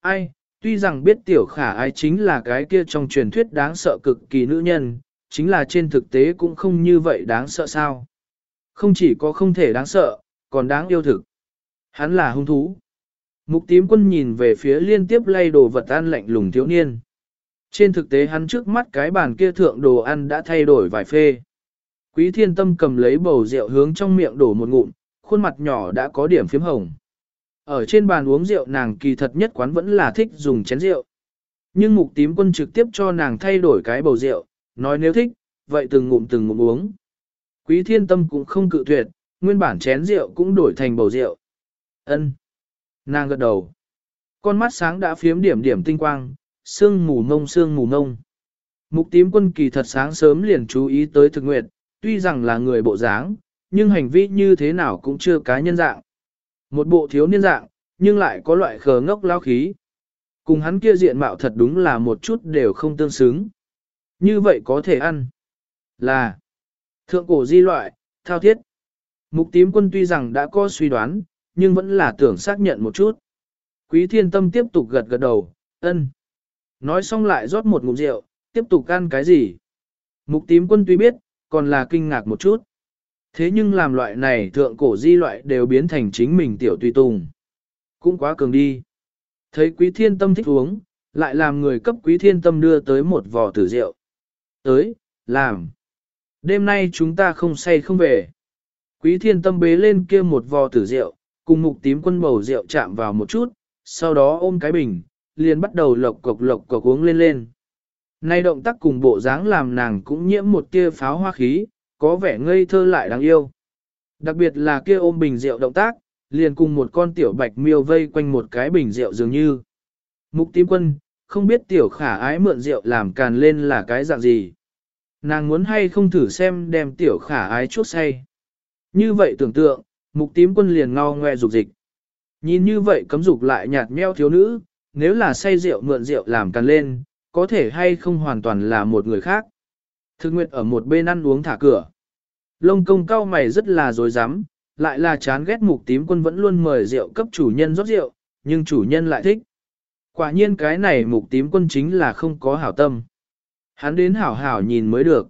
ai, tuy rằng biết tiểu khả ai chính là cái kia trong truyền thuyết đáng sợ cực kỳ nữ nhân, chính là trên thực tế cũng không như vậy đáng sợ sao. Không chỉ có không thể đáng sợ, còn đáng yêu thực. Hắn là hung thú. Mục tím quân nhìn về phía liên tiếp lay đồ vật ăn lạnh lùng thiếu niên. Trên thực tế hắn trước mắt cái bàn kia thượng đồ ăn đã thay đổi vài phê. Quý thiên tâm cầm lấy bầu rượu hướng trong miệng đổ một ngụm, khuôn mặt nhỏ đã có điểm phím hồng. Ở trên bàn uống rượu nàng kỳ thật nhất quán vẫn là thích dùng chén rượu. Nhưng mục tím quân trực tiếp cho nàng thay đổi cái bầu rượu, nói nếu thích, vậy từng ngụm từng ngụm uống. Quý thiên tâm cũng không cự tuyệt, nguyên bản chén rượu cũng đổi thành bầu rượu. Ân. Nàng gật đầu. Con mắt sáng đã phiếm điểm điểm tinh quang, sương mù ngông sương mù ngông. Mục tím quân kỳ thật sáng sớm liền chú ý tới thực nguyệt, tuy rằng là người bộ dáng, nhưng hành vi như thế nào cũng chưa cá nhân dạng. Một bộ thiếu niên dạng, nhưng lại có loại khờ ngốc lao khí. Cùng hắn kia diện mạo thật đúng là một chút đều không tương xứng. Như vậy có thể ăn. Là thượng cổ di loại, thao thiết. Mục tím quân tuy rằng đã có suy đoán, nhưng vẫn là tưởng xác nhận một chút. Quý thiên tâm tiếp tục gật gật đầu, ân. Nói xong lại rót một ngụm rượu, tiếp tục ăn cái gì? Mục tím quân tuy biết, còn là kinh ngạc một chút. Thế nhưng làm loại này thượng cổ di loại đều biến thành chính mình tiểu tùy tùng. Cũng quá cường đi. Thấy quý thiên tâm thích uống, lại làm người cấp quý thiên tâm đưa tới một vò tử rượu. Tới, làm. Đêm nay chúng ta không say không về. Quý thiên tâm bế lên kia một vò tử rượu, cùng mục tím quân bầu rượu chạm vào một chút, sau đó ôm cái bình, liền bắt đầu lộc cộc lộc cộc uống lên lên. Nay động tác cùng bộ dáng làm nàng cũng nhiễm một tia pháo hoa khí, có vẻ ngây thơ lại đáng yêu. Đặc biệt là kia ôm bình rượu động tác, liền cùng một con tiểu bạch miêu vây quanh một cái bình rượu dường như. Mục tím quân, không biết tiểu khả ái mượn rượu làm càn lên là cái dạng gì. Nàng muốn hay không thử xem đem tiểu khả ái chuốc say. Như vậy tưởng tượng, mục tím quân liền ngao ngoe dục dịch. Nhìn như vậy cấm dục lại nhạt nheo thiếu nữ, nếu là say rượu mượn rượu làm càn lên, có thể hay không hoàn toàn là một người khác. Thực nguyệt ở một bên ăn uống thả cửa. Lông công cao mày rất là dối rắm lại là chán ghét mục tím quân vẫn luôn mời rượu cấp chủ nhân rót rượu, nhưng chủ nhân lại thích. Quả nhiên cái này mục tím quân chính là không có hảo tâm. Hắn đến hảo hảo nhìn mới được.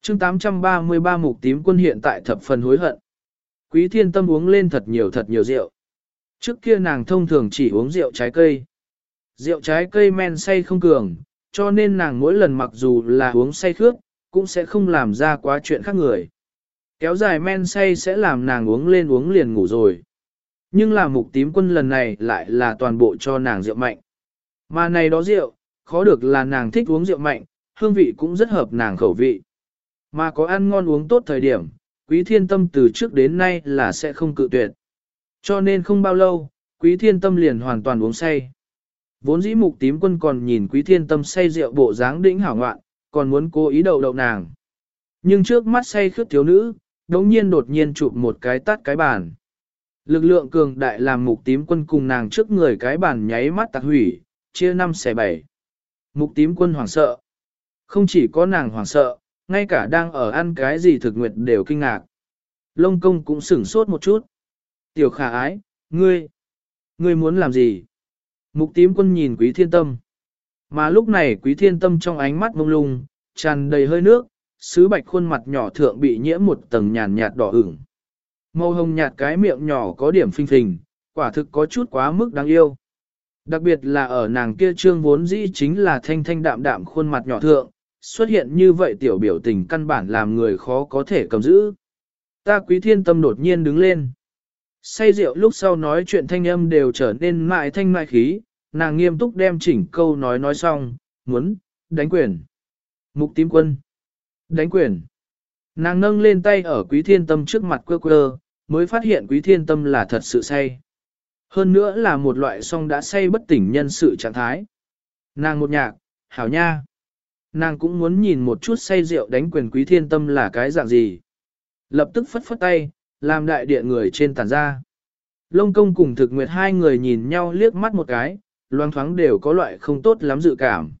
chương 833 mục tím quân hiện tại thập phần hối hận. Quý thiên tâm uống lên thật nhiều thật nhiều rượu. Trước kia nàng thông thường chỉ uống rượu trái cây. Rượu trái cây men say không cường, cho nên nàng mỗi lần mặc dù là uống say khước, cũng sẽ không làm ra quá chuyện khác người. Kéo dài men say sẽ làm nàng uống lên uống liền ngủ rồi. Nhưng là mục tím quân lần này lại là toàn bộ cho nàng rượu mạnh. Mà này đó rượu, khó được là nàng thích uống rượu mạnh, hương vị cũng rất hợp nàng khẩu vị. Mà có ăn ngon uống tốt thời điểm, quý thiên tâm từ trước đến nay là sẽ không cự tuyệt. Cho nên không bao lâu, quý thiên tâm liền hoàn toàn uống say. Vốn dĩ mục tím quân còn nhìn quý thiên tâm say rượu bộ dáng đĩnh hảo ngoạn, còn muốn cố ý đậu đậu nàng. Nhưng trước mắt say khướt thiếu nữ, đống nhiên đột nhiên chụp một cái tắt cái bàn. Lực lượng cường đại làm mục tím quân cùng nàng trước người cái bàn nháy mắt tạc hủy, chia năm xẻ bảy. Mục tím quân hoảng sợ. Không chỉ có nàng hoảng sợ, ngay cả đang ở ăn cái gì thực nguyệt đều kinh ngạc. Lông công cũng sửng sốt một chút. Tiểu khả ái, ngươi, ngươi muốn làm gì? Mục tím quân nhìn quý thiên tâm. Mà lúc này quý thiên tâm trong ánh mắt mông lung, tràn đầy hơi nước, sứ bạch khuôn mặt nhỏ thượng bị nhiễm một tầng nhàn nhạt đỏ ửng. Màu hồng nhạt cái miệng nhỏ có điểm phinh phình, quả thực có chút quá mức đáng yêu. Đặc biệt là ở nàng kia trương vốn dĩ chính là thanh thanh đạm đạm khuôn mặt nhỏ thượng, xuất hiện như vậy tiểu biểu tình căn bản làm người khó có thể cầm giữ. Ta quý thiên tâm đột nhiên đứng lên. Say rượu lúc sau nói chuyện thanh âm đều trở nên mại thanh mại khí, nàng nghiêm túc đem chỉnh câu nói nói xong, muốn, đánh quyền. Mục tím quân. Đánh quyền. Nàng nâng lên tay ở quý thiên tâm trước mặt quơ quơ, mới phát hiện quý thiên tâm là thật sự say. Hơn nữa là một loại song đã say bất tỉnh nhân sự trạng thái. Nàng một nhạc, hảo nha. Nàng cũng muốn nhìn một chút say rượu đánh quyền quý thiên tâm là cái dạng gì. Lập tức phất phất tay, làm đại điện người trên tàn ra. Lông công cùng thực nguyệt hai người nhìn nhau liếc mắt một cái, loang thoáng đều có loại không tốt lắm dự cảm.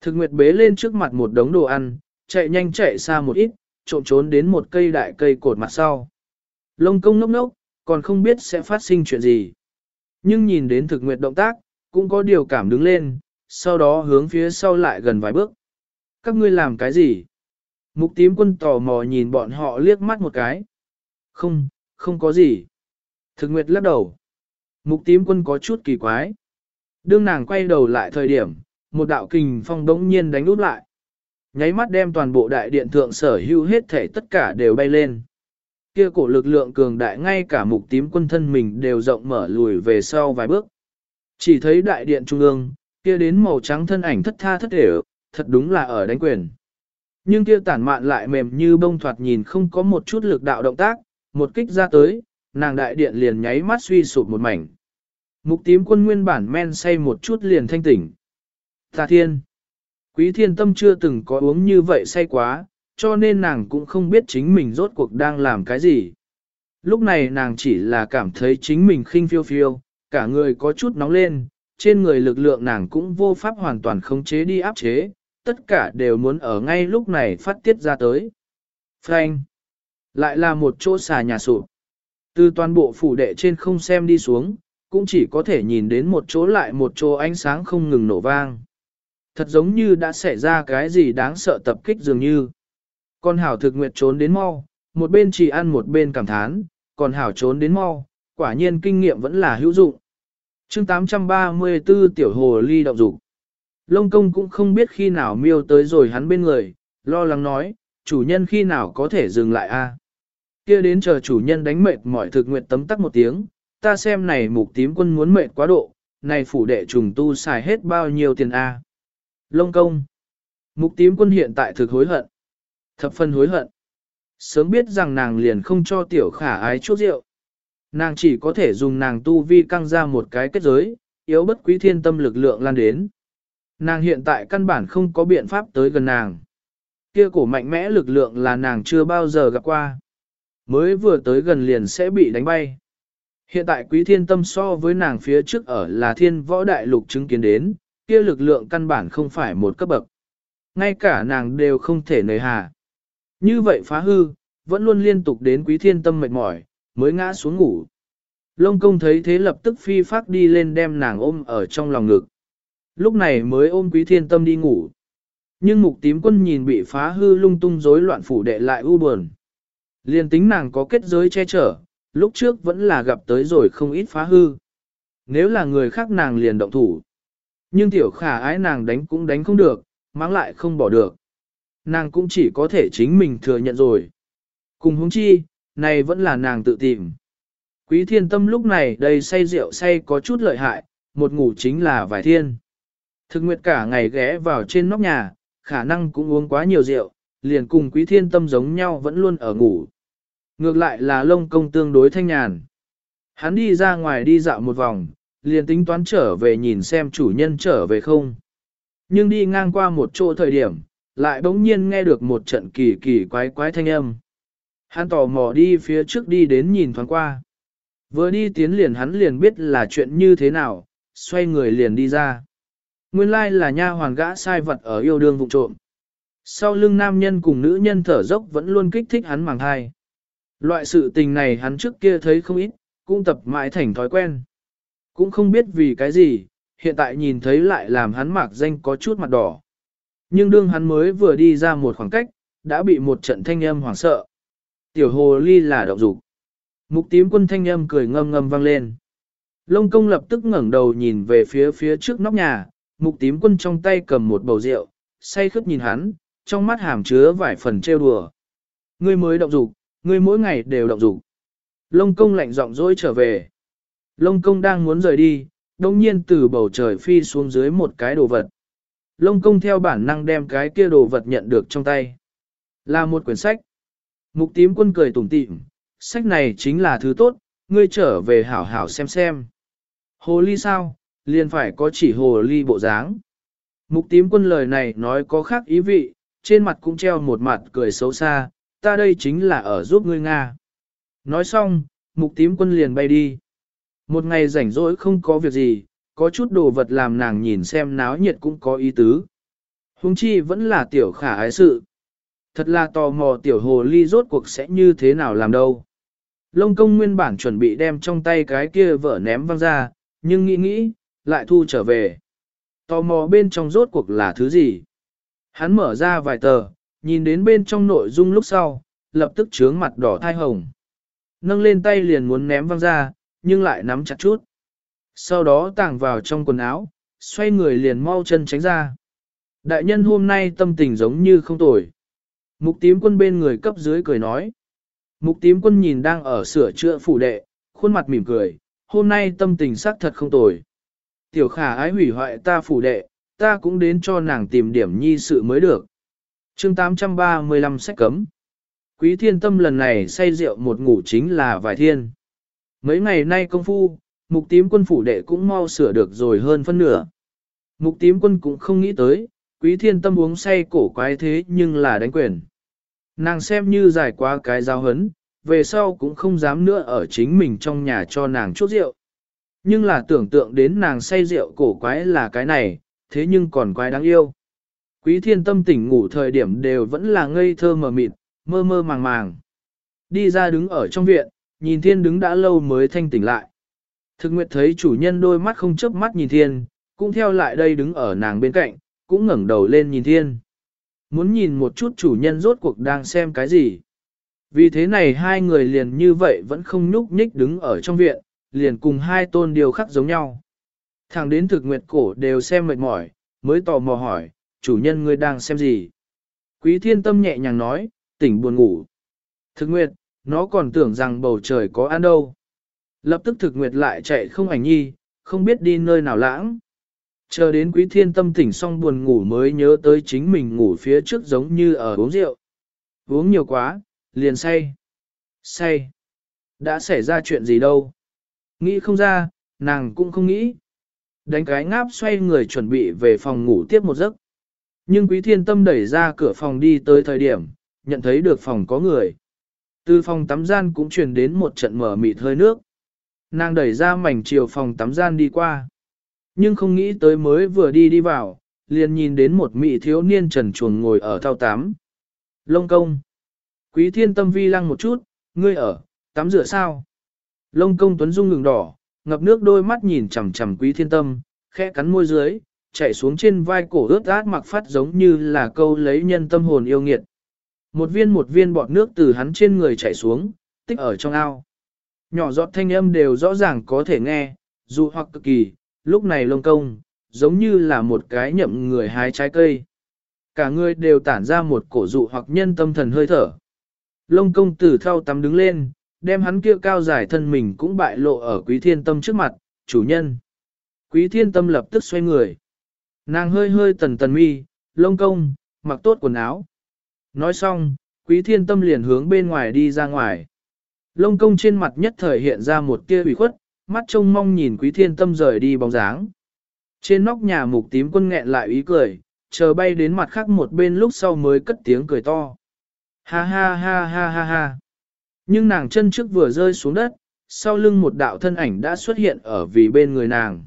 Thực nguyệt bế lên trước mặt một đống đồ ăn, chạy nhanh chạy xa một ít, trộm trốn đến một cây đại cây cột mặt sau. Lông công nốc nốc, còn không biết sẽ phát sinh chuyện gì. Nhưng nhìn đến thực nguyệt động tác, cũng có điều cảm đứng lên, sau đó hướng phía sau lại gần vài bước. Các ngươi làm cái gì? Mục tím quân tò mò nhìn bọn họ liếc mắt một cái. Không, không có gì. Thực nguyệt lắc đầu. Mục tím quân có chút kỳ quái. Đương nàng quay đầu lại thời điểm, một đạo kình phong đống nhiên đánh út lại. Nháy mắt đem toàn bộ đại điện thượng sở hữu hết thể tất cả đều bay lên. Kia cổ lực lượng cường đại ngay cả mục tím quân thân mình đều rộng mở lùi về sau vài bước. Chỉ thấy đại điện trung ương, kia đến màu trắng thân ảnh thất tha thất để thật đúng là ở đánh quyền. Nhưng kia tản mạn lại mềm như bông thoạt nhìn không có một chút lực đạo động tác, một kích ra tới, nàng đại điện liền nháy mắt suy sụp một mảnh. Mục tím quân nguyên bản men say một chút liền thanh tỉnh. Ta thiên! Quý thiên tâm chưa từng có uống như vậy say quá, cho nên nàng cũng không biết chính mình rốt cuộc đang làm cái gì. Lúc này nàng chỉ là cảm thấy chính mình khinh phiêu phiêu, cả người có chút nóng lên, trên người lực lượng nàng cũng vô pháp hoàn toàn khống chế đi áp chế, tất cả đều muốn ở ngay lúc này phát tiết ra tới. Frank! Lại là một chỗ xà nhà sụp. Từ toàn bộ phủ đệ trên không xem đi xuống, cũng chỉ có thể nhìn đến một chỗ lại một chỗ ánh sáng không ngừng nổ vang. Thật giống như đã xảy ra cái gì đáng sợ tập kích dường như. Con hảo thực nguyệt trốn đến mau, một bên chỉ ăn một bên cảm thán, còn hảo trốn đến mau, quả nhiên kinh nghiệm vẫn là hữu dụng. chương 834 tiểu hồ ly động dục Lông công cũng không biết khi nào miêu tới rồi hắn bên người, lo lắng nói, chủ nhân khi nào có thể dừng lại a kia đến chờ chủ nhân đánh mệt mỏi thực nguyện tấm tắc một tiếng, ta xem này mục tím quân muốn mệt quá độ, này phủ đệ trùng tu xài hết bao nhiêu tiền a Lông công. Mục tím quân hiện tại thực hối hận. Thập phân hối hận. Sớm biết rằng nàng liền không cho tiểu khả ái chút rượu. Nàng chỉ có thể dùng nàng tu vi căng ra một cái kết giới, yếu bất quý thiên tâm lực lượng lan đến. Nàng hiện tại căn bản không có biện pháp tới gần nàng. Kia cổ mạnh mẽ lực lượng là nàng chưa bao giờ gặp qua. Mới vừa tới gần liền sẽ bị đánh bay. Hiện tại quý thiên tâm so với nàng phía trước ở là thiên võ đại lục chứng kiến đến, kia lực lượng căn bản không phải một cấp bậc. Ngay cả nàng đều không thể nời hà. Như vậy phá hư, vẫn luôn liên tục đến quý thiên tâm mệt mỏi, mới ngã xuống ngủ. Lông công thấy thế lập tức phi phát đi lên đem nàng ôm ở trong lòng ngực. Lúc này mới ôm quý thiên tâm đi ngủ. Nhưng mục tím quân nhìn bị phá hư lung tung rối loạn phủ đệ lại u buồn. Liên tính nàng có kết giới che chở, lúc trước vẫn là gặp tới rồi không ít phá hư. Nếu là người khác nàng liền động thủ. Nhưng tiểu khả ái nàng đánh cũng đánh không được, mang lại không bỏ được. Nàng cũng chỉ có thể chính mình thừa nhận rồi. Cùng hướng chi, này vẫn là nàng tự tìm. Quý thiên tâm lúc này đầy say rượu say có chút lợi hại, một ngủ chính là vài thiên. Thực nguyệt cả ngày ghé vào trên nóc nhà, khả năng cũng uống quá nhiều rượu, liền cùng quý thiên tâm giống nhau vẫn luôn ở ngủ. Ngược lại là lông công tương đối thanh nhàn. Hắn đi ra ngoài đi dạo một vòng, liền tính toán trở về nhìn xem chủ nhân trở về không. Nhưng đi ngang qua một chỗ thời điểm, lại bỗng nhiên nghe được một trận kỳ kỳ quái quái thanh âm. Hắn tò mò đi phía trước đi đến nhìn thoáng qua. Vừa đi tiến liền hắn liền biết là chuyện như thế nào, xoay người liền đi ra. Nguyên lai là nha hoàn gã sai vật ở yêu đương vụ trộm. Sau lưng nam nhân cùng nữ nhân thở dốc vẫn luôn kích thích hắn màng thai. Loại sự tình này hắn trước kia thấy không ít, cũng tập mãi thành thói quen. Cũng không biết vì cái gì, hiện tại nhìn thấy lại làm hắn mạc danh có chút mặt đỏ. Nhưng đương hắn mới vừa đi ra một khoảng cách, đã bị một trận thanh âm hoảng sợ. Tiểu hồ ly là động dục. Mục tím quân thanh âm cười ngâm ngâm vang lên. Lông công lập tức ngẩng đầu nhìn về phía phía trước nóc nhà, mục tím quân trong tay cầm một bầu rượu, say khướt nhìn hắn, trong mắt hàm chứa vài phần trêu đùa. Ngươi mới động dục, ngươi mỗi ngày đều động dục. Lông công lạnh giọng dỗi trở về. Lông công đang muốn rời đi, đồng nhiên từ bầu trời phi xuống dưới một cái đồ vật. Lông công theo bản năng đem cái kia đồ vật nhận được trong tay. Là một quyển sách. Mục tím quân cười tủm tỉm, sách này chính là thứ tốt, ngươi trở về hảo hảo xem xem. Hồ ly sao, liền phải có chỉ hồ ly bộ dáng. Mục tím quân lời này nói có khác ý vị, trên mặt cũng treo một mặt cười xấu xa, ta đây chính là ở giúp ngươi Nga. Nói xong, mục tím quân liền bay đi. Một ngày rảnh rỗi không có việc gì, có chút đồ vật làm nàng nhìn xem náo nhiệt cũng có ý tứ. Hùng chi vẫn là tiểu khả ái sự. Thật là tò mò tiểu hồ ly rốt cuộc sẽ như thế nào làm đâu. Lông công nguyên bản chuẩn bị đem trong tay cái kia vợ ném văng ra, nhưng nghĩ nghĩ, lại thu trở về. Tò mò bên trong rốt cuộc là thứ gì? Hắn mở ra vài tờ, nhìn đến bên trong nội dung lúc sau, lập tức trướng mặt đỏ thai hồng. Nâng lên tay liền muốn ném văng ra, nhưng lại nắm chặt chút. Sau đó tàng vào trong quần áo, xoay người liền mau chân tránh ra. Đại nhân hôm nay tâm tình giống như không tồi. Mục tím quân bên người cấp dưới cười nói. Mục tím quân nhìn đang ở sửa chữa phủ đệ, khuôn mặt mỉm cười, hôm nay tâm tình xác thật không tồi. Tiểu khả ái hủy hoại ta phủ đệ, ta cũng đến cho nàng tìm điểm nhi sự mới được chương 835 sách cấm. Quý thiên tâm lần này say rượu một ngủ chính là vài thiên. Mấy ngày nay công phu, mục tím quân phủ đệ cũng mau sửa được rồi hơn phân nửa. Mục tím quân cũng không nghĩ tới, quý thiên tâm uống say cổ quái thế nhưng là đánh quyền. Nàng xem như giải quá cái giao hấn, về sau cũng không dám nữa ở chính mình trong nhà cho nàng chút rượu. Nhưng là tưởng tượng đến nàng say rượu cổ quái là cái này, thế nhưng còn quái đáng yêu. Quý thiên tâm tỉnh ngủ thời điểm đều vẫn là ngây thơ mờ mịt, mơ mơ màng màng. Đi ra đứng ở trong viện, nhìn thiên đứng đã lâu mới thanh tỉnh lại. Thực nguyệt thấy chủ nhân đôi mắt không chớp mắt nhìn thiên, cũng theo lại đây đứng ở nàng bên cạnh, cũng ngẩng đầu lên nhìn thiên. Muốn nhìn một chút chủ nhân rốt cuộc đang xem cái gì. Vì thế này hai người liền như vậy vẫn không nhúc nhích đứng ở trong viện, liền cùng hai tôn điều khắc giống nhau. thằng đến thực nguyệt cổ đều xem mệt mỏi, mới tò mò hỏi, chủ nhân ngươi đang xem gì? Quý thiên tâm nhẹ nhàng nói, tỉnh buồn ngủ. Thực nguyệt, nó còn tưởng rằng bầu trời có ăn đâu. Lập tức thực nguyệt lại chạy không ảnh nhi, không biết đi nơi nào lãng. Chờ đến quý thiên tâm tỉnh xong buồn ngủ mới nhớ tới chính mình ngủ phía trước giống như ở uống rượu. Uống nhiều quá, liền say. Say. Đã xảy ra chuyện gì đâu. Nghĩ không ra, nàng cũng không nghĩ. Đánh cái ngáp xoay người chuẩn bị về phòng ngủ tiếp một giấc. Nhưng quý thiên tâm đẩy ra cửa phòng đi tới thời điểm, nhận thấy được phòng có người. Từ phòng tắm gian cũng truyền đến một trận mở mịt hơi nước. Nàng đẩy ra mảnh chiều phòng tắm gian đi qua. Nhưng không nghĩ tới mới vừa đi đi vào, liền nhìn đến một mị thiếu niên trần chuồng ngồi ở thao tắm. Lông công. Quý thiên tâm vi lăng một chút, ngươi ở, tắm rửa sao? Lông công tuấn dung ngừng đỏ, ngập nước đôi mắt nhìn chằm chằm quý thiên tâm, khẽ cắn môi dưới, chạy xuống trên vai cổ ướt át mặc phát giống như là câu lấy nhân tâm hồn yêu nghiệt. Một viên một viên bọt nước từ hắn trên người chảy xuống, tích ở trong ao. Nhỏ giọt thanh âm đều rõ ràng có thể nghe, dù hoặc cực kỳ, lúc này lông công, giống như là một cái nhậm người hái trái cây. Cả người đều tản ra một cổ dụ hoặc nhân tâm thần hơi thở. Lông công tử thao tắm đứng lên, đem hắn kia cao dài thân mình cũng bại lộ ở quý thiên tâm trước mặt, chủ nhân. Quý thiên tâm lập tức xoay người. Nàng hơi hơi tần tần mi, lông công, mặc tốt quần áo. Nói xong, quý thiên tâm liền hướng bên ngoài đi ra ngoài. Lông công trên mặt nhất thời hiện ra một tia ủy khuất, mắt trông mong nhìn quý thiên tâm rời đi bóng dáng. Trên nóc nhà mục tím quân nghẹn lại ý cười, chờ bay đến mặt khác một bên lúc sau mới cất tiếng cười to. Ha ha ha ha ha ha. Nhưng nàng chân trước vừa rơi xuống đất, sau lưng một đạo thân ảnh đã xuất hiện ở vì bên người nàng.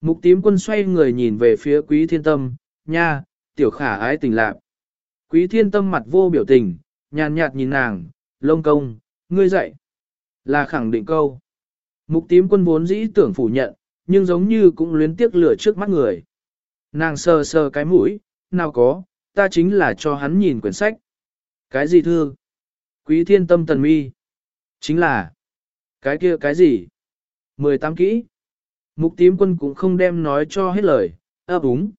Mục tím quân xoay người nhìn về phía quý thiên tâm, nha, tiểu khả ái tình lạc. Quý thiên tâm mặt vô biểu tình, nhàn nhạt nhìn nàng, lông công, ngươi dậy. Là khẳng định câu. Mục tím quân vốn dĩ tưởng phủ nhận, nhưng giống như cũng luyến tiếc lửa trước mắt người. Nàng sờ sờ cái mũi, nào có, ta chính là cho hắn nhìn quyển sách. Cái gì thưa? Quý thiên tâm tần mi. Chính là, cái kia cái gì? Mười tám kỹ. Mục tím quân cũng không đem nói cho hết lời, ấp à, úng.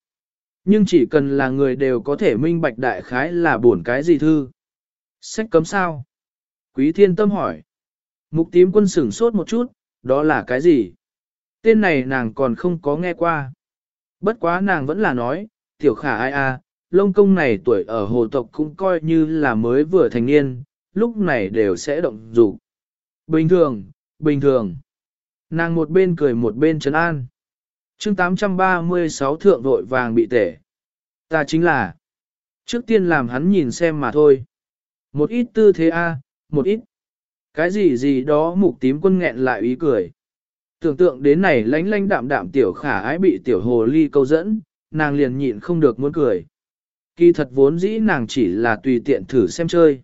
Nhưng chỉ cần là người đều có thể minh bạch đại khái là buồn cái gì thư. Sách cấm sao? Quý thiên tâm hỏi. Mục tím quân sửng sốt một chút, đó là cái gì? Tên này nàng còn không có nghe qua. Bất quá nàng vẫn là nói, tiểu khả ai a, lông công này tuổi ở hồ tộc cũng coi như là mới vừa thành niên, lúc này đều sẽ động dục. Bình thường, bình thường. Nàng một bên cười một bên trấn an. chương 836 thượng vội vàng bị tể. Ta chính là, trước tiên làm hắn nhìn xem mà thôi. Một ít tư thế A, một ít. Cái gì gì đó mục tím quân nghẹn lại ý cười. Tưởng tượng đến này lánh lánh đạm đạm tiểu khả ái bị tiểu hồ ly câu dẫn, nàng liền nhịn không được muốn cười. Kỳ thật vốn dĩ nàng chỉ là tùy tiện thử xem chơi.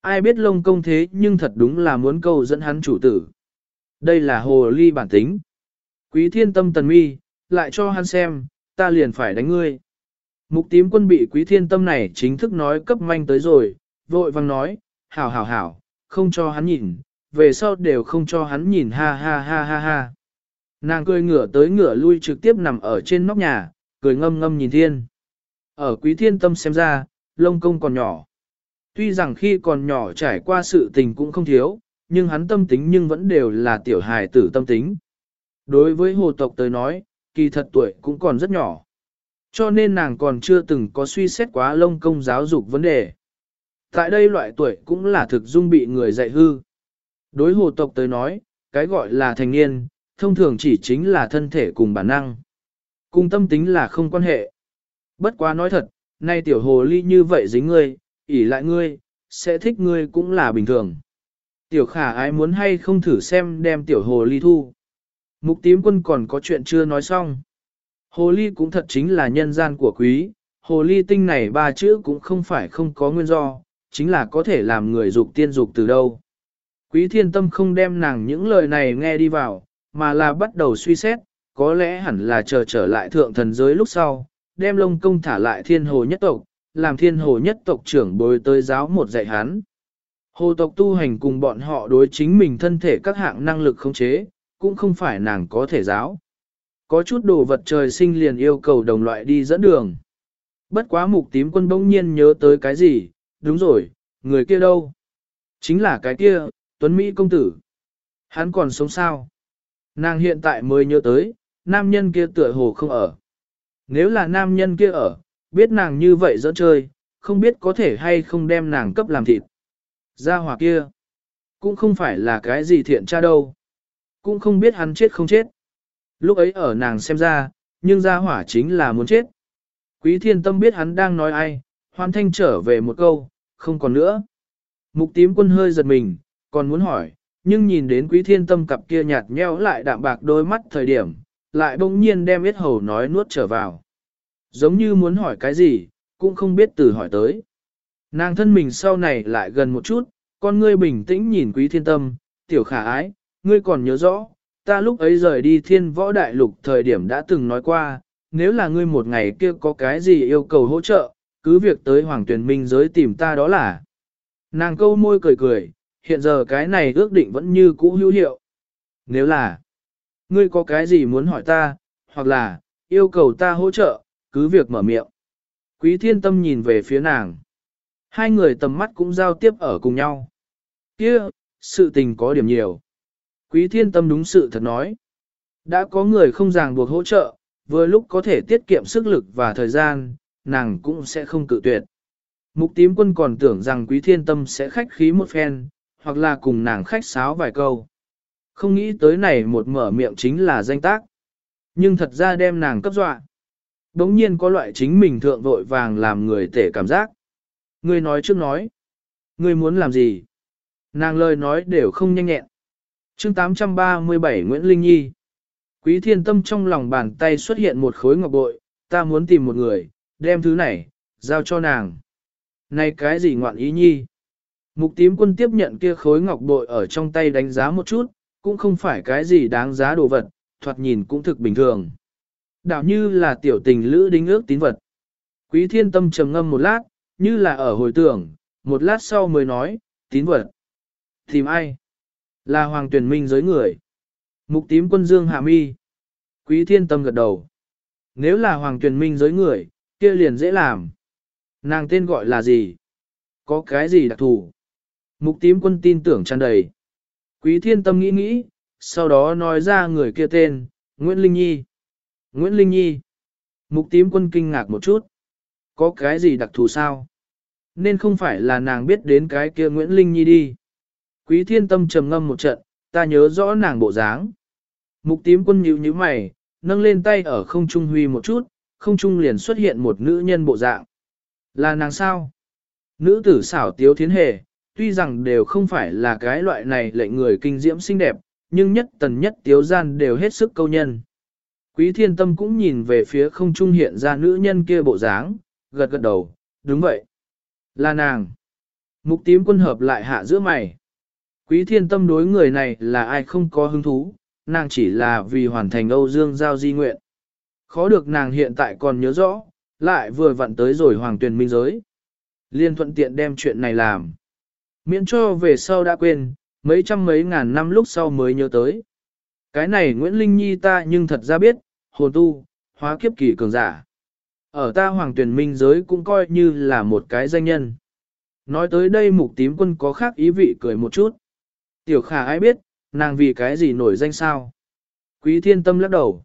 Ai biết lông công thế nhưng thật đúng là muốn câu dẫn hắn chủ tử. Đây là hồ ly bản tính. Quý thiên tâm tần mi, lại cho hắn xem, ta liền phải đánh ngươi. Mục tím quân bị quý thiên tâm này chính thức nói cấp manh tới rồi, vội vang nói, hảo hảo hảo, không cho hắn nhìn, về sau đều không cho hắn nhìn ha ha ha ha ha. Nàng cười ngửa tới ngửa lui trực tiếp nằm ở trên nóc nhà, cười ngâm ngâm nhìn thiên. Ở quý thiên tâm xem ra, lông công còn nhỏ. Tuy rằng khi còn nhỏ trải qua sự tình cũng không thiếu, nhưng hắn tâm tính nhưng vẫn đều là tiểu hài tử tâm tính. Đối với hồ tộc tới nói, kỳ thật tuổi cũng còn rất nhỏ. Cho nên nàng còn chưa từng có suy xét quá lông công giáo dục vấn đề. Tại đây loại tuổi cũng là thực dung bị người dạy hư. Đối hồ tộc tới nói, cái gọi là thành niên, thông thường chỉ chính là thân thể cùng bản năng. Cùng tâm tính là không quan hệ. Bất quá nói thật, nay tiểu hồ ly như vậy dính ngươi, ỉ lại ngươi, sẽ thích ngươi cũng là bình thường. Tiểu khả ai muốn hay không thử xem đem tiểu hồ ly thu. Mục tím quân còn có chuyện chưa nói xong. Hồ ly cũng thật chính là nhân gian của quý, hồ ly tinh này ba chữ cũng không phải không có nguyên do, chính là có thể làm người dục tiên dục từ đâu. Quý thiên tâm không đem nàng những lời này nghe đi vào, mà là bắt đầu suy xét, có lẽ hẳn là chờ trở lại thượng thần giới lúc sau, đem lông công thả lại thiên hồ nhất tộc, làm thiên hồ nhất tộc trưởng bồi tới giáo một dạy hắn. Hồ tộc tu hành cùng bọn họ đối chính mình thân thể các hạng năng lực khống chế, cũng không phải nàng có thể giáo. Có chút đồ vật trời sinh liền yêu cầu đồng loại đi dẫn đường. Bất quá mục tím quân bỗng nhiên nhớ tới cái gì, đúng rồi, người kia đâu? Chính là cái kia, Tuấn Mỹ công tử. Hắn còn sống sao? Nàng hiện tại mới nhớ tới, nam nhân kia tựa hồ không ở. Nếu là nam nhân kia ở, biết nàng như vậy dẫn chơi, không biết có thể hay không đem nàng cấp làm thịt. Gia hỏa kia, cũng không phải là cái gì thiện tra đâu. Cũng không biết hắn chết không chết. Lúc ấy ở nàng xem ra, nhưng gia hỏa chính là muốn chết. Quý thiên tâm biết hắn đang nói ai, hoàn thanh trở về một câu, không còn nữa. Mục tím quân hơi giật mình, còn muốn hỏi, nhưng nhìn đến quý thiên tâm cặp kia nhạt nheo lại đạm bạc đôi mắt thời điểm, lại bỗng nhiên đem biết hầu nói nuốt trở vào. Giống như muốn hỏi cái gì, cũng không biết từ hỏi tới. Nàng thân mình sau này lại gần một chút, con ngươi bình tĩnh nhìn quý thiên tâm, tiểu khả ái, ngươi còn nhớ rõ, ta lúc ấy rời đi thiên võ đại lục thời điểm đã từng nói qua, nếu là ngươi một ngày kia có cái gì yêu cầu hỗ trợ, cứ việc tới hoàng tuyển minh giới tìm ta đó là. Nàng câu môi cười cười, hiện giờ cái này ước định vẫn như cũ hữu hiệu. Nếu là, ngươi có cái gì muốn hỏi ta, hoặc là, yêu cầu ta hỗ trợ, cứ việc mở miệng. Quý thiên tâm nhìn về phía nàng. Hai người tầm mắt cũng giao tiếp ở cùng nhau. kia sự tình có điểm nhiều. Quý thiên tâm đúng sự thật nói. Đã có người không ràng buộc hỗ trợ, vừa lúc có thể tiết kiệm sức lực và thời gian, nàng cũng sẽ không cự tuyệt. Mục tím quân còn tưởng rằng quý thiên tâm sẽ khách khí một phen, hoặc là cùng nàng khách sáo vài câu. Không nghĩ tới này một mở miệng chính là danh tác. Nhưng thật ra đem nàng cấp dọa. Đống nhiên có loại chính mình thượng vội vàng làm người tể cảm giác. Ngươi nói trước nói. ngươi muốn làm gì? Nàng lời nói đều không nhanh nhẹn. chương 837 Nguyễn Linh Nhi. Quý thiên tâm trong lòng bàn tay xuất hiện một khối ngọc bội, ta muốn tìm một người, đem thứ này, giao cho nàng. Này cái gì ngoạn ý nhi? Mục tím quân tiếp nhận kia khối ngọc bội ở trong tay đánh giá một chút, cũng không phải cái gì đáng giá đồ vật, thoạt nhìn cũng thực bình thường. Đạo như là tiểu tình lữ đính ước tín vật. Quý thiên tâm trầm ngâm một lát, như là ở hồi tưởng, một lát sau mới nói, tín vật. Tìm ai? Là hoàng Tuyền minh giới người. Mục tím quân dương hạ mi. Quý thiên tâm gật đầu. Nếu là hoàng Tuyền minh giới người, kia liền dễ làm. Nàng tên gọi là gì? Có cái gì đặc thù? Mục tím quân tin tưởng tràn đầy. Quý thiên tâm nghĩ nghĩ, sau đó nói ra người kia tên, Nguyễn Linh Nhi. Nguyễn Linh Nhi. Mục tím quân kinh ngạc một chút. Có cái gì đặc thù sao? Nên không phải là nàng biết đến cái kia Nguyễn Linh Nhi đi. Quý thiên tâm trầm ngâm một trận, ta nhớ rõ nàng bộ dáng. Mục tím quân nhíu nhíu mày, nâng lên tay ở không trung huy một chút, không trung liền xuất hiện một nữ nhân bộ dạng. Là nàng sao? Nữ tử xảo tiếu thiến hề, tuy rằng đều không phải là cái loại này lệnh người kinh diễm xinh đẹp, nhưng nhất tần nhất tiếu gian đều hết sức câu nhân. Quý thiên tâm cũng nhìn về phía không trung hiện ra nữ nhân kia bộ dáng, gật gật đầu, đúng vậy. Là nàng. Mục tím quân hợp lại hạ giữa mày. Quý thiên tâm đối người này là ai không có hứng thú, nàng chỉ là vì hoàn thành Âu Dương Giao di nguyện. Khó được nàng hiện tại còn nhớ rõ, lại vừa vặn tới rồi hoàng tuyển minh giới. Liên thuận tiện đem chuyện này làm. Miễn cho về sau đã quên, mấy trăm mấy ngàn năm lúc sau mới nhớ tới. Cái này Nguyễn Linh Nhi ta nhưng thật ra biết, hồn tu, hóa kiếp kỳ cường giả. Ở ta hoàng tuyển minh giới cũng coi như là một cái danh nhân. Nói tới đây mục tím quân có khác ý vị cười một chút. Tiểu khả ai biết, nàng vì cái gì nổi danh sao? Quý thiên tâm lắc đầu.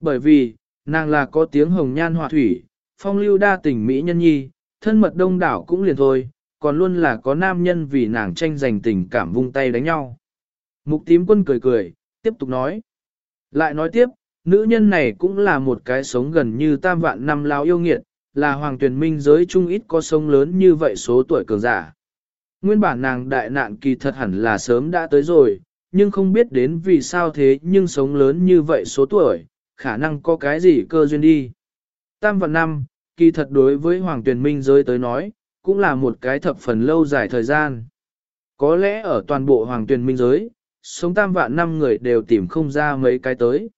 Bởi vì, nàng là có tiếng hồng nhan họa thủy, phong lưu đa tình mỹ nhân nhi, thân mật đông đảo cũng liền thôi, còn luôn là có nam nhân vì nàng tranh giành tình cảm vung tay đánh nhau. Mục tím quân cười cười, tiếp tục nói. Lại nói tiếp, nữ nhân này cũng là một cái sống gần như tam vạn năm lao yêu nghiệt, là hoàng tuyển minh giới trung ít có sống lớn như vậy số tuổi cường giả. Nguyên bản nàng đại nạn kỳ thật hẳn là sớm đã tới rồi, nhưng không biết đến vì sao thế nhưng sống lớn như vậy số tuổi, khả năng có cái gì cơ duyên đi. Tam vạn năm, kỳ thật đối với hoàng tuyển minh giới tới nói, cũng là một cái thập phần lâu dài thời gian. Có lẽ ở toàn bộ hoàng tuyển minh giới, sống tam vạn năm người đều tìm không ra mấy cái tới.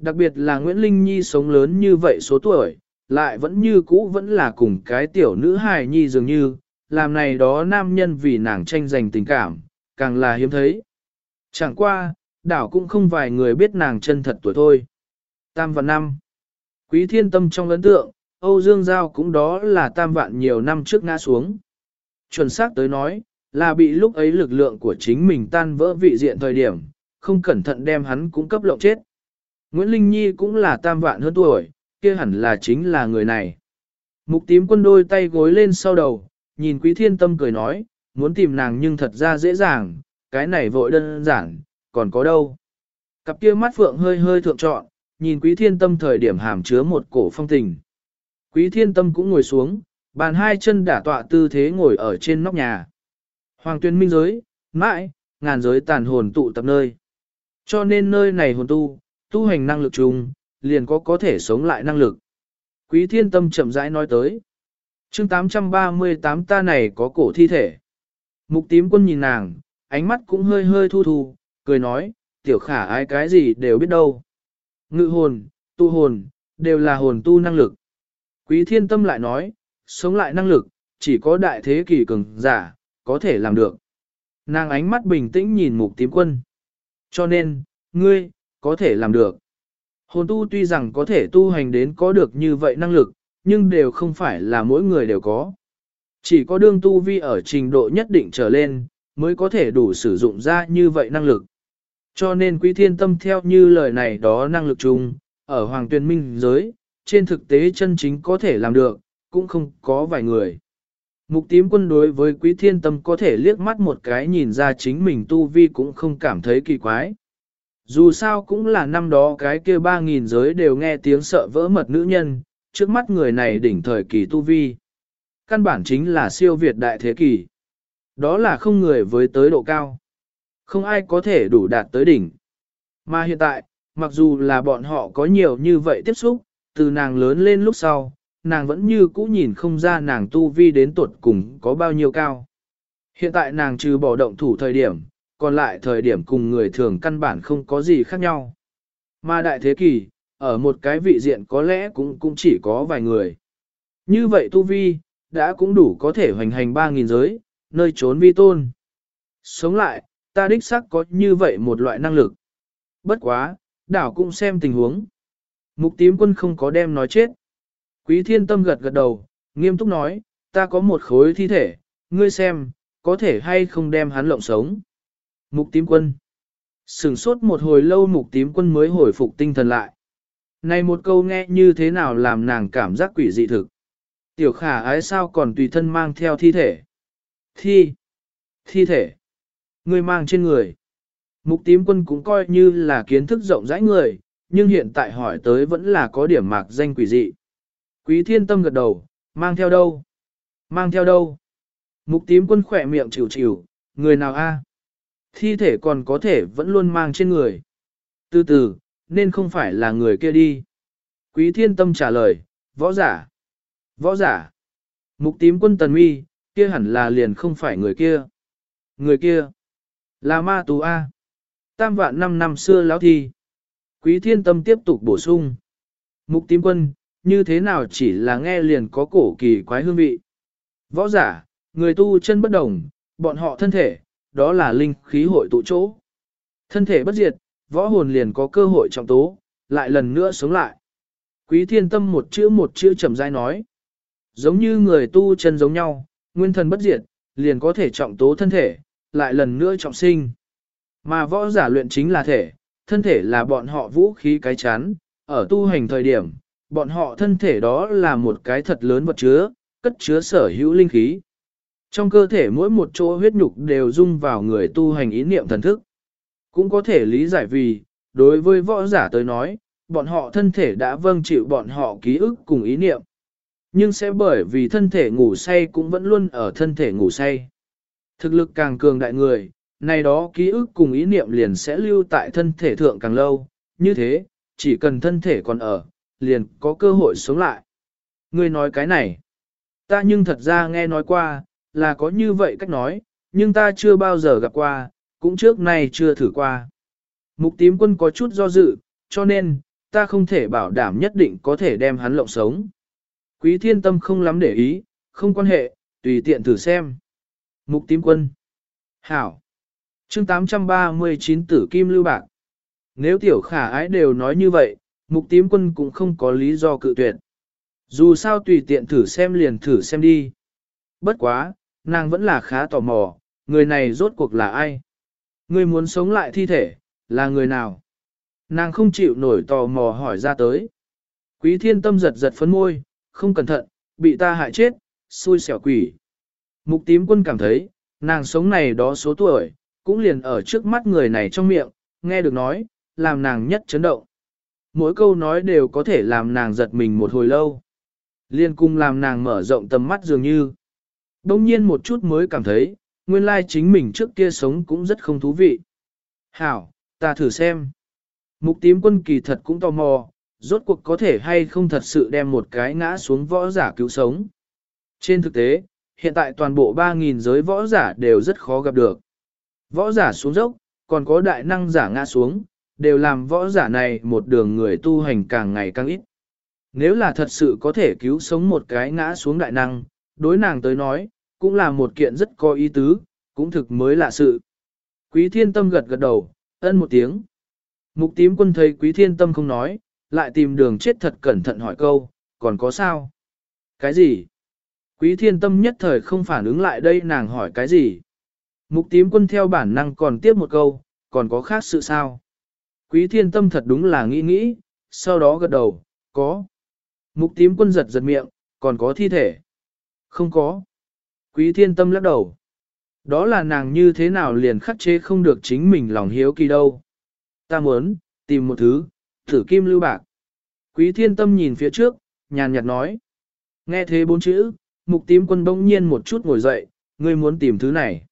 Đặc biệt là Nguyễn Linh Nhi sống lớn như vậy số tuổi, lại vẫn như cũ vẫn là cùng cái tiểu nữ hài nhi dường như, làm này đó nam nhân vì nàng tranh giành tình cảm, càng là hiếm thấy. Chẳng qua, đảo cũng không vài người biết nàng chân thật tuổi thôi. Tam vạn năm. Quý thiên tâm trong ấn tượng, Âu Dương Giao cũng đó là tam vạn nhiều năm trước ngã xuống. Chuẩn xác tới nói, là bị lúc ấy lực lượng của chính mình tan vỡ vị diện thời điểm, không cẩn thận đem hắn cũng cấp lộng chết. Nguyễn Linh Nhi cũng là tam vạn hơn tuổi, kia hẳn là chính là người này. Mục tím quân đôi tay gối lên sau đầu, nhìn quý thiên tâm cười nói, muốn tìm nàng nhưng thật ra dễ dàng, cái này vội đơn giản, còn có đâu. Cặp kia mắt phượng hơi hơi thượng trọn, nhìn quý thiên tâm thời điểm hàm chứa một cổ phong tình. Quý thiên tâm cũng ngồi xuống, bàn hai chân đả tọa tư thế ngồi ở trên nóc nhà. Hoàng tuyên minh giới, mãi, ngàn giới tàn hồn tụ tập nơi. Cho nên nơi này hồn tu, tu hành năng lực chung, liền có có thể sống lại năng lực. Quý thiên tâm chậm rãi nói tới. chương 838 ta này có cổ thi thể. Mục tím quân nhìn nàng, ánh mắt cũng hơi hơi thu thu, cười nói, tiểu khả ai cái gì đều biết đâu. Ngự hồn, tu hồn, đều là hồn tu năng lực. Quý thiên tâm lại nói, sống lại năng lực, chỉ có đại thế kỷ cường giả, có thể làm được. Nàng ánh mắt bình tĩnh nhìn mục tím quân. Cho nên, ngươi, có thể làm được. Hồn tu tuy rằng có thể tu hành đến có được như vậy năng lực, nhưng đều không phải là mỗi người đều có. Chỉ có đương tu vi ở trình độ nhất định trở lên, mới có thể đủ sử dụng ra như vậy năng lực. Cho nên quý thiên tâm theo như lời này đó năng lực chung, ở hoàng tuyên minh giới, trên thực tế chân chính có thể làm được, cũng không có vài người. Mục tím quân đối với quý thiên tâm có thể liếc mắt một cái nhìn ra chính mình tu vi cũng không cảm thấy kỳ quái. Dù sao cũng là năm đó cái kia ba nghìn giới đều nghe tiếng sợ vỡ mật nữ nhân, trước mắt người này đỉnh thời kỳ tu vi. Căn bản chính là siêu việt đại thế kỷ. Đó là không người với tới độ cao. Không ai có thể đủ đạt tới đỉnh. Mà hiện tại, mặc dù là bọn họ có nhiều như vậy tiếp xúc, từ nàng lớn lên lúc sau, nàng vẫn như cũ nhìn không ra nàng tu vi đến tuột cùng có bao nhiêu cao. Hiện tại nàng trừ bỏ động thủ thời điểm, còn lại thời điểm cùng người thường căn bản không có gì khác nhau. Mà đại thế kỷ, ở một cái vị diện có lẽ cũng cũng chỉ có vài người. Như vậy tu vi, đã cũng đủ có thể hoành hành 3.000 giới, nơi trốn vi tôn. Sống lại, ta đích xác có như vậy một loại năng lực. Bất quá, đảo cũng xem tình huống. Mục tím quân không có đem nói chết. Quý thiên tâm gật gật đầu, nghiêm túc nói, ta có một khối thi thể, ngươi xem, có thể hay không đem hắn lộng sống. Mục tím quân. Sửng sốt một hồi lâu mục tím quân mới hồi phục tinh thần lại. Này một câu nghe như thế nào làm nàng cảm giác quỷ dị thực. Tiểu khả ái sao còn tùy thân mang theo thi thể. Thi. Thi thể. Người mang trên người. Mục tím quân cũng coi như là kiến thức rộng rãi người, nhưng hiện tại hỏi tới vẫn là có điểm mạc danh quỷ dị. Quý thiên tâm gật đầu, mang theo đâu? Mang theo đâu? Mục tím quân khỏe miệng chịu chịu, người nào a? Thi thể còn có thể vẫn luôn mang trên người. Từ từ, nên không phải là người kia đi. Quý thiên tâm trả lời, võ giả. Võ giả. Mục tím quân tần mi, kia hẳn là liền không phải người kia. Người kia. Là ma tù A. Tam vạn năm năm xưa lão thi. Quý thiên tâm tiếp tục bổ sung. Mục tím quân, như thế nào chỉ là nghe liền có cổ kỳ quái hương vị. Võ giả, người tu chân bất đồng, bọn họ thân thể, đó là linh khí hội tụ chỗ. Thân thể bất diệt, võ hồn liền có cơ hội trọng tố, lại lần nữa sống lại. Quý thiên tâm một chữ một chữ chậm rãi nói. Giống như người tu chân giống nhau, nguyên thần bất diệt, liền có thể trọng tố thân thể, lại lần nữa trọng sinh. Mà võ giả luyện chính là thể, thân thể là bọn họ vũ khí cái chán, ở tu hành thời điểm, bọn họ thân thể đó là một cái thật lớn vật chứa, cất chứa sở hữu linh khí. Trong cơ thể mỗi một chỗ huyết nhục đều dung vào người tu hành ý niệm thần thức. Cũng có thể lý giải vì, đối với võ giả tới nói, bọn họ thân thể đã vâng chịu bọn họ ký ức cùng ý niệm. Nhưng sẽ bởi vì thân thể ngủ say cũng vẫn luôn ở thân thể ngủ say. Thực lực càng cường đại người, này đó ký ức cùng ý niệm liền sẽ lưu tại thân thể thượng càng lâu, như thế, chỉ cần thân thể còn ở, liền có cơ hội sống lại. Ngươi nói cái này, ta nhưng thật ra nghe nói qua, là có như vậy cách nói, nhưng ta chưa bao giờ gặp qua, cũng trước nay chưa thử qua. Mục tím quân có chút do dự, cho nên, ta không thể bảo đảm nhất định có thể đem hắn lộng sống. Quý thiên tâm không lắm để ý, không quan hệ, tùy tiện thử xem. Mục tím quân. Hảo. chương 839 tử kim lưu bạc. Nếu tiểu khả ái đều nói như vậy, mục tím quân cũng không có lý do cự tuyệt. Dù sao tùy tiện thử xem liền thử xem đi. Bất quá, nàng vẫn là khá tò mò, người này rốt cuộc là ai? Người muốn sống lại thi thể, là người nào? Nàng không chịu nổi tò mò hỏi ra tới. Quý thiên tâm giật giật phấn môi, không cẩn thận, bị ta hại chết, xui xẻo quỷ. Mục tím quân cảm thấy, nàng sống này đó số tuổi, cũng liền ở trước mắt người này trong miệng, nghe được nói, làm nàng nhất chấn động. Mỗi câu nói đều có thể làm nàng giật mình một hồi lâu. Liên cung làm nàng mở rộng tầm mắt dường như. Đông nhiên một chút mới cảm thấy, nguyên lai chính mình trước kia sống cũng rất không thú vị. Hảo, ta thử xem. Mục tím quân kỳ thật cũng tò mò, rốt cuộc có thể hay không thật sự đem một cái ngã xuống võ giả cứu sống. Trên thực tế, hiện tại toàn bộ 3.000 giới võ giả đều rất khó gặp được. Võ giả xuống dốc, còn có đại năng giả ngã xuống, đều làm võ giả này một đường người tu hành càng ngày càng ít. Nếu là thật sự có thể cứu sống một cái ngã xuống đại năng, đối nàng tới nói, cũng là một kiện rất có ý tứ, cũng thực mới lạ sự. Quý thiên tâm gật gật đầu, ân một tiếng. Mục tím quân thấy quý thiên tâm không nói, lại tìm đường chết thật cẩn thận hỏi câu, còn có sao? Cái gì? Quý thiên tâm nhất thời không phản ứng lại đây nàng hỏi cái gì? Mục tím quân theo bản năng còn tiếp một câu, còn có khác sự sao? Quý thiên tâm thật đúng là nghĩ nghĩ, sau đó gật đầu, có. Mục tím quân giật giật miệng, còn có thi thể. Không có. Quý thiên tâm lắc đầu. Đó là nàng như thế nào liền khắc chế không được chính mình lòng hiếu kỳ đâu. Ta muốn, tìm một thứ, thử kim lưu bạc. Quý thiên tâm nhìn phía trước, nhàn nhạt nói. Nghe thế bốn chữ, mục tím quân bỗng nhiên một chút ngồi dậy, ngươi muốn tìm thứ này.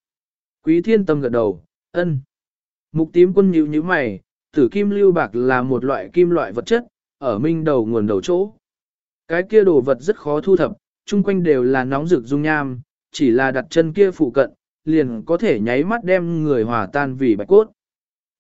Quý thiên tâm gật đầu, ân. Mục tím quân nhíu như mày, tử kim lưu bạc là một loại kim loại vật chất, ở minh đầu nguồn đầu chỗ. Cái kia đồ vật rất khó thu thập, chung quanh đều là nóng rực dung nham, chỉ là đặt chân kia phụ cận, liền có thể nháy mắt đem người hòa tan vì bạch cốt.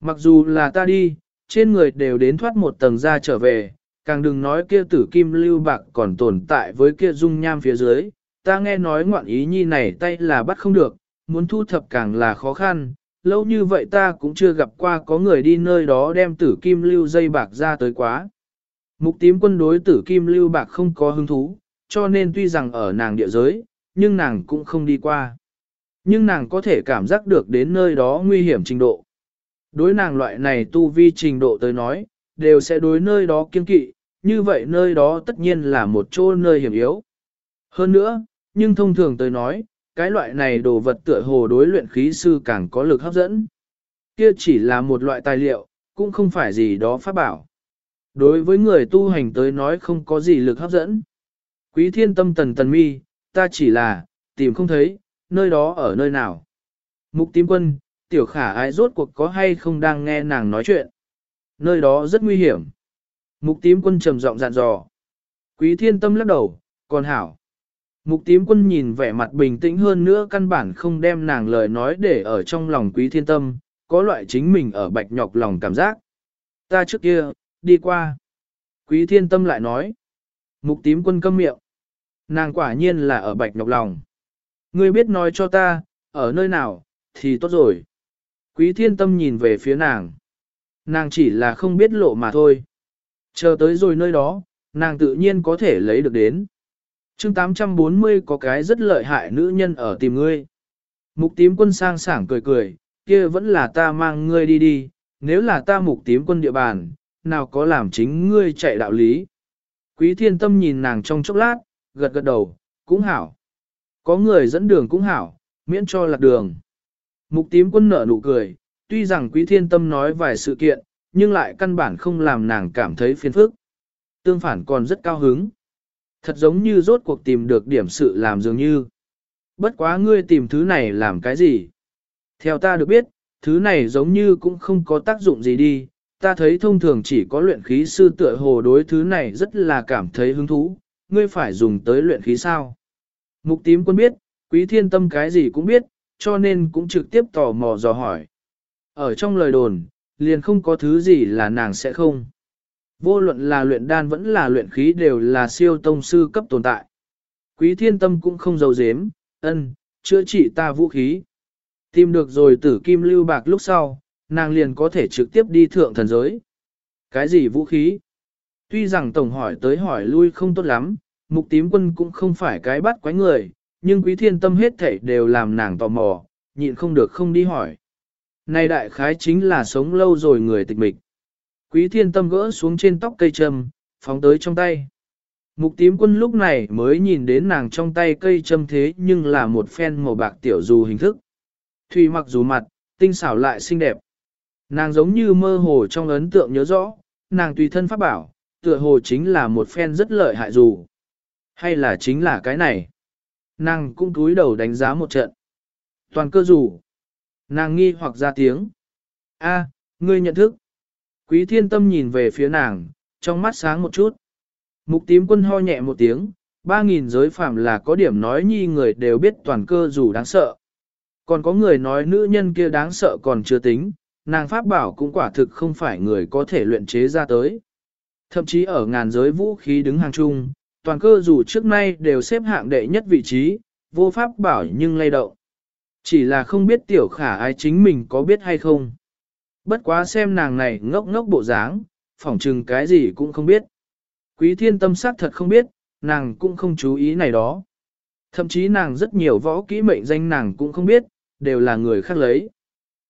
Mặc dù là ta đi, trên người đều đến thoát một tầng ra trở về, càng đừng nói kia tử kim lưu bạc còn tồn tại với kia dung nham phía dưới, ta nghe nói ngoạn ý nhi này tay là bắt không được, muốn thu thập càng là khó khăn, lâu như vậy ta cũng chưa gặp qua có người đi nơi đó đem tử kim lưu dây bạc ra tới quá. Mục tím quân đối tử kim lưu bạc không có hứng thú, cho nên tuy rằng ở nàng địa giới, nhưng nàng cũng không đi qua. Nhưng nàng có thể cảm giác được đến nơi đó nguy hiểm trình độ. Đối nàng loại này tu vi trình độ tới nói, đều sẽ đối nơi đó kiên kỵ, như vậy nơi đó tất nhiên là một chỗ nơi hiểm yếu. Hơn nữa, nhưng thông thường tới nói, cái loại này đồ vật tựa hồ đối luyện khí sư càng có lực hấp dẫn. Kia chỉ là một loại tài liệu, cũng không phải gì đó pháp bảo. Đối với người tu hành tới nói không có gì lực hấp dẫn. Quý thiên tâm tần tần mi, ta chỉ là, tìm không thấy, nơi đó ở nơi nào. Mục tím quân, tiểu khả ai rốt cuộc có hay không đang nghe nàng nói chuyện. Nơi đó rất nguy hiểm. Mục tím quân trầm giọng dặn dò. Quý thiên tâm lắc đầu, còn hảo. Mục tím quân nhìn vẻ mặt bình tĩnh hơn nữa căn bản không đem nàng lời nói để ở trong lòng quý thiên tâm, có loại chính mình ở bạch nhọc lòng cảm giác. Ta trước kia, đi qua. Quý thiên tâm lại nói. Mục tím quân câm miệng. Nàng quả nhiên là ở bạch nhọc lòng. Ngươi biết nói cho ta, ở nơi nào, thì tốt rồi. Quý thiên tâm nhìn về phía nàng. Nàng chỉ là không biết lộ mà thôi. Chờ tới rồi nơi đó, nàng tự nhiên có thể lấy được đến. chương 840 có cái rất lợi hại nữ nhân ở tìm ngươi. Mục tím quân sang sảng cười cười, kia vẫn là ta mang ngươi đi đi, nếu là ta mục tím quân địa bàn, nào có làm chính ngươi chạy đạo lý. Quý thiên tâm nhìn nàng trong chốc lát, gật gật đầu, cũng hảo. Có người dẫn đường cũng hảo, miễn cho lạc đường. Mục tím quân nở nụ cười, tuy rằng quý thiên tâm nói vài sự kiện, nhưng lại căn bản không làm nàng cảm thấy phiền phức. Tương phản còn rất cao hứng. Thật giống như rốt cuộc tìm được điểm sự làm dường như. Bất quá ngươi tìm thứ này làm cái gì? Theo ta được biết, thứ này giống như cũng không có tác dụng gì đi. Ta thấy thông thường chỉ có luyện khí sư tựa hồ đối thứ này rất là cảm thấy hứng thú. Ngươi phải dùng tới luyện khí sao? Mục tím quân biết, quý thiên tâm cái gì cũng biết, cho nên cũng trực tiếp tò mò dò hỏi. Ở trong lời đồn, liền không có thứ gì là nàng sẽ không. Vô luận là luyện đan vẫn là luyện khí đều là siêu tông sư cấp tồn tại. Quý thiên tâm cũng không giấu dếm, ân, chữa trị ta vũ khí. Tìm được rồi tử kim lưu bạc lúc sau, nàng liền có thể trực tiếp đi thượng thần giới. Cái gì vũ khí? Tuy rằng tổng hỏi tới hỏi lui không tốt lắm, mục tím quân cũng không phải cái bắt quái người, nhưng quý thiên tâm hết thảy đều làm nàng tò mò, nhịn không được không đi hỏi. Này đại khái chính là sống lâu rồi người tịch mịch. Quý thiên tâm gỡ xuống trên tóc cây châm, phóng tới trong tay. Mục tím quân lúc này mới nhìn đến nàng trong tay cây châm thế nhưng là một phen màu bạc tiểu dù hình thức. Thùy mặc dù mặt, tinh xảo lại xinh đẹp. Nàng giống như mơ hồ trong ấn tượng nhớ rõ, nàng tùy thân pháp bảo, tựa hồ chính là một phen rất lợi hại dù. Hay là chính là cái này? Nàng cũng cúi đầu đánh giá một trận. Toàn cơ dù. Nàng nghi hoặc ra tiếng. a ngươi nhận thức. Quý thiên tâm nhìn về phía nàng, trong mắt sáng một chút. Mục tím quân ho nhẹ một tiếng, ba nghìn giới phạm là có điểm nói nhi người đều biết toàn cơ dù đáng sợ. Còn có người nói nữ nhân kia đáng sợ còn chưa tính, nàng pháp bảo cũng quả thực không phải người có thể luyện chế ra tới. Thậm chí ở ngàn giới vũ khí đứng hàng chung, toàn cơ dù trước nay đều xếp hạng đệ nhất vị trí, vô pháp bảo nhưng lay động. Chỉ là không biết tiểu khả ai chính mình có biết hay không. Bất quá xem nàng này ngốc ngốc bộ dáng, phỏng chừng cái gì cũng không biết. Quý thiên tâm sắc thật không biết, nàng cũng không chú ý này đó. Thậm chí nàng rất nhiều võ kỹ mệnh danh nàng cũng không biết, đều là người khác lấy.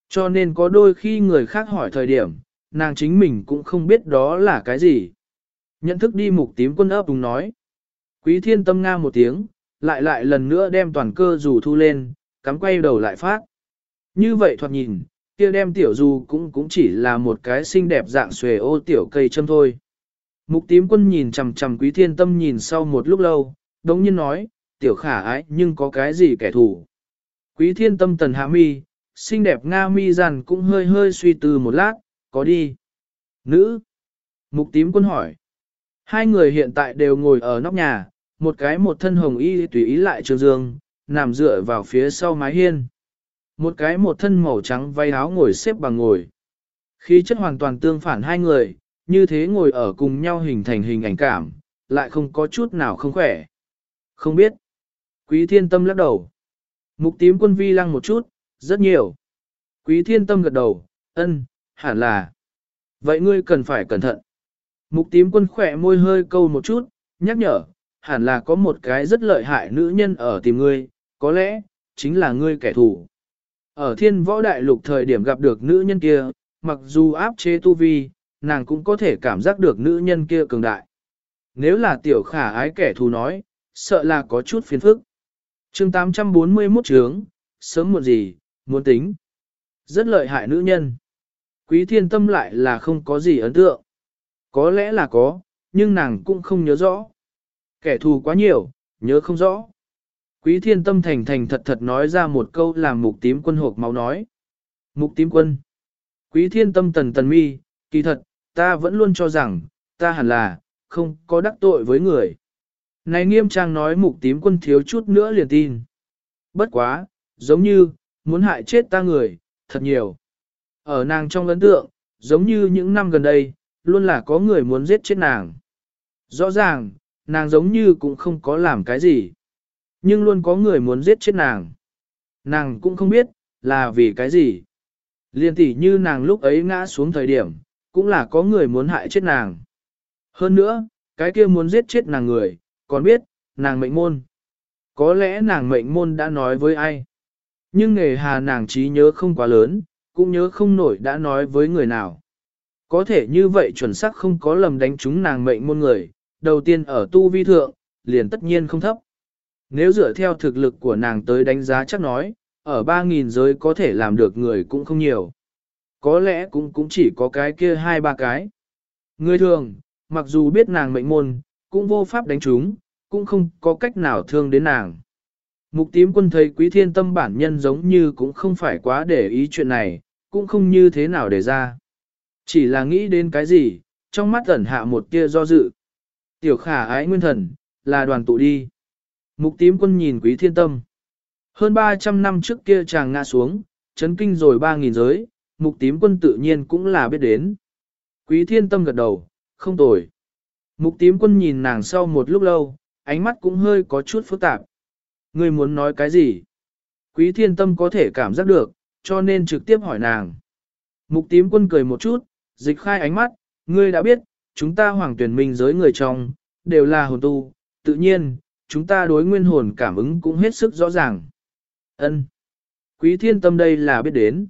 Cho nên có đôi khi người khác hỏi thời điểm, nàng chính mình cũng không biết đó là cái gì. Nhận thức đi mục tím quân ấp đúng nói. Quý thiên tâm nga một tiếng, lại lại lần nữa đem toàn cơ dù thu lên, cắm quay đầu lại phát. Như vậy thoạt nhìn, kia đem tiểu dù cũng cũng chỉ là một cái xinh đẹp dạng xuề ô tiểu cây châm thôi. Mục tím quân nhìn chằm chằm quý thiên tâm nhìn sau một lúc lâu, đống nhiên nói, tiểu khả ái nhưng có cái gì kẻ thù. Quý thiên tâm tần hạ mi, xinh đẹp Nga mi dàn cũng hơi hơi suy tư một lát, có đi. Nữ. Mục tím quân hỏi. Hai người hiện tại đều ngồi ở nóc nhà, một cái một thân hồng y tùy ý lại trường dương, nằm dựa vào phía sau mái hiên. Một cái một thân màu trắng vay áo ngồi xếp bằng ngồi. Khí chất hoàn toàn tương phản hai người, như thế ngồi ở cùng nhau hình thành hình ảnh cảm, lại không có chút nào không khỏe. Không biết. Quý thiên tâm lắc đầu. Mục tím quân vi lăng một chút, rất nhiều. Quý thiên tâm gật đầu, ân, hẳn là. Vậy ngươi cần phải cẩn thận. Mục tím quân khỏe môi hơi câu một chút, nhắc nhở, hẳn là có một cái rất lợi hại nữ nhân ở tìm ngươi, có lẽ, chính là ngươi kẻ thù. Ở thiên võ đại lục thời điểm gặp được nữ nhân kia, mặc dù áp chế tu vi, nàng cũng có thể cảm giác được nữ nhân kia cường đại. Nếu là tiểu khả ái kẻ thù nói, sợ là có chút phiền phức. chương 841 trướng, sớm muộn gì, muốn tính. Rất lợi hại nữ nhân. Quý thiên tâm lại là không có gì ấn tượng. Có lẽ là có, nhưng nàng cũng không nhớ rõ. Kẻ thù quá nhiều, nhớ không rõ. Quý thiên tâm thành thành thật thật nói ra một câu làm mục tím quân hộp máu nói. Mục tím quân. Quý thiên tâm tần tần mi, kỳ thật, ta vẫn luôn cho rằng, ta hẳn là, không có đắc tội với người. Này nghiêm trang nói mục tím quân thiếu chút nữa liền tin. Bất quá, giống như, muốn hại chết ta người, thật nhiều. Ở nàng trong ấn tượng, giống như những năm gần đây, luôn là có người muốn giết chết nàng. Rõ ràng, nàng giống như cũng không có làm cái gì. Nhưng luôn có người muốn giết chết nàng. Nàng cũng không biết, là vì cái gì. Liên tỷ như nàng lúc ấy ngã xuống thời điểm, cũng là có người muốn hại chết nàng. Hơn nữa, cái kia muốn giết chết nàng người, còn biết, nàng mệnh môn. Có lẽ nàng mệnh môn đã nói với ai. Nhưng nghề hà nàng trí nhớ không quá lớn, cũng nhớ không nổi đã nói với người nào. Có thể như vậy chuẩn xác không có lầm đánh trúng nàng mệnh môn người, đầu tiên ở tu vi thượng, liền tất nhiên không thấp. Nếu dựa theo thực lực của nàng tới đánh giá chắc nói, ở 3.000 giới có thể làm được người cũng không nhiều. Có lẽ cũng cũng chỉ có cái kia hai ba cái. Người thường, mặc dù biết nàng mệnh môn, cũng vô pháp đánh chúng, cũng không có cách nào thương đến nàng. Mục tím quân thấy quý thiên tâm bản nhân giống như cũng không phải quá để ý chuyện này, cũng không như thế nào để ra. Chỉ là nghĩ đến cái gì, trong mắt ẩn hạ một tia do dự. Tiểu khả ái nguyên thần, là đoàn tụ đi. Mục tím quân nhìn quý thiên tâm. Hơn 300 năm trước kia chàng ngã xuống, chấn kinh rồi 3.000 giới, mục tím quân tự nhiên cũng là biết đến. Quý thiên tâm gật đầu, không tồi. Mục tím quân nhìn nàng sau một lúc lâu, ánh mắt cũng hơi có chút phức tạp. Ngươi muốn nói cái gì? Quý thiên tâm có thể cảm giác được, cho nên trực tiếp hỏi nàng. Mục tím quân cười một chút, dịch khai ánh mắt, ngươi đã biết, chúng ta hoàng tuyển minh giới người trong, đều là hồn tu, tự nhiên, chúng ta đối nguyên hồn cảm ứng cũng hết sức rõ ràng. Ân, Quý thiên tâm đây là biết đến.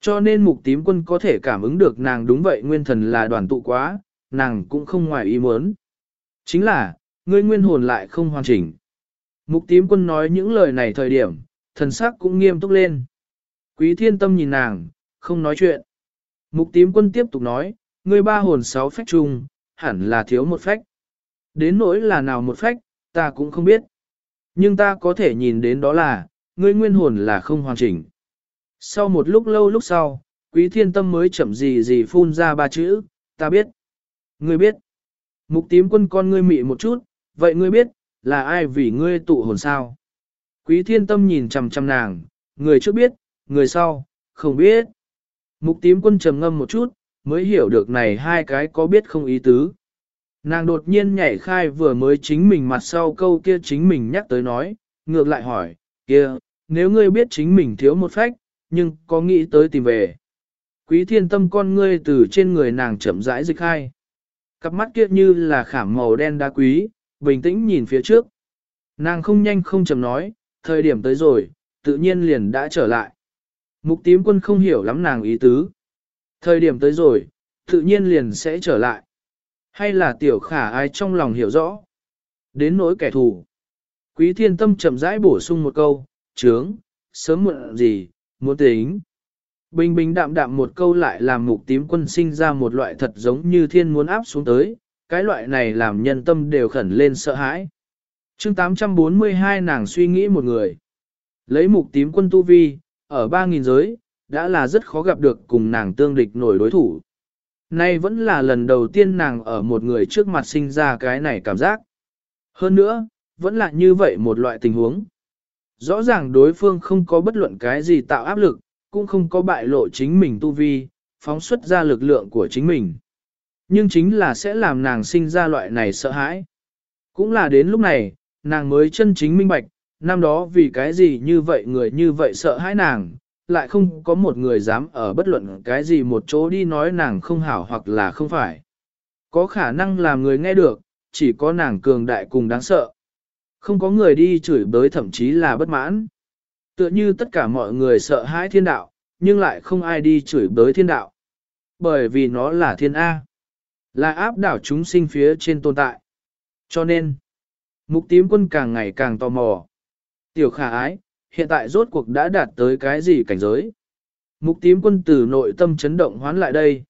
Cho nên mục tím quân có thể cảm ứng được nàng đúng vậy nguyên thần là đoàn tụ quá, nàng cũng không ngoài ý muốn. Chính là, ngươi nguyên hồn lại không hoàn chỉnh. Mục tím quân nói những lời này thời điểm, thần sắc cũng nghiêm túc lên. Quý thiên tâm nhìn nàng, không nói chuyện. Mục tím quân tiếp tục nói, ngươi ba hồn sáu phách chung, hẳn là thiếu một phách. Đến nỗi là nào một phách, ta cũng không biết. Nhưng ta có thể nhìn đến đó là, ngươi nguyên hồn là không hoàn chỉnh. Sau một lúc lâu lúc sau, quý thiên tâm mới chậm gì gì phun ra ba chữ, ta biết. Ngươi biết. Mục tím quân con ngươi mị một chút, vậy ngươi biết, là ai vì ngươi tụ hồn sao? Quý thiên tâm nhìn chằm chằm nàng, người trước biết, người sau, không biết. Mục tím quân trầm ngâm một chút, mới hiểu được này hai cái có biết không ý tứ. Nàng đột nhiên nhảy khai vừa mới chính mình mặt sau câu kia chính mình nhắc tới nói, ngược lại hỏi, kia, nếu ngươi biết chính mình thiếu một phách, nhưng có nghĩ tới tìm về. Quý thiên tâm con ngươi từ trên người nàng chậm rãi dịch khai. Cặp mắt kia như là khảm màu đen đá quý, bình tĩnh nhìn phía trước. Nàng không nhanh không chậm nói, thời điểm tới rồi, tự nhiên liền đã trở lại. Mục tím quân không hiểu lắm nàng ý tứ. Thời điểm tới rồi, tự nhiên liền sẽ trở lại. Hay là tiểu khả ai trong lòng hiểu rõ. Đến nỗi kẻ thù. Quý thiên tâm chậm rãi bổ sung một câu, trướng, sớm muộn gì, muốn tính. Bình bình đạm đạm một câu lại làm mục tím quân sinh ra một loại thật giống như thiên muốn áp xuống tới, cái loại này làm nhân tâm đều khẩn lên sợ hãi. chương 842 nàng suy nghĩ một người. Lấy mục tím quân tu vi, ở 3.000 giới, đã là rất khó gặp được cùng nàng tương địch nổi đối thủ. Nay vẫn là lần đầu tiên nàng ở một người trước mặt sinh ra cái này cảm giác. Hơn nữa, vẫn là như vậy một loại tình huống. Rõ ràng đối phương không có bất luận cái gì tạo áp lực, cũng không có bại lộ chính mình tu vi, phóng xuất ra lực lượng của chính mình. Nhưng chính là sẽ làm nàng sinh ra loại này sợ hãi. Cũng là đến lúc này, nàng mới chân chính minh bạch, năm đó vì cái gì như vậy người như vậy sợ hãi nàng, lại không có một người dám ở bất luận cái gì một chỗ đi nói nàng không hảo hoặc là không phải. Có khả năng làm người nghe được, chỉ có nàng cường đại cùng đáng sợ. Không có người đi chửi bới thậm chí là bất mãn. Tựa như tất cả mọi người sợ hãi thiên đạo, nhưng lại không ai đi chửi bới thiên đạo. Bởi vì nó là thiên A. Là áp đảo chúng sinh phía trên tồn tại. Cho nên, mục tím quân càng ngày càng tò mò. Tiểu khả ái, hiện tại rốt cuộc đã đạt tới cái gì cảnh giới? Mục tím quân từ nội tâm chấn động hoán lại đây.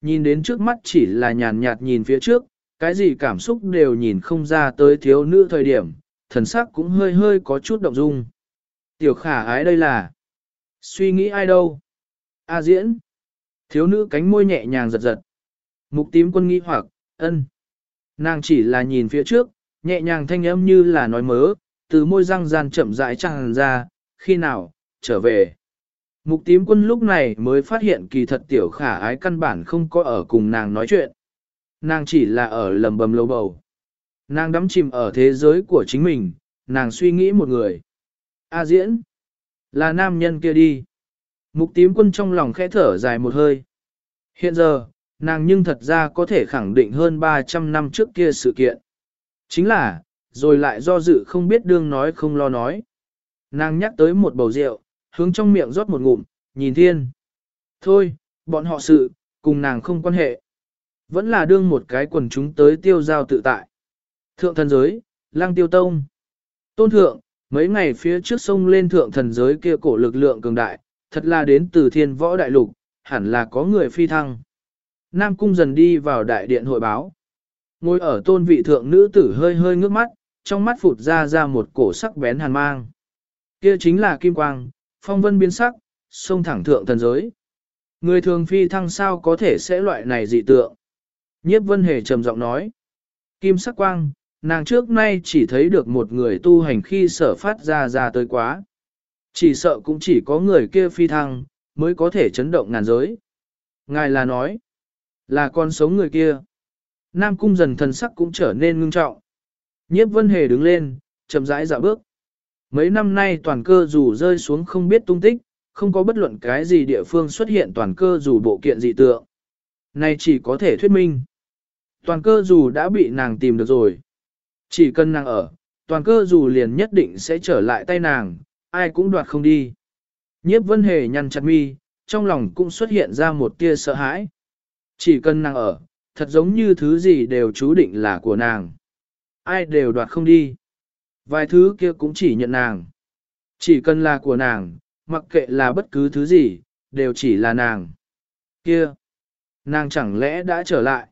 Nhìn đến trước mắt chỉ là nhàn nhạt nhìn phía trước, cái gì cảm xúc đều nhìn không ra tới thiếu nữ thời điểm, thần sắc cũng hơi hơi có chút động dung. Tiểu khả ái đây là suy nghĩ ai đâu? A diễn. Thiếu nữ cánh môi nhẹ nhàng giật giật. Mục tím quân nghĩ hoặc, ân. Nàng chỉ là nhìn phía trước, nhẹ nhàng thanh âm như là nói mớ, từ môi răng gian chậm rãi tràn ra, khi nào, trở về. Mục tím quân lúc này mới phát hiện kỳ thật tiểu khả ái căn bản không có ở cùng nàng nói chuyện. nàng chỉ là ở lầm bầm lâu bầu. Nàng đắm chìm ở thế giới của chính mình, nàng suy nghĩ một người. A diễn, là nam nhân kia đi. Mục tím quân trong lòng khẽ thở dài một hơi. Hiện giờ, nàng nhưng thật ra có thể khẳng định hơn 300 năm trước kia sự kiện. Chính là, rồi lại do dự không biết đương nói không lo nói. Nàng nhắc tới một bầu rượu, hướng trong miệng rót một ngụm, nhìn thiên. Thôi, bọn họ sự, cùng nàng không quan hệ. Vẫn là đương một cái quần chúng tới tiêu giao tự tại. Thượng thần giới, lang tiêu tông. Tôn thượng, mấy ngày phía trước sông lên thượng thần giới kia cổ lực lượng cường đại, thật là đến từ thiên võ đại lục, hẳn là có người phi thăng. Nam cung dần đi vào đại điện hội báo. Ngồi ở tôn vị thượng nữ tử hơi hơi ngước mắt, trong mắt phụt ra ra một cổ sắc bén hàn mang. Kia chính là kim quang, phong vân biến sắc, sông thẳng thượng thần giới. Người thường phi thăng sao có thể sẽ loại này dị tượng. Nhiếp vân hề trầm giọng nói. Kim sắc quang, nàng trước nay chỉ thấy được một người tu hành khi sở phát ra ra tới quá. Chỉ sợ cũng chỉ có người kia phi thăng, mới có thể chấn động ngàn giới. Ngài là nói, là con sống người kia. Nam cung dần thần sắc cũng trở nên ngưng trọng. Nhiếp vân hề đứng lên, chậm rãi dạo bước. Mấy năm nay toàn cơ dù rơi xuống không biết tung tích, không có bất luận cái gì địa phương xuất hiện toàn cơ dù bộ kiện dị tượng. Này chỉ có thể thuyết minh. Toàn cơ dù đã bị nàng tìm được rồi. Chỉ cần nàng ở, toàn cơ dù liền nhất định sẽ trở lại tay nàng, ai cũng đoạt không đi. Nhiếp vân hề nhăn chặt mi, trong lòng cũng xuất hiện ra một tia sợ hãi. Chỉ cần nàng ở, thật giống như thứ gì đều chú định là của nàng. Ai đều đoạt không đi. Vài thứ kia cũng chỉ nhận nàng. Chỉ cần là của nàng, mặc kệ là bất cứ thứ gì, đều chỉ là nàng. Kia! Nàng chẳng lẽ đã trở lại?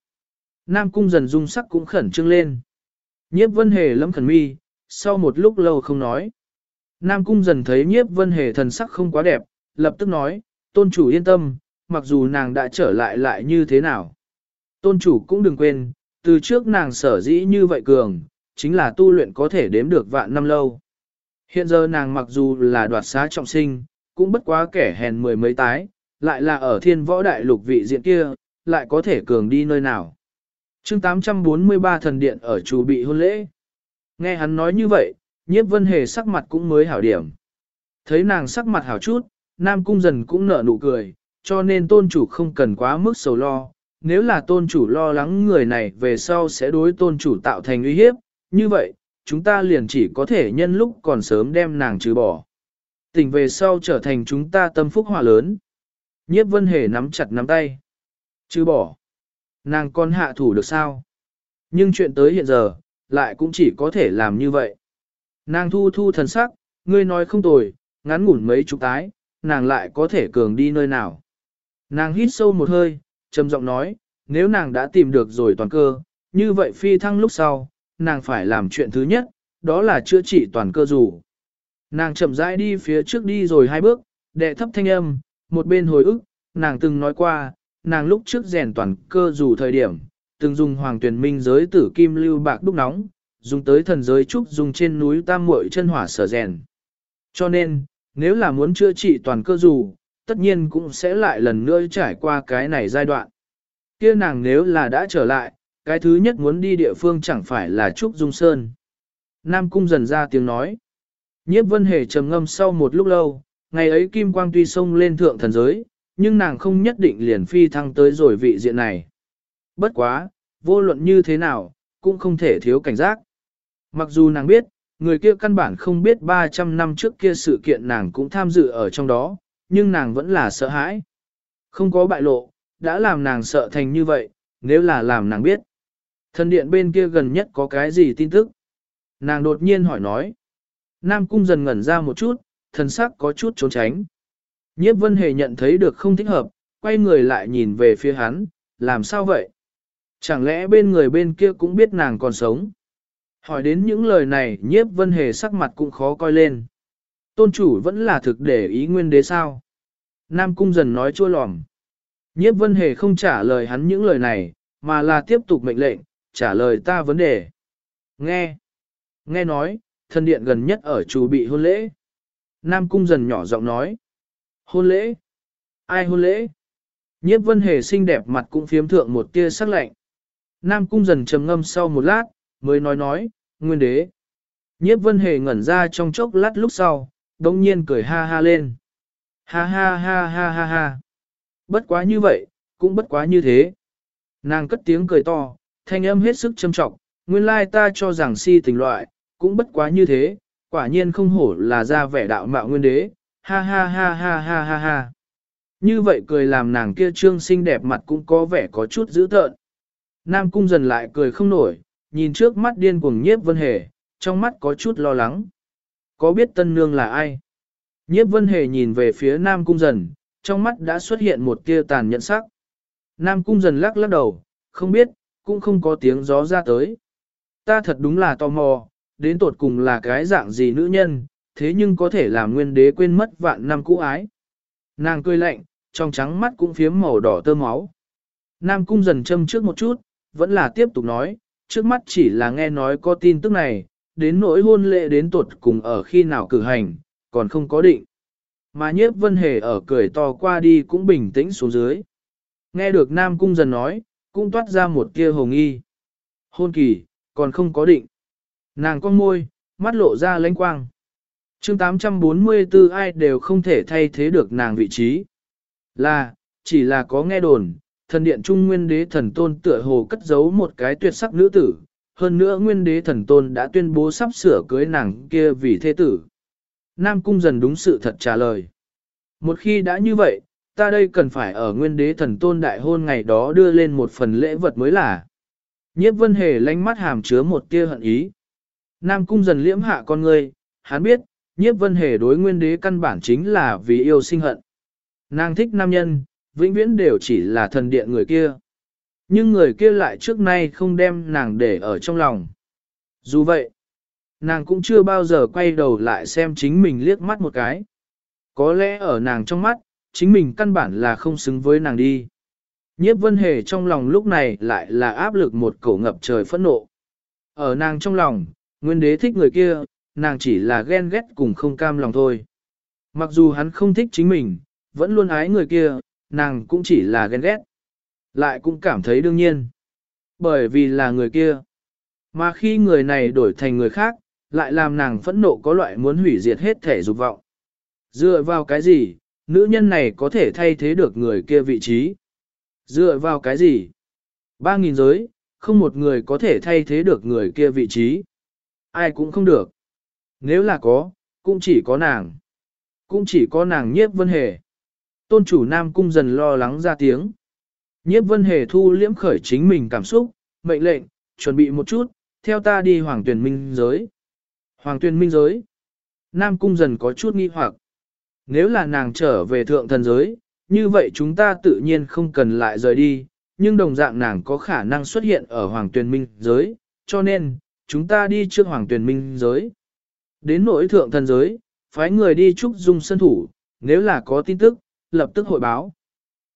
Nam cung dần dung sắc cũng khẩn trương lên. Nhiếp vân hề lâm khẩn mi, sau một lúc lâu không nói. Nam cung dần thấy nhiếp vân hề thần sắc không quá đẹp, lập tức nói, tôn chủ yên tâm, mặc dù nàng đã trở lại lại như thế nào. Tôn chủ cũng đừng quên, từ trước nàng sở dĩ như vậy cường, chính là tu luyện có thể đếm được vạn năm lâu. Hiện giờ nàng mặc dù là đoạt xá trọng sinh, cũng bất quá kẻ hèn mười mấy tái, lại là ở thiên võ đại lục vị diện kia, lại có thể cường đi nơi nào. chương 843 thần điện ở chủ bị hôn lễ. Nghe hắn nói như vậy, nhiếp vân hề sắc mặt cũng mới hảo điểm. Thấy nàng sắc mặt hảo chút, nam cung dần cũng nở nụ cười, cho nên tôn chủ không cần quá mức sầu lo. Nếu là tôn chủ lo lắng người này về sau sẽ đối tôn chủ tạo thành uy hiếp, như vậy, chúng ta liền chỉ có thể nhân lúc còn sớm đem nàng trừ bỏ. Tỉnh về sau trở thành chúng ta tâm phúc hỏa lớn. Nhiếp vân hề nắm chặt nắm tay. Trừ bỏ. Nàng con hạ thủ được sao? Nhưng chuyện tới hiện giờ, lại cũng chỉ có thể làm như vậy. Nàng thu thu thần sắc, ngươi nói không tồi, ngắn ngủn mấy chục tái, nàng lại có thể cường đi nơi nào. Nàng hít sâu một hơi, trầm giọng nói, nếu nàng đã tìm được rồi toàn cơ, như vậy phi thăng lúc sau, nàng phải làm chuyện thứ nhất, đó là chữa trị toàn cơ dù. Nàng chậm rãi đi phía trước đi rồi hai bước, đệ thấp thanh âm, một bên hồi ức, nàng từng nói qua, nàng lúc trước rèn toàn cơ dù thời điểm, từng dùng hoàng tuyển minh giới tử kim lưu bạc đúc nóng, dùng tới thần giới trúc dùng trên núi tam muội chân hỏa sở rèn. Cho nên, nếu là muốn chữa trị toàn cơ dù, tất nhiên cũng sẽ lại lần nữa trải qua cái này giai đoạn. Kia nàng nếu là đã trở lại, cái thứ nhất muốn đi địa phương chẳng phải là Trúc Dung Sơn. Nam Cung dần ra tiếng nói. Nhiếp vân hề trầm ngâm sau một lúc lâu, ngày ấy Kim Quang tuy sông lên thượng thần giới, nhưng nàng không nhất định liền phi thăng tới rồi vị diện này. Bất quá, vô luận như thế nào, cũng không thể thiếu cảnh giác. Mặc dù nàng biết, người kia căn bản không biết 300 năm trước kia sự kiện nàng cũng tham dự ở trong đó, nhưng nàng vẫn là sợ hãi. Không có bại lộ, đã làm nàng sợ thành như vậy, nếu là làm nàng biết. Thần điện bên kia gần nhất có cái gì tin tức? Nàng đột nhiên hỏi nói. Nam cung dần ngẩn ra một chút, thần sắc có chút trốn tránh. Nhiếp vân hề nhận thấy được không thích hợp, quay người lại nhìn về phía hắn, làm sao vậy? Chẳng lẽ bên người bên kia cũng biết nàng còn sống? Hỏi đến những lời này nhiếp vân hề sắc mặt cũng khó coi lên. Tôn chủ vẫn là thực để ý nguyên đế sao? Nam cung dần nói chua lòm. Nhiếp vân hề không trả lời hắn những lời này, mà là tiếp tục mệnh lệnh, trả lời ta vấn đề. Nghe. Nghe nói, thân điện gần nhất ở chủ bị hôn lễ. Nam cung dần nhỏ giọng nói. Hôn lễ? Ai hôn lễ? Nhiếp vân hề xinh đẹp mặt cũng phiếm thượng một tia sắc lạnh. Nam cung dần trầm ngâm sau một lát, mới nói nói, nguyên đế. Nhiếp vân hề ngẩn ra trong chốc lát lúc sau, đông nhiên cười ha ha lên. Ha ha ha ha ha ha. Bất quá như vậy, cũng bất quá như thế. Nàng cất tiếng cười to, thanh âm hết sức châm trọng, nguyên lai ta cho rằng si tình loại, cũng bất quá như thế, quả nhiên không hổ là ra vẻ đạo mạo nguyên đế, ha ha ha ha ha ha ha. Như vậy cười làm nàng kia trương xinh đẹp mặt cũng có vẻ có chút dữ tợn. Nam cung dần lại cười không nổi, nhìn trước mắt điên cuồng nhiếp vân hề, trong mắt có chút lo lắng. Có biết tân nương là ai? Nhiếp vân hề nhìn về phía Nam cung dần, trong mắt đã xuất hiện một tia tàn nhẫn sắc. Nam cung dần lắc lắc đầu, không biết, cũng không có tiếng gió ra tới. Ta thật đúng là tò mò, đến tột cùng là cái dạng gì nữ nhân, thế nhưng có thể làm nguyên đế quên mất vạn năm cũ ái. Nàng cười lạnh, trong trắng mắt cũng phiếm màu đỏ tơ máu. Nam cung dần châm trước một chút, vẫn là tiếp tục nói, trước mắt chỉ là nghe nói có tin tức này, đến nỗi hôn lễ đến tuột cùng ở khi nào cử hành, còn không có định. Mà nhiếp vân hề ở cười to qua đi cũng bình tĩnh xuống dưới. Nghe được Nam cung dần nói, cũng toát ra một tia hồng y. Hôn kỳ, còn không có định. Nàng con môi, mắt lộ ra lãnh quang. chương 844 ai đều không thể thay thế được nàng vị trí. Là, chỉ là có nghe đồn, thần điện trung nguyên đế thần tôn tựa hồ cất giấu một cái tuyệt sắc nữ tử. Hơn nữa nguyên đế thần tôn đã tuyên bố sắp sửa cưới nàng kia vì thế tử. Nam cung dần đúng sự thật trả lời. Một khi đã như vậy, ta đây cần phải ở nguyên đế thần tôn đại hôn ngày đó đưa lên một phần lễ vật mới là. Nhiếp vân hề lánh mắt hàm chứa một tia hận ý. Nam cung dần liễm hạ con người, hắn biết, nhiếp vân hề đối nguyên đế căn bản chính là vì yêu sinh hận. Nàng thích nam nhân, vĩnh viễn đều chỉ là thần điện người kia. Nhưng người kia lại trước nay không đem nàng để ở trong lòng. Dù vậy, nàng cũng chưa bao giờ quay đầu lại xem chính mình liếc mắt một cái. Có lẽ ở nàng trong mắt, chính mình căn bản là không xứng với nàng đi. Nhiếp vân hề trong lòng lúc này lại là áp lực một cổ ngập trời phẫn nộ. Ở nàng trong lòng, nguyên đế thích người kia, nàng chỉ là ghen ghét cùng không cam lòng thôi. Mặc dù hắn không thích chính mình, vẫn luôn ái người kia, nàng cũng chỉ là ghen ghét. Lại cũng cảm thấy đương nhiên. Bởi vì là người kia. Mà khi người này đổi thành người khác, lại làm nàng phẫn nộ có loại muốn hủy diệt hết thể dục vọng. Dựa vào cái gì, nữ nhân này có thể thay thế được người kia vị trí? Dựa vào cái gì? Ba nghìn giới, không một người có thể thay thế được người kia vị trí. Ai cũng không được. Nếu là có, cũng chỉ có nàng. Cũng chỉ có nàng nhiếp vân hề. Tôn chủ Nam Cung dần lo lắng ra tiếng. Nhiếp vân hề thu liễm khởi chính mình cảm xúc, mệnh lệnh, chuẩn bị một chút, theo ta đi hoàng tuyển minh giới. Hoàng tuyển minh giới. Nam Cung dần có chút nghi hoặc. Nếu là nàng trở về thượng thần giới, như vậy chúng ta tự nhiên không cần lại rời đi, nhưng đồng dạng nàng có khả năng xuất hiện ở hoàng tuyển minh giới, cho nên, chúng ta đi trước hoàng tuyển minh giới. Đến nỗi thượng thần giới, phái người đi chúc dung sân thủ, nếu là có tin tức, lập tức hội báo.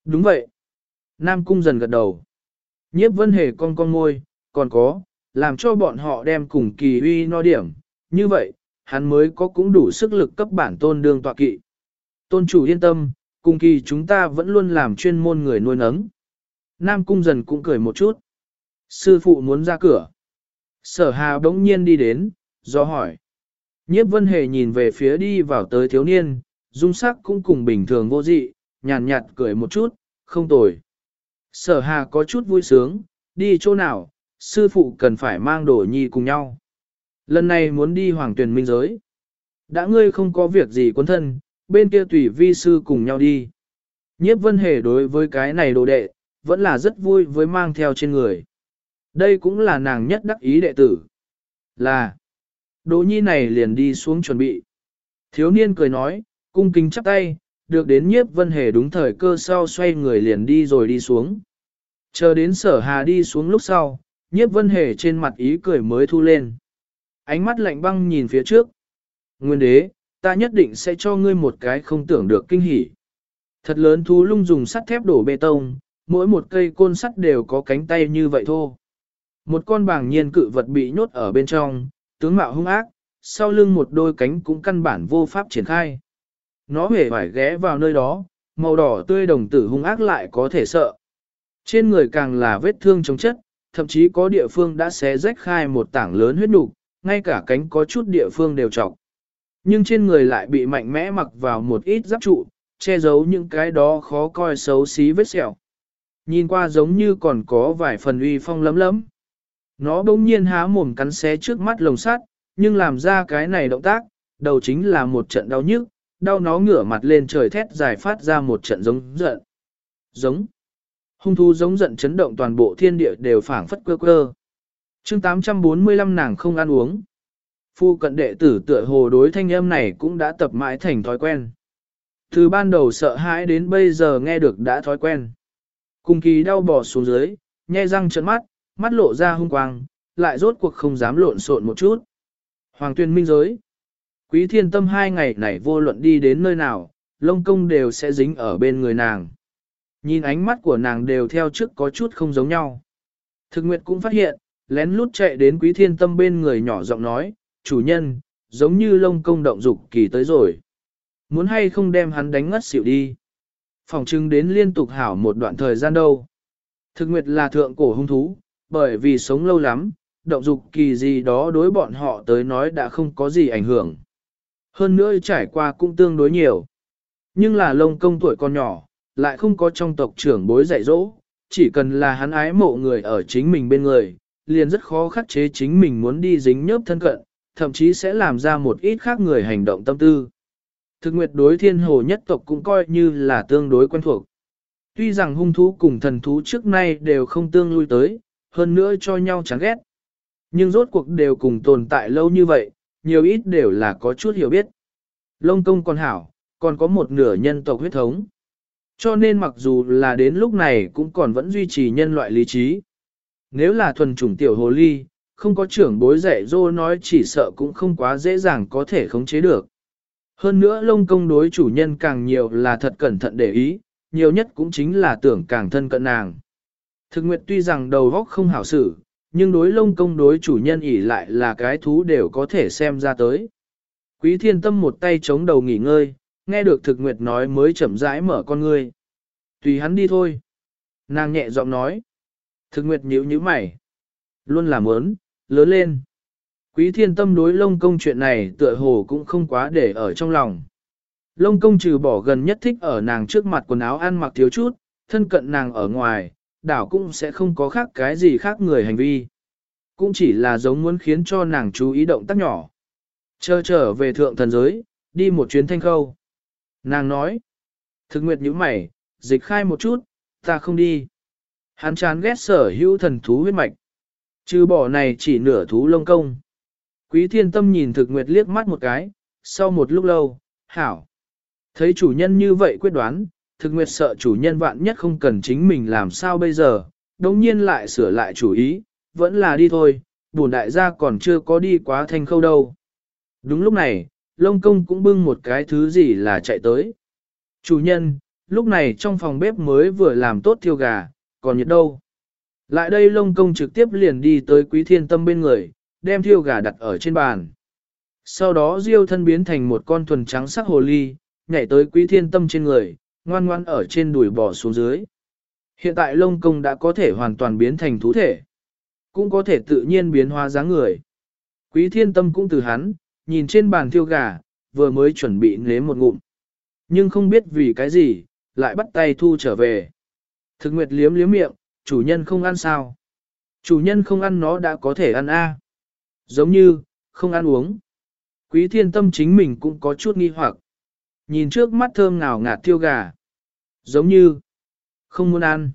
Đúng vậy. Nam cung dần gật đầu. Nhiếp vân hề con con môi, còn có, làm cho bọn họ đem cùng kỳ uy no điểm, như vậy, hắn mới có cũng đủ sức lực cấp bản tôn đương tọa kỵ. Tôn chủ yên tâm, cùng kỳ chúng ta vẫn luôn làm chuyên môn người nuôi nấng. Nam cung dần cũng cười một chút. Sư phụ muốn ra cửa. Sở hà bỗng nhiên đi đến, do hỏi. Nhiếp vân hề nhìn về phía đi vào tới thiếu niên, dung sắc cũng cùng bình thường vô dị, nhàn nhạt, cười một chút, không tồi. Sở hà có chút vui sướng, đi chỗ nào, sư phụ cần phải mang đồ nhi cùng nhau. Lần này muốn đi hoàng tuyển minh giới. Đã ngươi không có việc gì quân thân, bên kia tùy vi sư cùng nhau đi. Nhiếp vân hề đối với cái này đồ đệ, vẫn là rất vui với mang theo trên người. Đây cũng là nàng nhất đắc ý đệ tử. Là, đồ nhi này liền đi xuống chuẩn bị. Thiếu niên cười nói, cung kính chắp tay, được đến nhiếp vân hề đúng thời cơ sau xoay người liền đi rồi đi xuống. Chờ đến sở hà đi xuống lúc sau, nhiếp vân hề trên mặt ý cười mới thu lên. Ánh mắt lạnh băng nhìn phía trước. Nguyên đế, ta nhất định sẽ cho ngươi một cái không tưởng được kinh hỉ. Thật lớn thú lung dùng sắt thép đổ bê tông, mỗi một cây côn sắt đều có cánh tay như vậy thô Một con bảng nhiên cự vật bị nhốt ở bên trong, tướng mạo hung ác, sau lưng một đôi cánh cũng căn bản vô pháp triển khai. Nó hề phải ghé vào nơi đó, màu đỏ tươi đồng tử hung ác lại có thể sợ. Trên người càng là vết thương chống chất, thậm chí có địa phương đã xé rách khai một tảng lớn huyết nục, ngay cả cánh có chút địa phương đều trọc. Nhưng trên người lại bị mạnh mẽ mặc vào một ít giáp trụ, che giấu những cái đó khó coi xấu xí vết sẹo. Nhìn qua giống như còn có vài phần uy phong lấm lấm. Nó bỗng nhiên há mồm cắn xé trước mắt lồng sắt, nhưng làm ra cái này động tác, đầu chính là một trận đau nhức, đau nó ngửa mặt lên trời thét dài phát ra một trận giống giận. Giống. Hung thú giống giận chấn động toàn bộ thiên địa đều phảng phất quơ quơ. chương 845 nàng không ăn uống. Phu cận đệ tử tựa hồ đối thanh âm này cũng đã tập mãi thành thói quen. Từ ban đầu sợ hãi đến bây giờ nghe được đã thói quen. Cùng kỳ đau bỏ xuống dưới, nhe răng trợn mắt, mắt lộ ra hung quang, lại rốt cuộc không dám lộn xộn một chút. Hoàng tuyên minh giới. Quý thiên tâm hai ngày này vô luận đi đến nơi nào, lông công đều sẽ dính ở bên người nàng. Nhìn ánh mắt của nàng đều theo trước có chút không giống nhau. Thực nguyệt cũng phát hiện, lén lút chạy đến quý thiên tâm bên người nhỏ giọng nói, chủ nhân, giống như lông công động dục kỳ tới rồi. Muốn hay không đem hắn đánh ngất xỉu đi. Phòng trưng đến liên tục hảo một đoạn thời gian đâu. Thực nguyệt là thượng cổ hung thú, bởi vì sống lâu lắm, động dục kỳ gì đó đối bọn họ tới nói đã không có gì ảnh hưởng. Hơn nữa trải qua cũng tương đối nhiều. Nhưng là lông công tuổi còn nhỏ, lại không có trong tộc trưởng bối dạy dỗ, chỉ cần là hắn ái mộ người ở chính mình bên người, liền rất khó khắc chế chính mình muốn đi dính nhớp thân cận, thậm chí sẽ làm ra một ít khác người hành động tâm tư. Thực nguyệt đối thiên hồ nhất tộc cũng coi như là tương đối quen thuộc. Tuy rằng hung thú cùng thần thú trước nay đều không tương lui tới, hơn nữa cho nhau chán ghét. Nhưng rốt cuộc đều cùng tồn tại lâu như vậy, nhiều ít đều là có chút hiểu biết. Lông công còn hảo, còn có một nửa nhân tộc huyết thống. Cho nên mặc dù là đến lúc này cũng còn vẫn duy trì nhân loại lý trí. Nếu là thuần chủng tiểu hồ ly, không có trưởng bối dạy dô nói chỉ sợ cũng không quá dễ dàng có thể khống chế được. Hơn nữa lông công đối chủ nhân càng nhiều là thật cẩn thận để ý, nhiều nhất cũng chính là tưởng càng thân cận nàng. Thực nguyệt tuy rằng đầu góc không hảo xử, nhưng đối lông công đối chủ nhân ỉ lại là cái thú đều có thể xem ra tới. Quý thiên tâm một tay chống đầu nghỉ ngơi, nghe được thực nguyệt nói mới chậm rãi mở con ngươi. Tùy hắn đi thôi. Nàng nhẹ giọng nói. Thực nguyệt nhíu nhíu mày. Luôn làm ớn, lớn lên. Quý thiên tâm đối lông công chuyện này tựa hồ cũng không quá để ở trong lòng. Lông công trừ bỏ gần nhất thích ở nàng trước mặt quần áo ăn mặc thiếu chút, thân cận nàng ở ngoài, đảo cũng sẽ không có khác cái gì khác người hành vi. Cũng chỉ là giống muốn khiến cho nàng chú ý động tác nhỏ. Chờ trở về thượng thần giới, đi một chuyến thanh khâu. Nàng nói, thực nguyệt như mày, dịch khai một chút, ta không đi. Hắn chán ghét sở hữu thần thú huyết mạch. Trừ bỏ này chỉ nửa thú lông công. Quý thiên tâm nhìn thực nguyệt liếc mắt một cái, sau một lúc lâu, hảo. Thấy chủ nhân như vậy quyết đoán, thực nguyệt sợ chủ nhân vạn nhất không cần chính mình làm sao bây giờ, đồng nhiên lại sửa lại chủ ý, vẫn là đi thôi, bổn đại gia còn chưa có đi quá thanh khâu đâu. Đúng lúc này, lông công cũng bưng một cái thứ gì là chạy tới. Chủ nhân, lúc này trong phòng bếp mới vừa làm tốt thiêu gà, còn nhiệt đâu. Lại đây lông công trực tiếp liền đi tới quý thiên tâm bên người, đem thiêu gà đặt ở trên bàn. Sau đó diêu thân biến thành một con thuần trắng sắc hồ ly, nhảy tới quý thiên tâm trên người, ngoan ngoan ở trên đùi bò xuống dưới. Hiện tại lông công đã có thể hoàn toàn biến thành thú thể, cũng có thể tự nhiên biến hóa dáng người. Quý thiên tâm cũng từ hắn, nhìn trên bàn thiêu gà, vừa mới chuẩn bị nếm một ngụm. Nhưng không biết vì cái gì, lại bắt tay thu trở về. Thực nguyệt liếm liếm miệng, chủ nhân không ăn sao. Chủ nhân không ăn nó đã có thể ăn a. Giống như, không ăn uống. Quý thiên tâm chính mình cũng có chút nghi hoặc. Nhìn trước mắt thơm ngào ngạt thiêu gà. Giống như, không muốn ăn.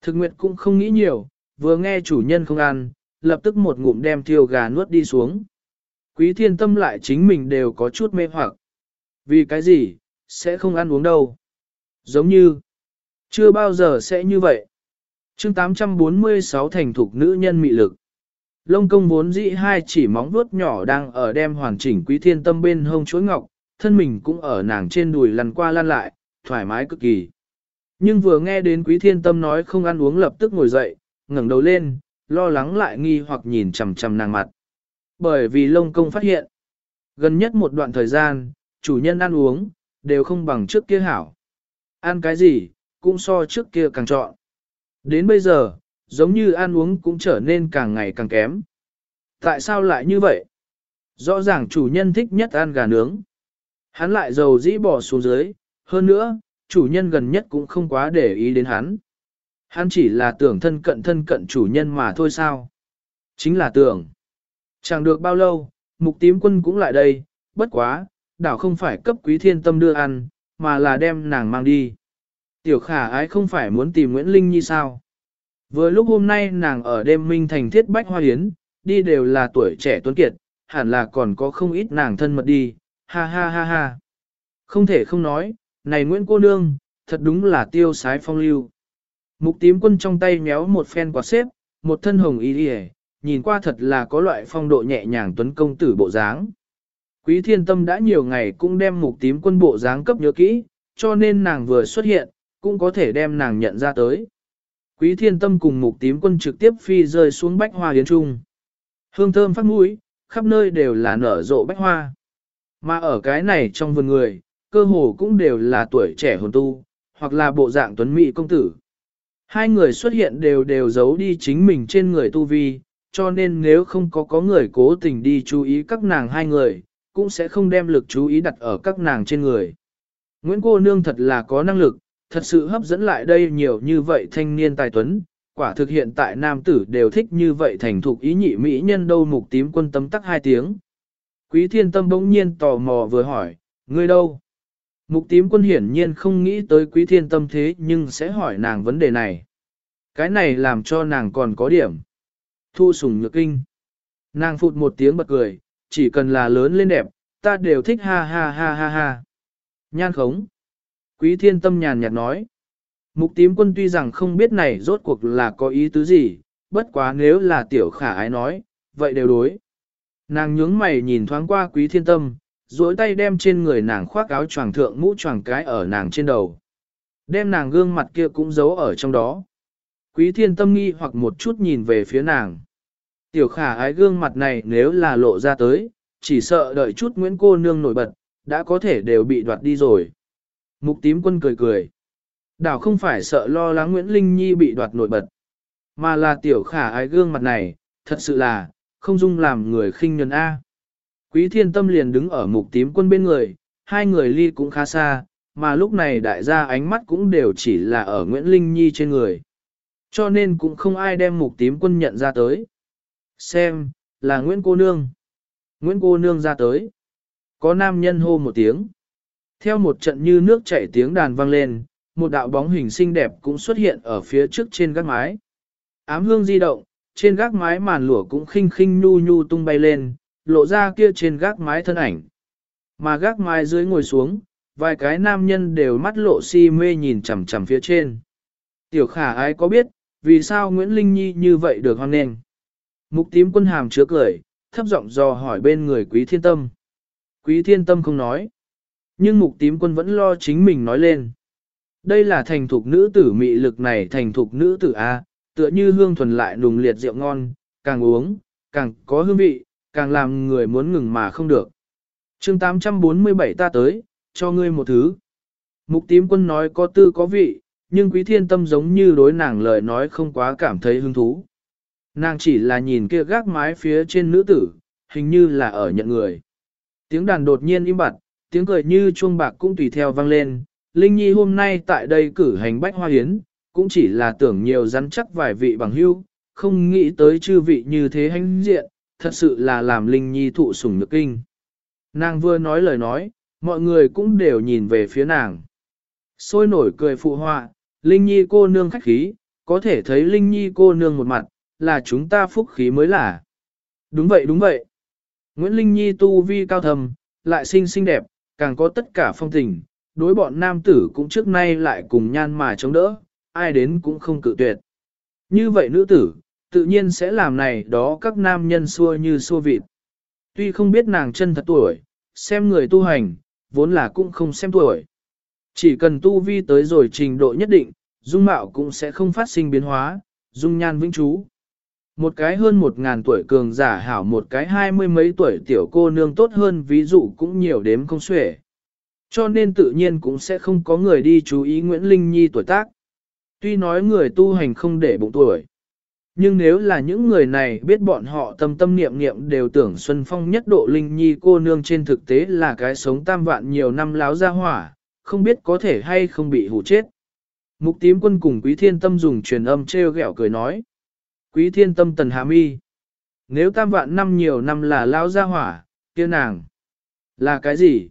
Thực nguyệt cũng không nghĩ nhiều, vừa nghe chủ nhân không ăn, lập tức một ngụm đem thiêu gà nuốt đi xuống. Quý thiên tâm lại chính mình đều có chút mê hoặc. Vì cái gì, sẽ không ăn uống đâu. Giống như, chưa bao giờ sẽ như vậy. chương 846 thành thục nữ nhân mị lực. Lông công vốn dĩ hai chỉ móng vuốt nhỏ đang ở đem hoàn chỉnh quý thiên tâm bên hông chuối ngọc, thân mình cũng ở nàng trên đùi lăn qua lăn lại, thoải mái cực kỳ. Nhưng vừa nghe đến quý thiên tâm nói không ăn uống lập tức ngồi dậy, ngẩng đầu lên, lo lắng lại nghi hoặc nhìn chằm chằm nàng mặt. Bởi vì lông công phát hiện, gần nhất một đoạn thời gian, chủ nhân ăn uống, đều không bằng trước kia hảo. Ăn cái gì, cũng so trước kia càng chọn. Đến bây giờ, giống như ăn uống cũng trở nên càng ngày càng kém. Tại sao lại như vậy? Rõ ràng chủ nhân thích nhất ăn gà nướng. Hắn lại dầu dĩ bỏ xuống dưới, hơn nữa, chủ nhân gần nhất cũng không quá để ý đến hắn. Hắn chỉ là tưởng thân cận thân cận chủ nhân mà thôi sao. Chính là tưởng. Chẳng được bao lâu, mục tím quân cũng lại đây, bất quá, đảo không phải cấp quý thiên tâm đưa ăn, mà là đem nàng mang đi. Tiểu khả ái không phải muốn tìm Nguyễn Linh Nhi sao. Vừa lúc hôm nay nàng ở đêm minh thành thiết bách hoa hiến, đi đều là tuổi trẻ tuấn kiệt, hẳn là còn có không ít nàng thân mật đi, ha ha ha ha. Không thể không nói, này Nguyễn cô nương, thật đúng là tiêu sái phong lưu. Mục tím quân trong tay méo một phen quạt xếp, một thân hồng y đi nhìn qua thật là có loại phong độ nhẹ nhàng tuấn công tử bộ dáng. Quý thiên tâm đã nhiều ngày cũng đem mục tím quân bộ dáng cấp nhớ kỹ, cho nên nàng vừa xuất hiện, cũng có thể đem nàng nhận ra tới. Quý thiên tâm cùng mục tím quân trực tiếp phi rơi xuống bách hoa yến trung. Hương thơm phát mũi, khắp nơi đều là nở rộ bách hoa. Mà ở cái này trong vườn người, cơ hồ cũng đều là tuổi trẻ hồn tu, hoặc là bộ dạng tuấn mỹ công tử. Hai người xuất hiện đều đều giấu đi chính mình trên người tu vi, cho nên nếu không có có người cố tình đi chú ý các nàng hai người, cũng sẽ không đem lực chú ý đặt ở các nàng trên người. Nguyễn cô nương thật là có năng lực, thật sự hấp dẫn lại đây nhiều như vậy thanh niên tài tuấn, quả thực hiện tại nam tử đều thích như vậy thành thục ý nhị mỹ nhân đâu mục tím quân tấm tắc hai tiếng. Quý thiên tâm bỗng nhiên tò mò vừa hỏi, ngươi đâu? Mục tím quân hiển nhiên không nghĩ tới quý thiên tâm thế nhưng sẽ hỏi nàng vấn đề này. Cái này làm cho nàng còn có điểm. Thu sùng nhược kinh. Nàng phụt một tiếng bật cười, chỉ cần là lớn lên đẹp, ta đều thích ha ha ha ha ha. Nhan khống. Quý thiên tâm nhàn nhạt nói. Mục tím quân tuy rằng không biết này rốt cuộc là có ý tứ gì, bất quá nếu là tiểu khả ái nói, vậy đều đối. Nàng nhướng mày nhìn thoáng qua quý thiên tâm, duỗi tay đem trên người nàng khoác áo choàng thượng mũ choàng cái ở nàng trên đầu. Đem nàng gương mặt kia cũng giấu ở trong đó. Quý thiên tâm nghi hoặc một chút nhìn về phía nàng. Tiểu khả ái gương mặt này nếu là lộ ra tới, chỉ sợ đợi chút Nguyễn cô nương nổi bật, đã có thể đều bị đoạt đi rồi. Mục tím quân cười cười. Đảo không phải sợ lo lắng Nguyễn Linh Nhi bị đoạt nổi bật, mà là tiểu khả ái gương mặt này, thật sự là, không dung làm người khinh nhân A. Quý thiên tâm liền đứng ở mục tím quân bên người, hai người ly cũng khá xa, mà lúc này đại gia ánh mắt cũng đều chỉ là ở Nguyễn Linh Nhi trên người. Cho nên cũng không ai đem mục tím quân nhận ra tới. Xem, là Nguyễn cô nương. Nguyễn cô nương ra tới. Có nam nhân hô một tiếng. Theo một trận như nước chảy tiếng đàn vang lên, một đạo bóng hình xinh đẹp cũng xuất hiện ở phía trước trên gác mái. Ám hương di động, trên gác mái màn lụa cũng khinh khinh nhu nhu tung bay lên, lộ ra kia trên gác mái thân ảnh. Mà gác mái dưới ngồi xuống, vài cái nam nhân đều mắt lộ si mê nhìn chằm chằm phía trên. Tiểu khả ai có biết, vì sao Nguyễn Linh Nhi như vậy được hoan nền? Mục tím quân hàm chứa cười, thấp giọng dò hỏi bên người quý thiên tâm. Quý thiên tâm không nói. Nhưng mục tím quân vẫn lo chính mình nói lên. Đây là thành thục nữ tử mị lực này thành thục nữ tử A, tựa như hương thuần lại nùng liệt rượu ngon, càng uống, càng có hương vị, càng làm người muốn ngừng mà không được. chương 847 ta tới, cho ngươi một thứ. Mục tím quân nói có tư có vị, nhưng quý thiên tâm giống như đối nàng lời nói không quá cảm thấy hứng thú. Nàng chỉ là nhìn kia gác mái phía trên nữ tử, hình như là ở nhận người. Tiếng đàn đột nhiên im bặt, tiếng cười như chuông bạc cũng tùy theo vang lên. Linh Nhi hôm nay tại đây cử hành bách hoa hiến, cũng chỉ là tưởng nhiều rắn chắc vài vị bằng hưu, không nghĩ tới chư vị như thế hãnh diện, thật sự là làm Linh Nhi thụ sủng nhược kinh. Nàng vừa nói lời nói, mọi người cũng đều nhìn về phía nàng. Sôi nổi cười phụ họa, Linh Nhi cô nương khách khí, có thể thấy Linh Nhi cô nương một mặt, là chúng ta phúc khí mới là. Đúng vậy đúng vậy. Nguyễn Linh Nhi tu vi cao thầm, lại xinh xinh đẹp, càng có tất cả phong tình, đối bọn nam tử cũng trước nay lại cùng nhan mà chống đỡ, ai đến cũng không cự tuyệt. Như vậy nữ tử, tự nhiên sẽ làm này đó các nam nhân xua như xua vịt. Tuy không biết nàng chân thật tuổi, xem người tu hành, vốn là cũng không xem tuổi. Chỉ cần tu vi tới rồi trình độ nhất định, dung mạo cũng sẽ không phát sinh biến hóa, dung nhan vĩnh trú. Một cái hơn một ngàn tuổi cường giả hảo một cái hai mươi mấy tuổi tiểu cô nương tốt hơn ví dụ cũng nhiều đếm không xuể. Cho nên tự nhiên cũng sẽ không có người đi chú ý Nguyễn Linh Nhi tuổi tác. Tuy nói người tu hành không để bụng tuổi, Nhưng nếu là những người này biết bọn họ tâm tâm niệm niệm đều tưởng Xuân Phong nhất độ linh nhi cô nương trên thực tế là cái sống tam vạn nhiều năm láo ra hỏa, không biết có thể hay không bị hủ chết. Mục tím quân cùng quý thiên tâm dùng truyền âm treo gẹo cười nói. Quý thiên tâm tần hạ mi. Nếu tam vạn năm nhiều năm là lao ra hỏa, kia nàng. Là cái gì?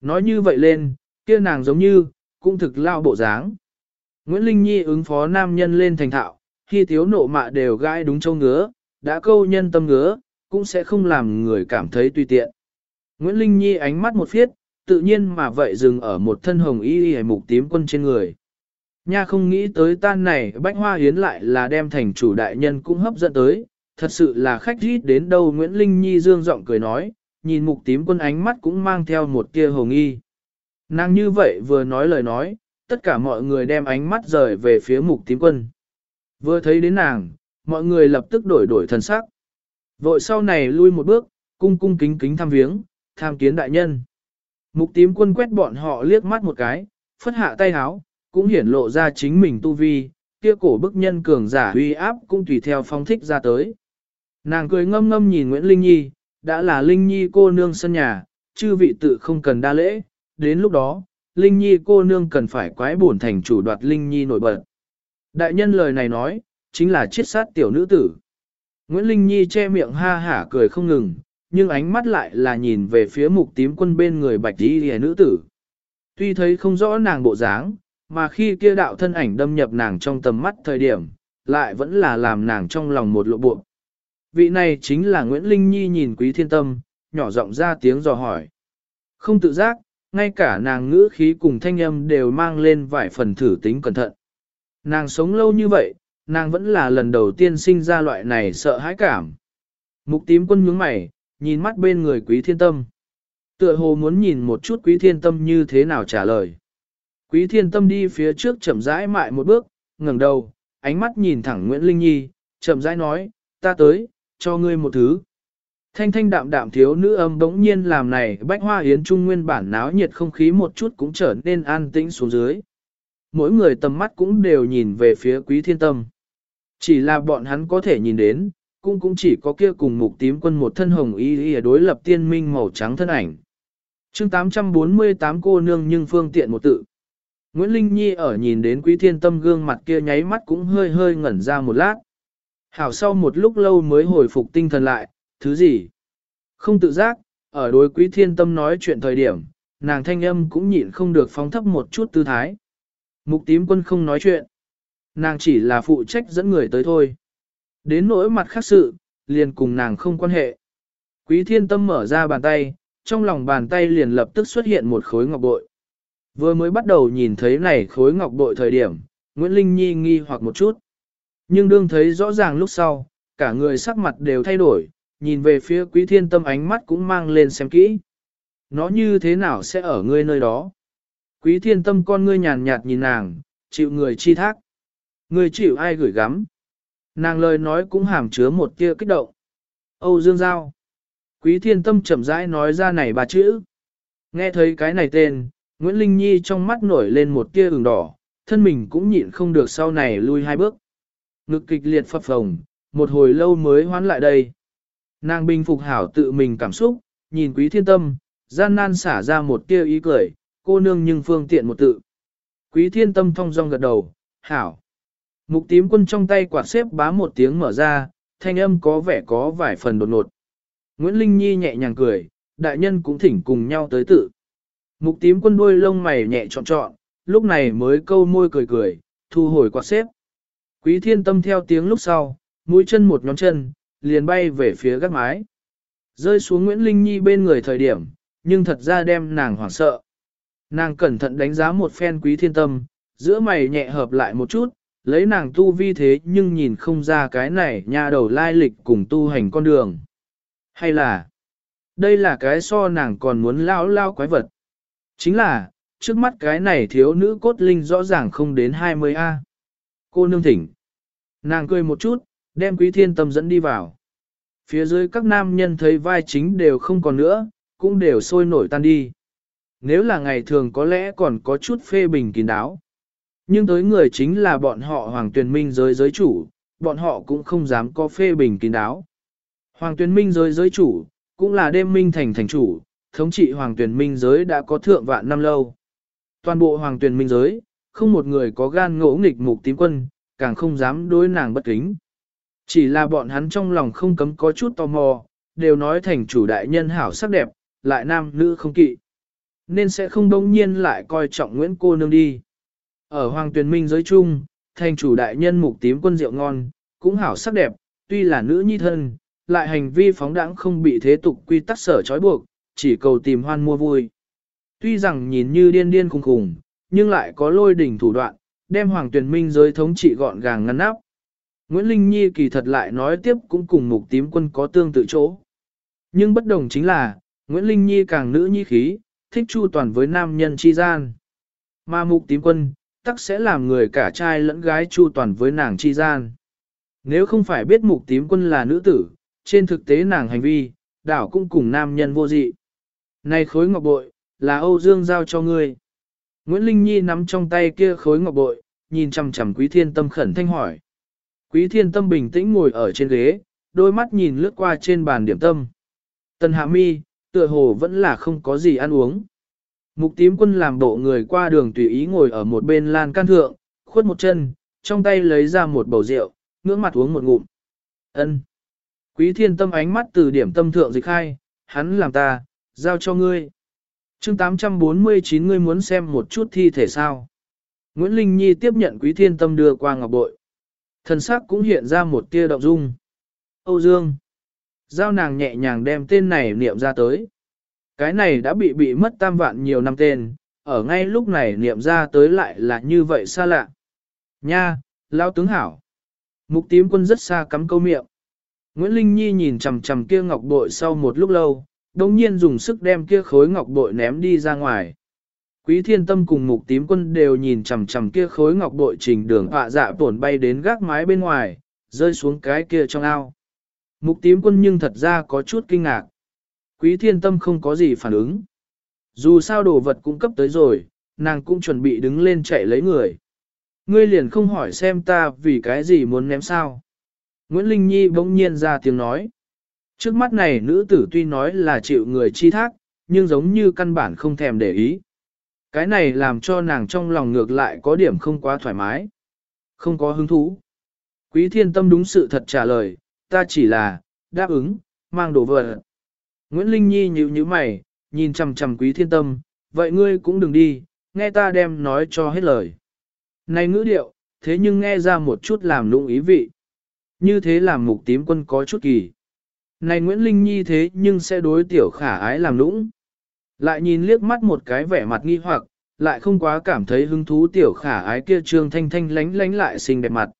Nói như vậy lên, kia nàng giống như, cũng thực lao bộ dáng. Nguyễn Linh Nhi ứng phó nam nhân lên thành thạo, khi thiếu nộ mạ đều gai đúng châu ngứa, đã câu nhân tâm ngứa, cũng sẽ không làm người cảm thấy tùy tiện. Nguyễn Linh Nhi ánh mắt một phiết, tự nhiên mà vậy dừng ở một thân hồng y y mục tím quân trên người. Nha không nghĩ tới tan này bách hoa hiến lại là đem thành chủ đại nhân cũng hấp dẫn tới, thật sự là khách rít đến đâu Nguyễn Linh Nhi dương giọng cười nói, nhìn mục tím quân ánh mắt cũng mang theo một tia hồng y. Nàng như vậy vừa nói lời nói, tất cả mọi người đem ánh mắt rời về phía mục tím quân. Vừa thấy đến nàng, mọi người lập tức đổi đổi thần sắc. Vội sau này lui một bước, cung cung kính kính thăm viếng, tham kiến đại nhân. Mục tím quân quét bọn họ liếc mắt một cái, phất hạ tay háo, cũng hiển lộ ra chính mình tu vi, kia cổ bức nhân cường giả uy áp cũng tùy theo phong thích ra tới. Nàng cười ngâm ngâm nhìn Nguyễn Linh Nhi, đã là Linh Nhi cô nương sân nhà, chư vị tự không cần đa lễ, đến lúc đó, Linh Nhi cô nương cần phải quái bổn thành chủ đoạt Linh Nhi nổi bật. Đại nhân lời này nói, chính là chiết sát tiểu nữ tử. Nguyễn Linh Nhi che miệng ha hả cười không ngừng, nhưng ánh mắt lại là nhìn về phía mục tím quân bên người bạch đi lìa nữ tử. Tuy thấy không rõ nàng bộ dáng, mà khi kia đạo thân ảnh đâm nhập nàng trong tầm mắt thời điểm, lại vẫn là làm nàng trong lòng một lộ buộc. Vị này chính là Nguyễn Linh Nhi nhìn quý thiên tâm, nhỏ giọng ra tiếng dò hỏi. Không tự giác, ngay cả nàng ngữ khí cùng thanh âm đều mang lên vài phần thử tính cẩn thận. Nàng sống lâu như vậy, nàng vẫn là lần đầu tiên sinh ra loại này sợ hãi cảm. Mục tím quân nhướng mày, nhìn mắt bên người quý thiên tâm. Tựa hồ muốn nhìn một chút quý thiên tâm như thế nào trả lời. Quý thiên tâm đi phía trước chậm rãi mại một bước, ngẩng đầu, ánh mắt nhìn thẳng Nguyễn Linh Nhi, chậm rãi nói, ta tới, cho ngươi một thứ. Thanh thanh đạm đạm thiếu nữ âm bỗng nhiên làm này bách hoa yến trung nguyên bản náo nhiệt không khí một chút cũng trở nên an tĩnh xuống dưới. Mỗi người tầm mắt cũng đều nhìn về phía quý thiên tâm. Chỉ là bọn hắn có thể nhìn đến, cũng cũng chỉ có kia cùng mục tím quân một thân hồng y y đối lập tiên minh màu trắng thân ảnh. chương 848 cô nương nhưng phương tiện một tự. Nguyễn Linh Nhi ở nhìn đến quý thiên tâm gương mặt kia nháy mắt cũng hơi hơi ngẩn ra một lát. Hảo sau một lúc lâu mới hồi phục tinh thần lại, thứ gì? Không tự giác, ở đối quý thiên tâm nói chuyện thời điểm, nàng thanh âm cũng nhịn không được phóng thấp một chút tư thái. Mục tím quân không nói chuyện. Nàng chỉ là phụ trách dẫn người tới thôi. Đến nỗi mặt khác sự, liền cùng nàng không quan hệ. Quý thiên tâm mở ra bàn tay, trong lòng bàn tay liền lập tức xuất hiện một khối ngọc bội. Vừa mới bắt đầu nhìn thấy này khối ngọc bội thời điểm, Nguyễn Linh Nhi nghi hoặc một chút. Nhưng đương thấy rõ ràng lúc sau, cả người sắc mặt đều thay đổi, nhìn về phía quý thiên tâm ánh mắt cũng mang lên xem kỹ. Nó như thế nào sẽ ở ngươi nơi đó? Quý thiên tâm con ngươi nhàn nhạt nhìn nàng, chịu người chi thác. Ngươi chịu ai gửi gắm? Nàng lời nói cũng hàm chứa một tia kích động. Âu Dương Giao. Quý thiên tâm chậm rãi nói ra này bà chữ. Nghe thấy cái này tên, Nguyễn Linh Nhi trong mắt nổi lên một tia ửng đỏ, thân mình cũng nhịn không được sau này lui hai bước. Ngực kịch liệt phập phồng, một hồi lâu mới hoán lại đây. Nàng bình phục hảo tự mình cảm xúc, nhìn quý thiên tâm, gian nan xả ra một tia ý cười, cô nương nhưng phương tiện một tự. Quý thiên tâm thong dong gật đầu, hảo. Mục tím quân trong tay quạt xếp bá một tiếng mở ra, thanh âm có vẻ có vài phần đột ngột. Nguyễn Linh Nhi nhẹ nhàng cười, đại nhân cũng thỉnh cùng nhau tới tự. Mục tím quân đuôi lông mày nhẹ trọn trọn, lúc này mới câu môi cười cười, thu hồi quạt xếp. Quý thiên tâm theo tiếng lúc sau, mũi chân một nhóm chân, liền bay về phía gác mái. Rơi xuống Nguyễn Linh Nhi bên người thời điểm, nhưng thật ra đem nàng hoảng sợ. Nàng cẩn thận đánh giá một phen quý thiên tâm, giữa mày nhẹ hợp lại một chút, lấy nàng tu vi thế nhưng nhìn không ra cái này nha đầu lai lịch cùng tu hành con đường. Hay là, đây là cái so nàng còn muốn lao lao quái vật. Chính là, trước mắt cái này thiếu nữ cốt linh rõ ràng không đến 20A. Cô nương thỉnh. Nàng cười một chút, đem quý thiên tâm dẫn đi vào. Phía dưới các nam nhân thấy vai chính đều không còn nữa, cũng đều sôi nổi tan đi. Nếu là ngày thường có lẽ còn có chút phê bình kín đáo. Nhưng tới người chính là bọn họ hoàng Tuyền minh giới giới chủ, bọn họ cũng không dám có phê bình kín đáo. Hoàng Tuyền minh giới giới chủ, cũng là đêm minh thành thành chủ, thống trị hoàng Tuyền minh giới đã có thượng vạn năm lâu. Toàn bộ hoàng Tuyền minh giới, không một người có gan ngỗ nghịch mục tím quân, càng không dám đối nàng bất kính. Chỉ là bọn hắn trong lòng không cấm có chút tò mò, đều nói thành chủ đại nhân hảo sắc đẹp, lại nam nữ không kỵ. Nên sẽ không đông nhiên lại coi trọng Nguyễn cô nương đi. Ở hoàng Tuyền minh giới chung, thành chủ đại nhân mục tím quân rượu ngon, cũng hảo sắc đẹp, tuy là nữ nhi thân, lại hành vi phóng đãng không bị thế tục quy tắc sở trói buộc, chỉ cầu tìm hoan mua vui. Tuy rằng nhìn như điên điên khùng khùng, nhưng lại có lôi đỉnh thủ đoạn, đem hoàng Tuyền minh giới thống trị gọn gàng ngăn nắp. Nguyễn Linh Nhi kỳ thật lại nói tiếp cũng cùng mục tím quân có tương tự chỗ. Nhưng bất đồng chính là, Nguyễn Linh Nhi càng nữ nhi khí, thích chu toàn với nam nhân chi gian. Mà mục tím quân, tắc sẽ làm người cả trai lẫn gái chu toàn với nàng chi gian. Nếu không phải biết mục tím quân là nữ tử, trên thực tế nàng hành vi, đảo cũng cùng nam nhân vô dị. Này khối ngọc bội, là Âu Dương giao cho ngươi. Nguyễn Linh Nhi nắm trong tay kia khối ngọc bội, nhìn chằm chằm Quý Thiên Tâm khẩn thanh hỏi. Quý Thiên Tâm bình tĩnh ngồi ở trên ghế, đôi mắt nhìn lướt qua trên bàn điểm tâm. Tần Hạ Mi, tựa hồ vẫn là không có gì ăn uống. Mục tím quân làm bộ người qua đường tùy ý ngồi ở một bên lan can thượng, khuất một chân, trong tay lấy ra một bầu rượu, ngưỡng mặt uống một ngụm. Ân. Quý thiên tâm ánh mắt từ điểm tâm thượng dịch khai, hắn làm ta, giao cho ngươi. chương 849 ngươi muốn xem một chút thi thể sao. Nguyễn Linh Nhi tiếp nhận quý thiên tâm đưa qua ngọc bội. Thần sắc cũng hiện ra một tia động dung. Âu Dương. Giao nàng nhẹ nhàng đem tên này niệm ra tới. Cái này đã bị bị mất tam vạn nhiều năm tên, ở ngay lúc này niệm ra tới lại là như vậy xa lạ. Nha, lao tướng hảo. Mục tím quân rất xa cắm câu miệng. Nguyễn Linh Nhi nhìn chằm chằm kia ngọc bội sau một lúc lâu, đồng nhiên dùng sức đem kia khối ngọc bội ném đi ra ngoài. Quý thiên tâm cùng mục tím quân đều nhìn chằm chằm kia khối ngọc bội trình đường họa dạ tổn bay đến gác mái bên ngoài, rơi xuống cái kia trong ao. Mục tím quân nhưng thật ra có chút kinh ngạc. Quý thiên tâm không có gì phản ứng. Dù sao đồ vật cũng cấp tới rồi, nàng cũng chuẩn bị đứng lên chạy lấy người. Ngươi liền không hỏi xem ta vì cái gì muốn ném sao. Nguyễn Linh Nhi bỗng nhiên ra tiếng nói. Trước mắt này nữ tử tuy nói là chịu người chi thác, nhưng giống như căn bản không thèm để ý. Cái này làm cho nàng trong lòng ngược lại có điểm không quá thoải mái. Không có hứng thú. Quý thiên tâm đúng sự thật trả lời, ta chỉ là, đáp ứng, mang đồ vật. Nguyễn Linh Nhi nhíu nhíu mày, nhìn chằm chằm quý thiên tâm, vậy ngươi cũng đừng đi, nghe ta đem nói cho hết lời. Này ngữ điệu, thế nhưng nghe ra một chút làm lung ý vị. Như thế làm mục tím quân có chút kỳ. Này Nguyễn Linh Nhi thế nhưng sẽ đối tiểu khả ái làm lũng. Lại nhìn liếc mắt một cái vẻ mặt nghi hoặc, lại không quá cảm thấy hứng thú tiểu khả ái kia trương thanh thanh lánh lánh lại xinh đẹp mặt.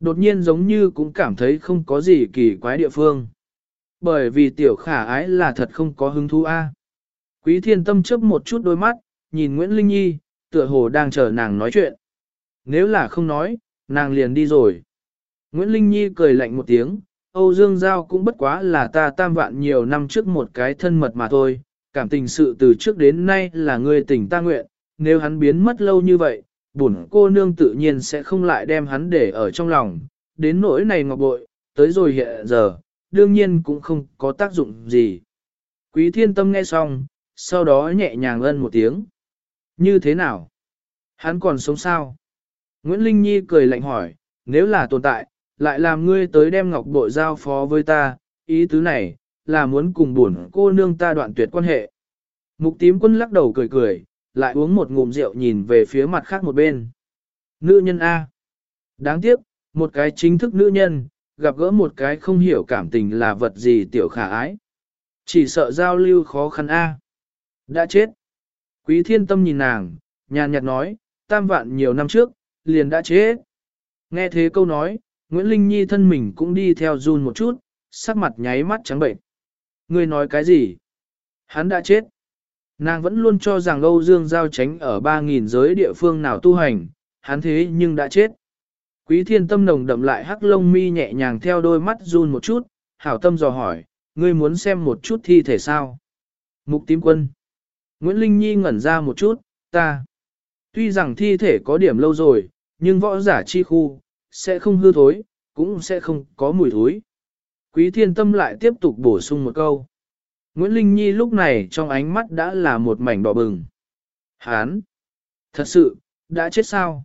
Đột nhiên giống như cũng cảm thấy không có gì kỳ quái địa phương. Bởi vì tiểu khả ái là thật không có hứng thú a. Quý thiên tâm chớp một chút đôi mắt, nhìn Nguyễn Linh Nhi, tựa hồ đang chờ nàng nói chuyện. Nếu là không nói, nàng liền đi rồi. Nguyễn Linh Nhi cười lạnh một tiếng, Âu Dương Giao cũng bất quá là ta tam vạn nhiều năm trước một cái thân mật mà thôi, cảm tình sự từ trước đến nay là người tình ta nguyện, nếu hắn biến mất lâu như vậy, bổn cô nương tự nhiên sẽ không lại đem hắn để ở trong lòng, đến nỗi này ngọc bội, tới rồi hiện giờ, đương nhiên cũng không có tác dụng gì. Quý thiên tâm nghe xong, sau đó nhẹ nhàng ân một tiếng. Như thế nào? Hắn còn sống sao? Nguyễn Linh Nhi cười lạnh hỏi, nếu là tồn tại, lại làm ngươi tới đem ngọc bội giao phó với ta, ý tứ này, là muốn cùng buồn cô nương ta đoạn tuyệt quan hệ. Mục tím quân lắc đầu cười cười, lại uống một ngụm rượu nhìn về phía mặt khác một bên. Nữ nhân A. Đáng tiếc, một cái chính thức nữ nhân, gặp gỡ một cái không hiểu cảm tình là vật gì tiểu khả ái. Chỉ sợ giao lưu khó khăn A. Đã chết. Quý thiên tâm nhìn nàng, nhàn nhạt nói, tam vạn nhiều năm trước, liền đã chết. Nghe thế câu nói, Nguyễn Linh Nhi thân mình cũng đi theo run một chút, sắc mặt nháy mắt trắng bệnh. Ngươi nói cái gì? Hắn đã chết. Nàng vẫn luôn cho rằng Âu Dương Giao tránh ở 3.000 giới địa phương nào tu hành, hắn thế nhưng đã chết. Quý thiên tâm nồng đậm lại hắc lông mi nhẹ nhàng theo đôi mắt run một chút, hảo tâm dò hỏi, ngươi muốn xem một chút thi thể sao? Mục tím quân. Nguyễn Linh Nhi ngẩn ra một chút, ta. Tuy rằng thi thể có điểm lâu rồi, nhưng võ giả chi khu, sẽ không hư thối, cũng sẽ không có mùi thối. Quý thiên tâm lại tiếp tục bổ sung một câu. Nguyễn Linh Nhi lúc này trong ánh mắt đã là một mảnh đỏ bừng. Hán! Thật sự, đã chết sao?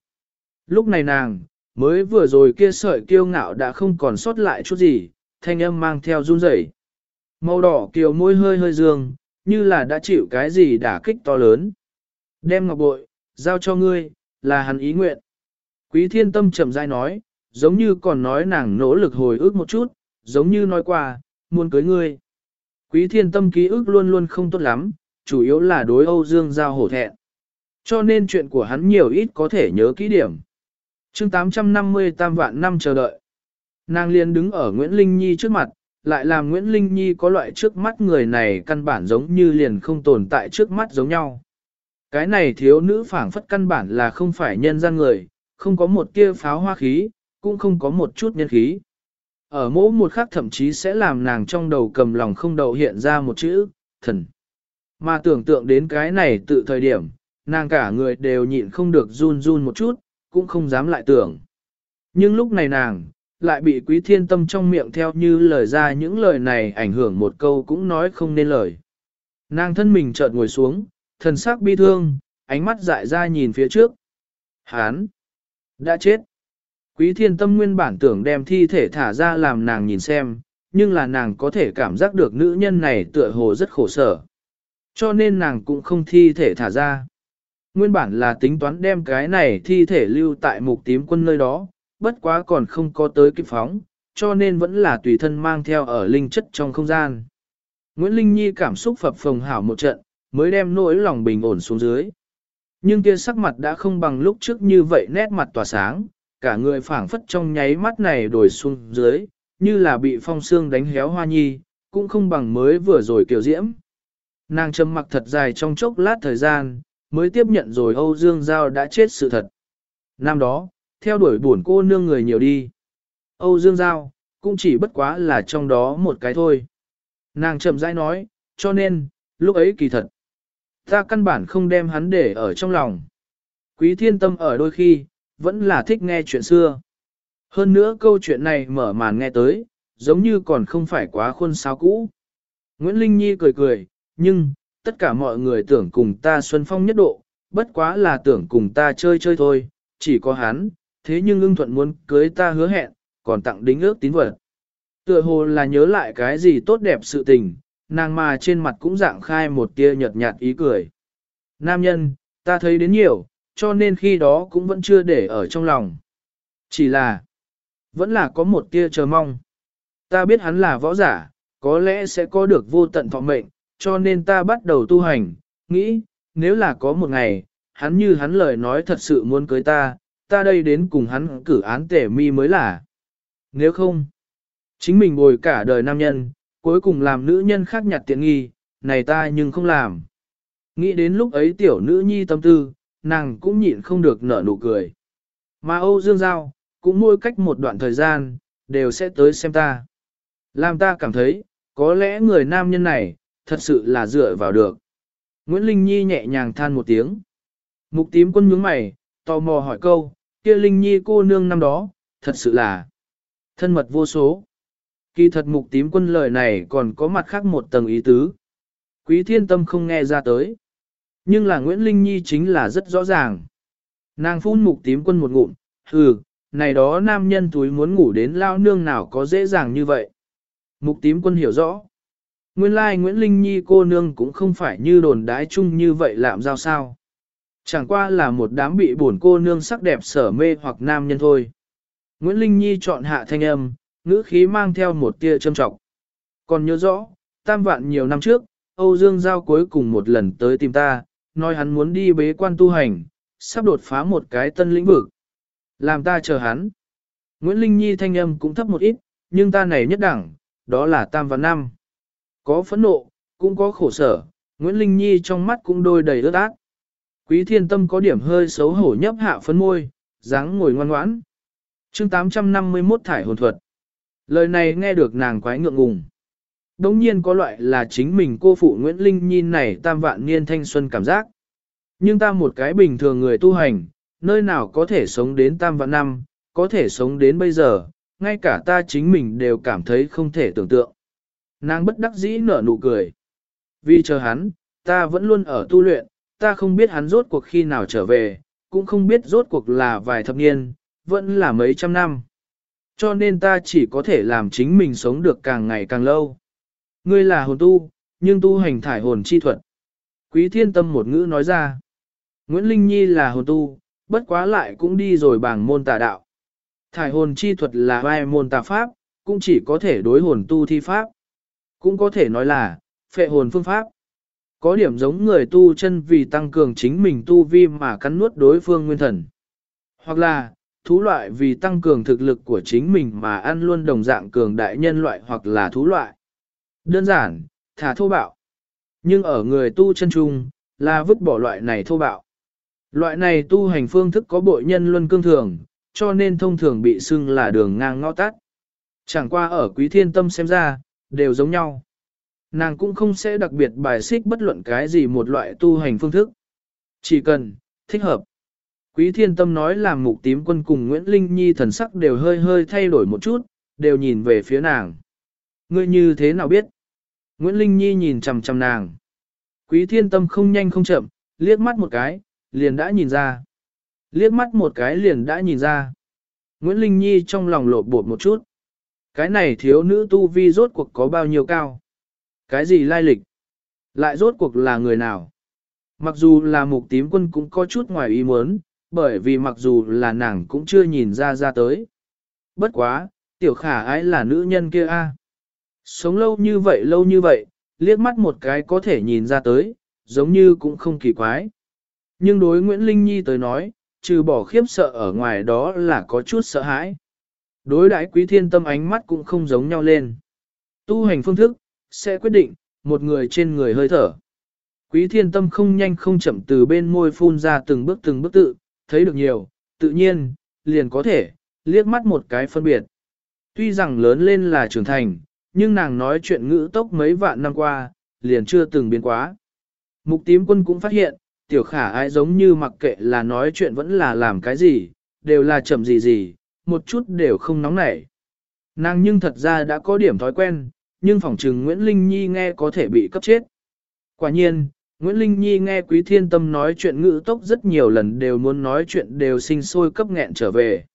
Lúc này nàng, mới vừa rồi kia sợi kiêu ngạo đã không còn sót lại chút gì, thanh âm mang theo run rẩy. Màu đỏ kiều môi hơi hơi dương, như là đã chịu cái gì đả kích to lớn. Đem ngọc bội, giao cho ngươi, là hắn ý nguyện. Quý thiên tâm chậm rãi nói, giống như còn nói nàng nỗ lực hồi ức một chút, giống như nói qua, muốn cưới ngươi. Quý thiên tâm ký ức luôn luôn không tốt lắm, chủ yếu là đối Âu Dương Giao hổ thẹn. Cho nên chuyện của hắn nhiều ít có thể nhớ kỹ điểm. chương 850 tam vạn năm chờ đợi. Nàng liền đứng ở Nguyễn Linh Nhi trước mặt, lại làm Nguyễn Linh Nhi có loại trước mắt người này căn bản giống như liền không tồn tại trước mắt giống nhau. Cái này thiếu nữ phảng phất căn bản là không phải nhân gian người, không có một tia pháo hoa khí, cũng không có một chút nhân khí. Ở mỗi một khắc thậm chí sẽ làm nàng trong đầu cầm lòng không đầu hiện ra một chữ, thần. Mà tưởng tượng đến cái này tự thời điểm, nàng cả người đều nhịn không được run run một chút, cũng không dám lại tưởng. Nhưng lúc này nàng, lại bị quý thiên tâm trong miệng theo như lời ra những lời này ảnh hưởng một câu cũng nói không nên lời. Nàng thân mình chợt ngồi xuống, thần sắc bi thương, ánh mắt dại ra nhìn phía trước. Hán! Đã chết! Quý thiên tâm nguyên bản tưởng đem thi thể thả ra làm nàng nhìn xem, nhưng là nàng có thể cảm giác được nữ nhân này tựa hồ rất khổ sở. Cho nên nàng cũng không thi thể thả ra. Nguyên bản là tính toán đem cái này thi thể lưu tại mục tím quân nơi đó, bất quá còn không có tới kịp phóng, cho nên vẫn là tùy thân mang theo ở linh chất trong không gian. Nguyễn Linh Nhi cảm xúc phập phồng hảo một trận, mới đem nỗi lòng bình ổn xuống dưới. Nhưng kia sắc mặt đã không bằng lúc trước như vậy nét mặt tỏa sáng, cả người phảng phất trong nháy mắt này đổi xuống dưới, như là bị phong xương đánh héo hoa nhi, cũng không bằng mới vừa rồi kiểu diễm. Nàng trầm mặc thật dài trong chốc lát thời gian, mới tiếp nhận rồi Âu Dương Giao đã chết sự thật. Năm đó, theo đuổi buồn cô nương người nhiều đi. Âu Dương Giao, cũng chỉ bất quá là trong đó một cái thôi. Nàng chậm rãi nói, cho nên, lúc ấy kỳ thật. Ta căn bản không đem hắn để ở trong lòng. Quý thiên tâm ở đôi khi, vẫn là thích nghe chuyện xưa. Hơn nữa câu chuyện này mở màn nghe tới, giống như còn không phải quá khuôn sáo cũ. Nguyễn Linh Nhi cười cười, nhưng, tất cả mọi người tưởng cùng ta xuân phong nhất độ, bất quá là tưởng cùng ta chơi chơi thôi, chỉ có hắn, thế nhưng ưng thuận muốn cưới ta hứa hẹn, còn tặng đính ước tín vật. Tựa hồ là nhớ lại cái gì tốt đẹp sự tình, nàng mà trên mặt cũng dạng khai một tia nhợt nhạt ý cười. Nam nhân, ta thấy đến nhiều, cho nên khi đó cũng vẫn chưa để ở trong lòng. Chỉ là, vẫn là có một tia chờ mong. Ta biết hắn là võ giả, có lẽ sẽ có được vô tận thọ mệnh, cho nên ta bắt đầu tu hành, nghĩ, nếu là có một ngày, hắn như hắn lời nói thật sự muốn cưới ta, ta đây đến cùng hắn cử án tể mi mới là. Nếu không, chính mình bồi cả đời nam nhân, cuối cùng làm nữ nhân khác nhặt tiện nghi, này ta nhưng không làm. Nghĩ đến lúc ấy tiểu nữ nhi tâm tư, nàng cũng nhịn không được nở nụ cười. Mà Âu Dương Giao, cũng mỗi cách một đoạn thời gian, đều sẽ tới xem ta. Làm ta cảm thấy, có lẽ người nam nhân này, thật sự là dựa vào được. Nguyễn Linh Nhi nhẹ nhàng than một tiếng. Mục tím quân nhướng mày, tò mò hỏi câu, kia Linh Nhi cô nương năm đó, thật sự là thân mật vô số. Kỳ thật mục tím quân lời này còn có mặt khác một tầng ý tứ. Quý thiên tâm không nghe ra tới. Nhưng là Nguyễn Linh Nhi chính là rất rõ ràng. Nàng phun mục tím quân một ngụm, hừ, này đó nam nhân túi muốn ngủ đến lao nương nào có dễ dàng như vậy. Mục tím quân hiểu rõ. Nguyên lai like Nguyễn Linh Nhi cô nương cũng không phải như đồn đái chung như vậy làm giao sao. Chẳng qua là một đám bị buồn cô nương sắc đẹp sở mê hoặc nam nhân thôi. Nguyễn Linh Nhi chọn hạ thanh âm, ngữ khí mang theo một tia châm trọng. Còn nhớ rõ, tam vạn nhiều năm trước, Âu Dương Giao cuối cùng một lần tới tìm ta, nói hắn muốn đi bế quan tu hành, sắp đột phá một cái tân lĩnh vực. Làm ta chờ hắn. Nguyễn Linh Nhi thanh âm cũng thấp một ít, nhưng ta này nhất đẳng, đó là tam và năm. Có phẫn nộ, cũng có khổ sở, Nguyễn Linh Nhi trong mắt cũng đôi đầy ướt ác. Quý thiên tâm có điểm hơi xấu hổ nhấp hạ phấn môi, dáng ngồi ngoan ngoãn. chương 851 thải hồn thuật. Lời này nghe được nàng quái ngượng ngùng. Đống nhiên có loại là chính mình cô phụ Nguyễn Linh Nhi này tam vạn niên thanh xuân cảm giác. Nhưng ta một cái bình thường người tu hành, nơi nào có thể sống đến tam vạn năm, có thể sống đến bây giờ, ngay cả ta chính mình đều cảm thấy không thể tưởng tượng. Nàng bất đắc dĩ nở nụ cười. Vì chờ hắn, ta vẫn luôn ở tu luyện, ta không biết hắn rốt cuộc khi nào trở về, cũng không biết rốt cuộc là vài thập niên, vẫn là mấy trăm năm. Cho nên ta chỉ có thể làm chính mình sống được càng ngày càng lâu. Ngươi là hồn tu, nhưng tu hành thải hồn chi thuật. Quý thiên tâm một ngữ nói ra. Nguyễn Linh Nhi là hồn tu, bất quá lại cũng đi rồi bằng môn tà đạo. Thải hồn chi thuật là vai môn tà pháp, cũng chỉ có thể đối hồn tu thi pháp. Cũng có thể nói là, phệ hồn phương pháp. Có điểm giống người tu chân vì tăng cường chính mình tu vi mà cắn nuốt đối phương nguyên thần. Hoặc là, thú loại vì tăng cường thực lực của chính mình mà ăn luôn đồng dạng cường đại nhân loại hoặc là thú loại. Đơn giản, thả thô bạo. Nhưng ở người tu chân trung, là vứt bỏ loại này thô bạo. Loại này tu hành phương thức có bội nhân luân cương thường, cho nên thông thường bị xưng là đường ngang ngõ tắt. Chẳng qua ở quý thiên tâm xem ra, đều giống nhau. Nàng cũng không sẽ đặc biệt bài xích bất luận cái gì một loại tu hành phương thức. Chỉ cần, thích hợp. Quý thiên tâm nói làm mục tím quân cùng Nguyễn Linh Nhi thần sắc đều hơi hơi thay đổi một chút, đều nhìn về phía nàng. Ngươi như thế nào biết? Nguyễn Linh Nhi nhìn chằm chằm nàng. Quý thiên tâm không nhanh không chậm, liếc mắt một cái, liền đã nhìn ra. Liếc mắt một cái liền đã nhìn ra. Nguyễn Linh Nhi trong lòng lột bột một chút. Cái này thiếu nữ tu vi rốt cuộc có bao nhiêu cao? Cái gì lai lịch? Lại rốt cuộc là người nào? Mặc dù là mục tím quân cũng có chút ngoài ý muốn, bởi vì mặc dù là nàng cũng chưa nhìn ra ra tới. Bất quá, tiểu khả ái là nữ nhân kia a. Sống lâu như vậy lâu như vậy, liếc mắt một cái có thể nhìn ra tới, giống như cũng không kỳ quái. Nhưng đối Nguyễn Linh Nhi tới nói, trừ bỏ khiếp sợ ở ngoài đó là có chút sợ hãi. Đối đãi quý thiên tâm ánh mắt cũng không giống nhau lên. Tu hành phương thức, sẽ quyết định, một người trên người hơi thở. Quý thiên tâm không nhanh không chậm từ bên môi phun ra từng bước từng bước tự, thấy được nhiều, tự nhiên, liền có thể, liếc mắt một cái phân biệt. Tuy rằng lớn lên là trưởng thành, nhưng nàng nói chuyện ngữ tốc mấy vạn năm qua, liền chưa từng biến quá. Mục tím quân cũng phát hiện, tiểu khả ai giống như mặc kệ là nói chuyện vẫn là làm cái gì, đều là chậm gì gì, một chút đều không nóng nảy. Nàng nhưng thật ra đã có điểm thói quen, nhưng phỏng trừng Nguyễn Linh Nhi nghe có thể bị cấp chết. Quả nhiên, Nguyễn Linh Nhi nghe Quý Thiên Tâm nói chuyện ngữ tốc rất nhiều lần đều muốn nói chuyện đều sinh sôi cấp nghẹn trở về.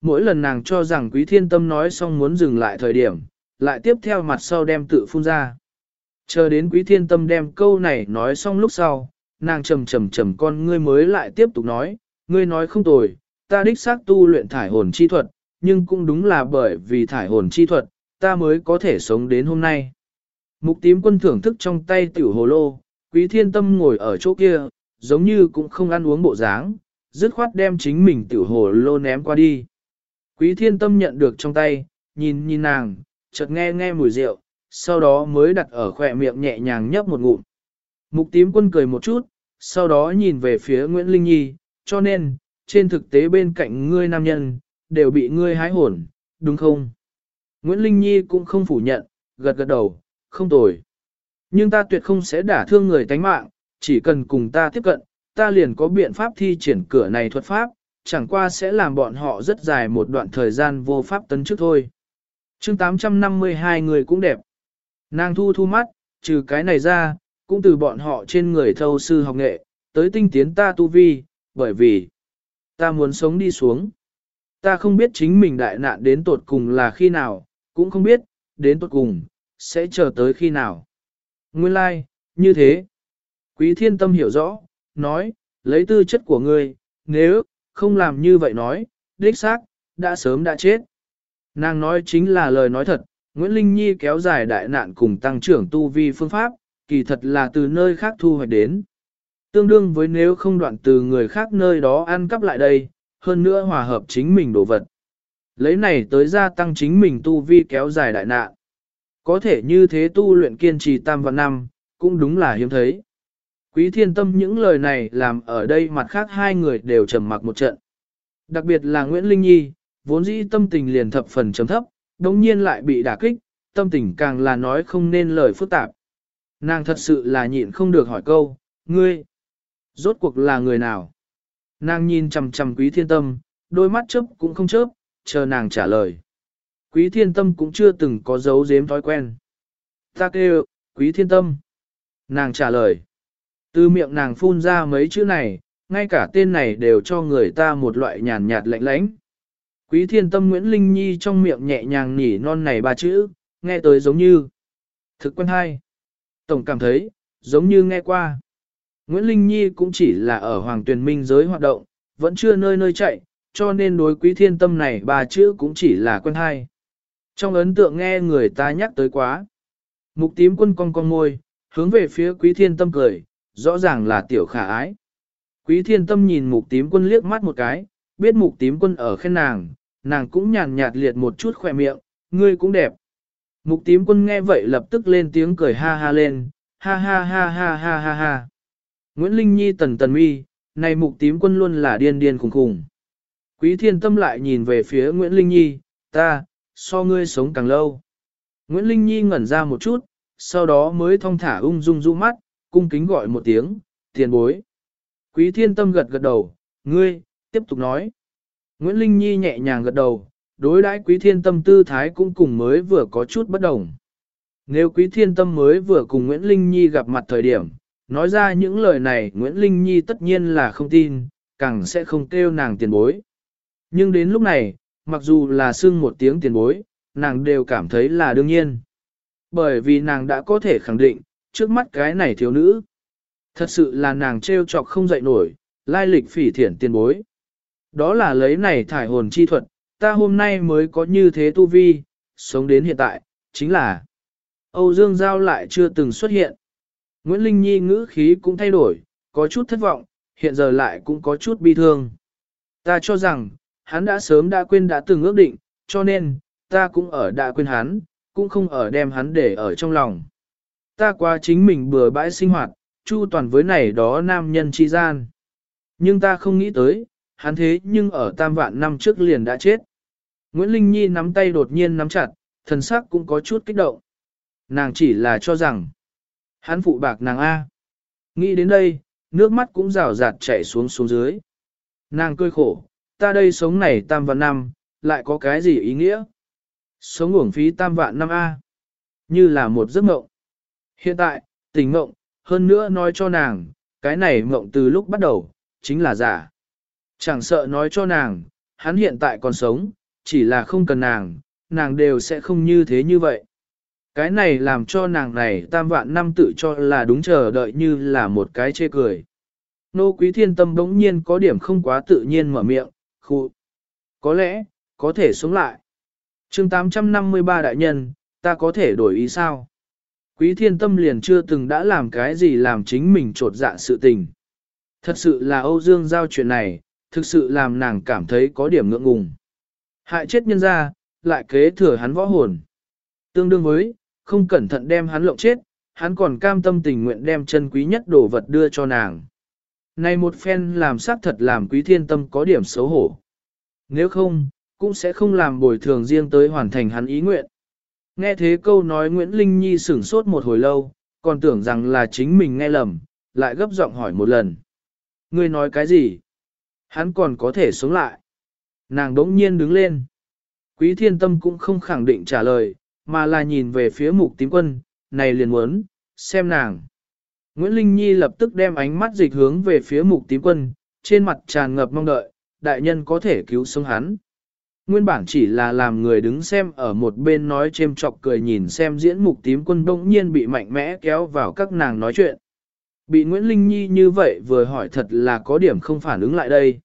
Mỗi lần nàng cho rằng Quý Thiên Tâm nói xong muốn dừng lại thời điểm, lại tiếp theo mặt sau đem tự phun ra. Chờ đến Quý Thiên Tâm đem câu này nói xong lúc sau, nàng trầm trầm trầm con ngươi mới lại tiếp tục nói, ngươi nói không tồi, ta đích xác tu luyện thải hồn chi thuật, nhưng cũng đúng là bởi vì thải hồn chi thuật, ta mới có thể sống đến hôm nay. Mục tím quân thưởng thức trong tay tiểu hồ lô, quý thiên tâm ngồi ở chỗ kia, giống như cũng không ăn uống bộ dáng, dứt khoát đem chính mình tiểu hồ lô ném qua đi. Quý thiên tâm nhận được trong tay, nhìn nhìn nàng, chợt nghe nghe mùi rượu, sau đó mới đặt ở khỏe miệng nhẹ nhàng nhấp một ngụm. Mục tím quân cười một chút, sau đó nhìn về phía Nguyễn Linh Nhi, cho nên, trên thực tế bên cạnh ngươi nam nhân, đều bị ngươi hái hồn, đúng không? Nguyễn Linh Nhi cũng không phủ nhận, gật gật đầu, không tồi. Nhưng ta tuyệt không sẽ đả thương người tánh mạng, chỉ cần cùng ta tiếp cận, ta liền có biện pháp thi triển cửa này thuật pháp, chẳng qua sẽ làm bọn họ rất dài một đoạn thời gian vô pháp tấn trước thôi chương 852 người cũng đẹp. Nàng thu thu mắt, trừ cái này ra, cũng từ bọn họ trên người thâu sư học nghệ, tới tinh tiến ta tu vi, bởi vì ta muốn sống đi xuống. Ta không biết chính mình đại nạn đến tột cùng là khi nào, cũng không biết, đến tột cùng, sẽ chờ tới khi nào. Nguyên lai, like, như thế. Quý thiên tâm hiểu rõ, nói, lấy tư chất của ngươi, nếu, không làm như vậy nói, đích xác, đã sớm đã chết. Nàng nói chính là lời nói thật, Nguyễn Linh Nhi kéo dài đại nạn cùng tăng trưởng tu vi phương pháp, kỳ thật là từ nơi khác thu hoạch đến. Tương đương với nếu không đoạn từ người khác nơi đó ăn cắp lại đây, hơn nữa hòa hợp chính mình đồ vật. Lấy này tới gia tăng chính mình tu vi kéo dài đại nạn. Có thể như thế tu luyện kiên trì tam và năm, cũng đúng là hiếm thấy. Quý thiên tâm những lời này làm ở đây mặt khác hai người đều trầm mặc một trận. Đặc biệt là Nguyễn Linh Nhi, vốn dĩ tâm tình liền thập phần trầm thấp, đồng nhiên lại bị đả kích, tâm tình càng là nói không nên lời phức tạp. Nàng thật sự là nhịn không được hỏi câu, ngươi, rốt cuộc là người nào? Nàng nhìn chằm chằm quý thiên tâm, đôi mắt chớp cũng không chớp, chờ nàng trả lời. Quý thiên tâm cũng chưa từng có dấu dếm thói quen. Ta kêu, quý thiên tâm. Nàng trả lời. Từ miệng nàng phun ra mấy chữ này, ngay cả tên này đều cho người ta một loại nhàn nhạt lạnh lãnh. Quý thiên tâm Nguyễn Linh Nhi trong miệng nhẹ nhàng nhỉ non này ba chữ, nghe tới giống như thực quen hay. Tổng cảm thấy, giống như nghe qua. Nguyễn Linh Nhi cũng chỉ là ở Hoàng Tuyền Minh giới hoạt động, vẫn chưa nơi nơi chạy, cho nên đối quý thiên tâm này ba chữ cũng chỉ là quen hay. Trong ấn tượng nghe người ta nhắc tới quá. Mục tím quân cong cong môi, hướng về phía quý thiên tâm cười, rõ ràng là tiểu khả ái. Quý thiên tâm nhìn mục tím quân liếc mắt một cái, biết mục tím quân ở khen nàng, nàng cũng nhàn nhạt liệt một chút khỏe miệng, ngươi cũng đẹp. Mục tím quân nghe vậy lập tức lên tiếng cười ha ha lên, ha ha ha ha ha ha ha. Nguyễn Linh Nhi tần tần mi, này mục tím quân luôn là điên điên khùng khùng. Quý thiên tâm lại nhìn về phía Nguyễn Linh Nhi, ta, so ngươi sống càng lâu. Nguyễn Linh Nhi ngẩn ra một chút, sau đó mới thong thả ung dung du mắt, cung kính gọi một tiếng, tiền bối. Quý thiên tâm gật gật đầu, ngươi, tiếp tục nói. Nguyễn Linh Nhi nhẹ nhàng gật đầu, đối đãi quý thiên tâm tư thái cũng cùng mới vừa có chút bất đồng. Nếu quý thiên tâm mới vừa cùng Nguyễn Linh Nhi gặp mặt thời điểm, nói ra những lời này Nguyễn Linh Nhi tất nhiên là không tin, càng sẽ không kêu nàng tiền bối. Nhưng đến lúc này, mặc dù là xưng một tiếng tiền bối, nàng đều cảm thấy là đương nhiên. Bởi vì nàng đã có thể khẳng định, trước mắt cái này thiếu nữ. Thật sự là nàng trêu chọc không dậy nổi, lai lịch phỉ thiển tiền bối. Đó là lấy này thải hồn chi thuật, ta hôm nay mới có như thế tu vi, sống đến hiện tại, chính là Âu Dương Giao lại chưa từng xuất hiện. Nguyễn Linh Nhi ngữ khí cũng thay đổi, có chút thất vọng, hiện giờ lại cũng có chút bi thương. Ta cho rằng, hắn đã sớm đã quên đã từng ước định, cho nên, ta cũng ở đã quên hắn, cũng không ở đem hắn để ở trong lòng. Ta qua chính mình bừa bãi sinh hoạt, chu toàn với này đó nam nhân chi gian. Nhưng ta không nghĩ tới, hắn thế nhưng ở tam vạn năm trước liền đã chết. Nguyễn Linh Nhi nắm tay đột nhiên nắm chặt, thần sắc cũng có chút kích động. Nàng chỉ là cho rằng, hắn phụ bạc nàng A. Nghĩ đến đây, nước mắt cũng rào rạt chảy xuống xuống dưới. Nàng cười khổ, ta đây sống này tam vạn năm, lại có cái gì ý nghĩa? Sống uổng phí tam vạn năm A. Như là một giấc mộng. Hiện tại, tình mộng, hơn nữa nói cho nàng, cái này mộng từ lúc bắt đầu, chính là giả. Chẳng sợ nói cho nàng, hắn hiện tại còn sống, chỉ là không cần nàng, nàng đều sẽ không như thế như vậy. Cái này làm cho nàng này tam vạn năm tự cho là đúng chờ đợi như là một cái chê cười. Nô quý thiên tâm bỗng nhiên có điểm không quá tự nhiên mở miệng, khu. Có lẽ, có thể sống lại. chương 853 đại nhân, ta có thể đổi ý sao? Quý thiên tâm liền chưa từng đã làm cái gì làm chính mình trột dạ sự tình. Thật sự là Âu Dương giao chuyện này, thực sự làm nàng cảm thấy có điểm ngượng ngùng. Hại chết nhân ra, lại kế thừa hắn võ hồn. Tương đương với, không cẩn thận đem hắn lộng chết, hắn còn cam tâm tình nguyện đem chân quý nhất đồ vật đưa cho nàng. Này một phen làm xác thật làm quý thiên tâm có điểm xấu hổ. Nếu không, cũng sẽ không làm bồi thường riêng tới hoàn thành hắn ý nguyện. Nghe thế câu nói Nguyễn Linh Nhi sửng sốt một hồi lâu, còn tưởng rằng là chính mình nghe lầm, lại gấp giọng hỏi một lần. Ngươi nói cái gì? Hắn còn có thể sống lại. Nàng đống nhiên đứng lên. Quý thiên tâm cũng không khẳng định trả lời, mà là nhìn về phía mục tím quân, này liền muốn, xem nàng. Nguyễn Linh Nhi lập tức đem ánh mắt dịch hướng về phía mục tím quân, trên mặt tràn ngập mong đợi, đại nhân có thể cứu sống hắn. Nguyên bản chỉ là làm người đứng xem ở một bên nói chêm chọc cười nhìn xem diễn mục tím quân đông nhiên bị mạnh mẽ kéo vào các nàng nói chuyện. Bị Nguyễn Linh Nhi như vậy vừa hỏi thật là có điểm không phản ứng lại đây.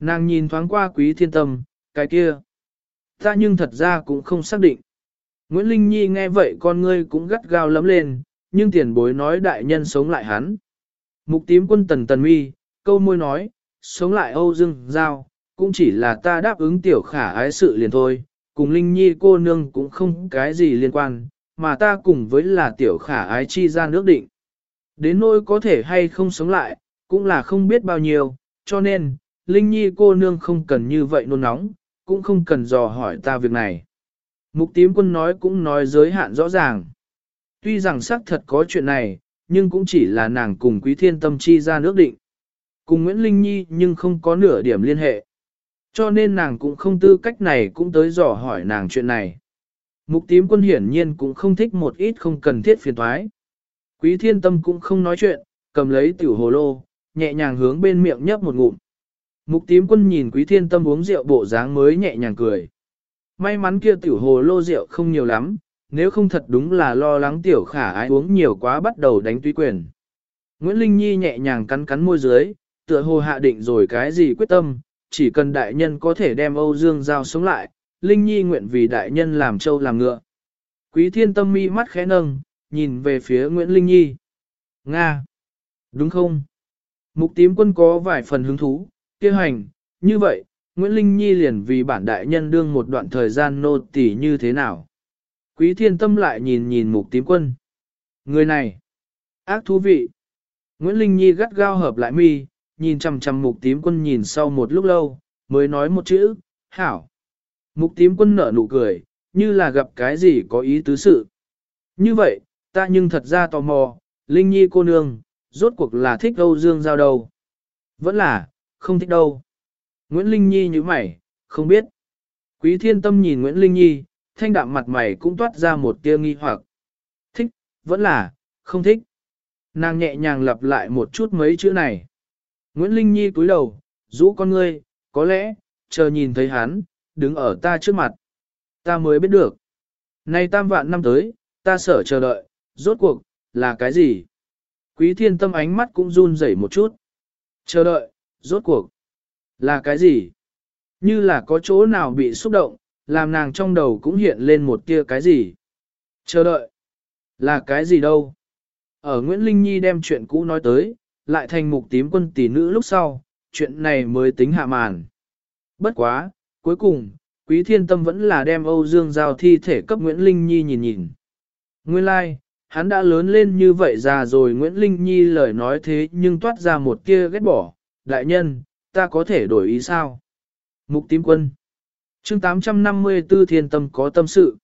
Nàng nhìn thoáng qua quý thiên tâm, cái kia. Ta nhưng thật ra cũng không xác định. Nguyễn Linh Nhi nghe vậy con ngươi cũng gắt gao lắm lên, nhưng tiền bối nói đại nhân sống lại hắn. Mục tím quân tần tần mi, câu môi nói, sống lại Âu Dương Giao, cũng chỉ là ta đáp ứng tiểu khả ái sự liền thôi, cùng Linh Nhi cô nương cũng không cái gì liên quan, mà ta cùng với là tiểu khả ái chi ra nước định. Đến nỗi có thể hay không sống lại, cũng là không biết bao nhiêu, cho nên, Linh Nhi cô nương không cần như vậy nôn nóng, cũng không cần dò hỏi ta việc này. Mục tím quân nói cũng nói giới hạn rõ ràng. Tuy rằng xác thật có chuyện này, nhưng cũng chỉ là nàng cùng quý thiên tâm chi ra nước định. Cùng Nguyễn Linh Nhi nhưng không có nửa điểm liên hệ. Cho nên nàng cũng không tư cách này cũng tới dò hỏi nàng chuyện này. Mục tím quân hiển nhiên cũng không thích một ít không cần thiết phiền thoái. Quý thiên tâm cũng không nói chuyện, cầm lấy tiểu hồ lô, nhẹ nhàng hướng bên miệng nhấp một ngụm. Mục tím quân nhìn quý thiên tâm uống rượu bộ dáng mới nhẹ nhàng cười. May mắn kia tiểu hồ lô rượu không nhiều lắm, nếu không thật đúng là lo lắng tiểu khả ái uống nhiều quá bắt đầu đánh tuy quyền. Nguyễn Linh Nhi nhẹ nhàng cắn cắn môi dưới, tựa hồ hạ định rồi cái gì quyết tâm, chỉ cần đại nhân có thể đem Âu Dương Giao sống lại, Linh Nhi nguyện vì đại nhân làm trâu làm ngựa. Quý thiên tâm mi mắt khẽ nâng, nhìn về phía Nguyễn Linh Nhi. Nga! Đúng không? Mục tím quân có vài phần hứng thú, kêu hành, như vậy, Nguyễn Linh Nhi liền vì bản đại nhân đương một đoạn thời gian nô tỳ như thế nào. Quý thiên tâm lại nhìn nhìn mục tím quân. Người này, ác thú vị. Nguyễn Linh Nhi gắt gao hợp lại mi, nhìn chằm chằm mục tím quân nhìn sau một lúc lâu, mới nói một chữ, hảo. Mục tím quân nở nụ cười, như là gặp cái gì có ý tứ sự. Như vậy, ta nhưng thật ra tò mò, Linh Nhi cô nương, rốt cuộc là thích Âu Dương Giao đâu. Vẫn là, không thích đâu. Nguyễn Linh Nhi như mày, không biết. Quý thiên tâm nhìn Nguyễn Linh Nhi, thanh đạm mặt mày cũng toát ra một tia nghi hoặc. Thích, vẫn là, không thích. Nàng nhẹ nhàng lặp lại một chút mấy chữ này. Nguyễn Linh Nhi cúi đầu, rũ con ngươi, có lẽ, chờ nhìn thấy hắn, đứng ở ta trước mặt. Ta mới biết được. Nay tam vạn năm tới, ta sợ chờ đợi, rốt cuộc, là cái gì? Quý thiên tâm ánh mắt cũng run rẩy một chút. Chờ đợi, rốt cuộc, là cái gì? Như là có chỗ nào bị xúc động, làm nàng trong đầu cũng hiện lên một tia cái gì? Chờ đợi, là cái gì đâu? Ở Nguyễn Linh Nhi đem chuyện cũ nói tới, lại thành mục tím quân tỷ nữ lúc sau, chuyện này mới tính hạ màn. Bất quá, cuối cùng, Quý Thiên Tâm vẫn là đem Âu Dương Giao thi thể cấp Nguyễn Linh Nhi nhìn nhìn. Nguyên lai, like, hắn đã lớn lên như vậy già rồi Nguyễn Linh Nhi lời nói thế nhưng toát ra một tia ghét bỏ. Đại nhân, ta có thể đổi ý sao? Mục tím quân. chương 854 Thiên Tâm có tâm sự.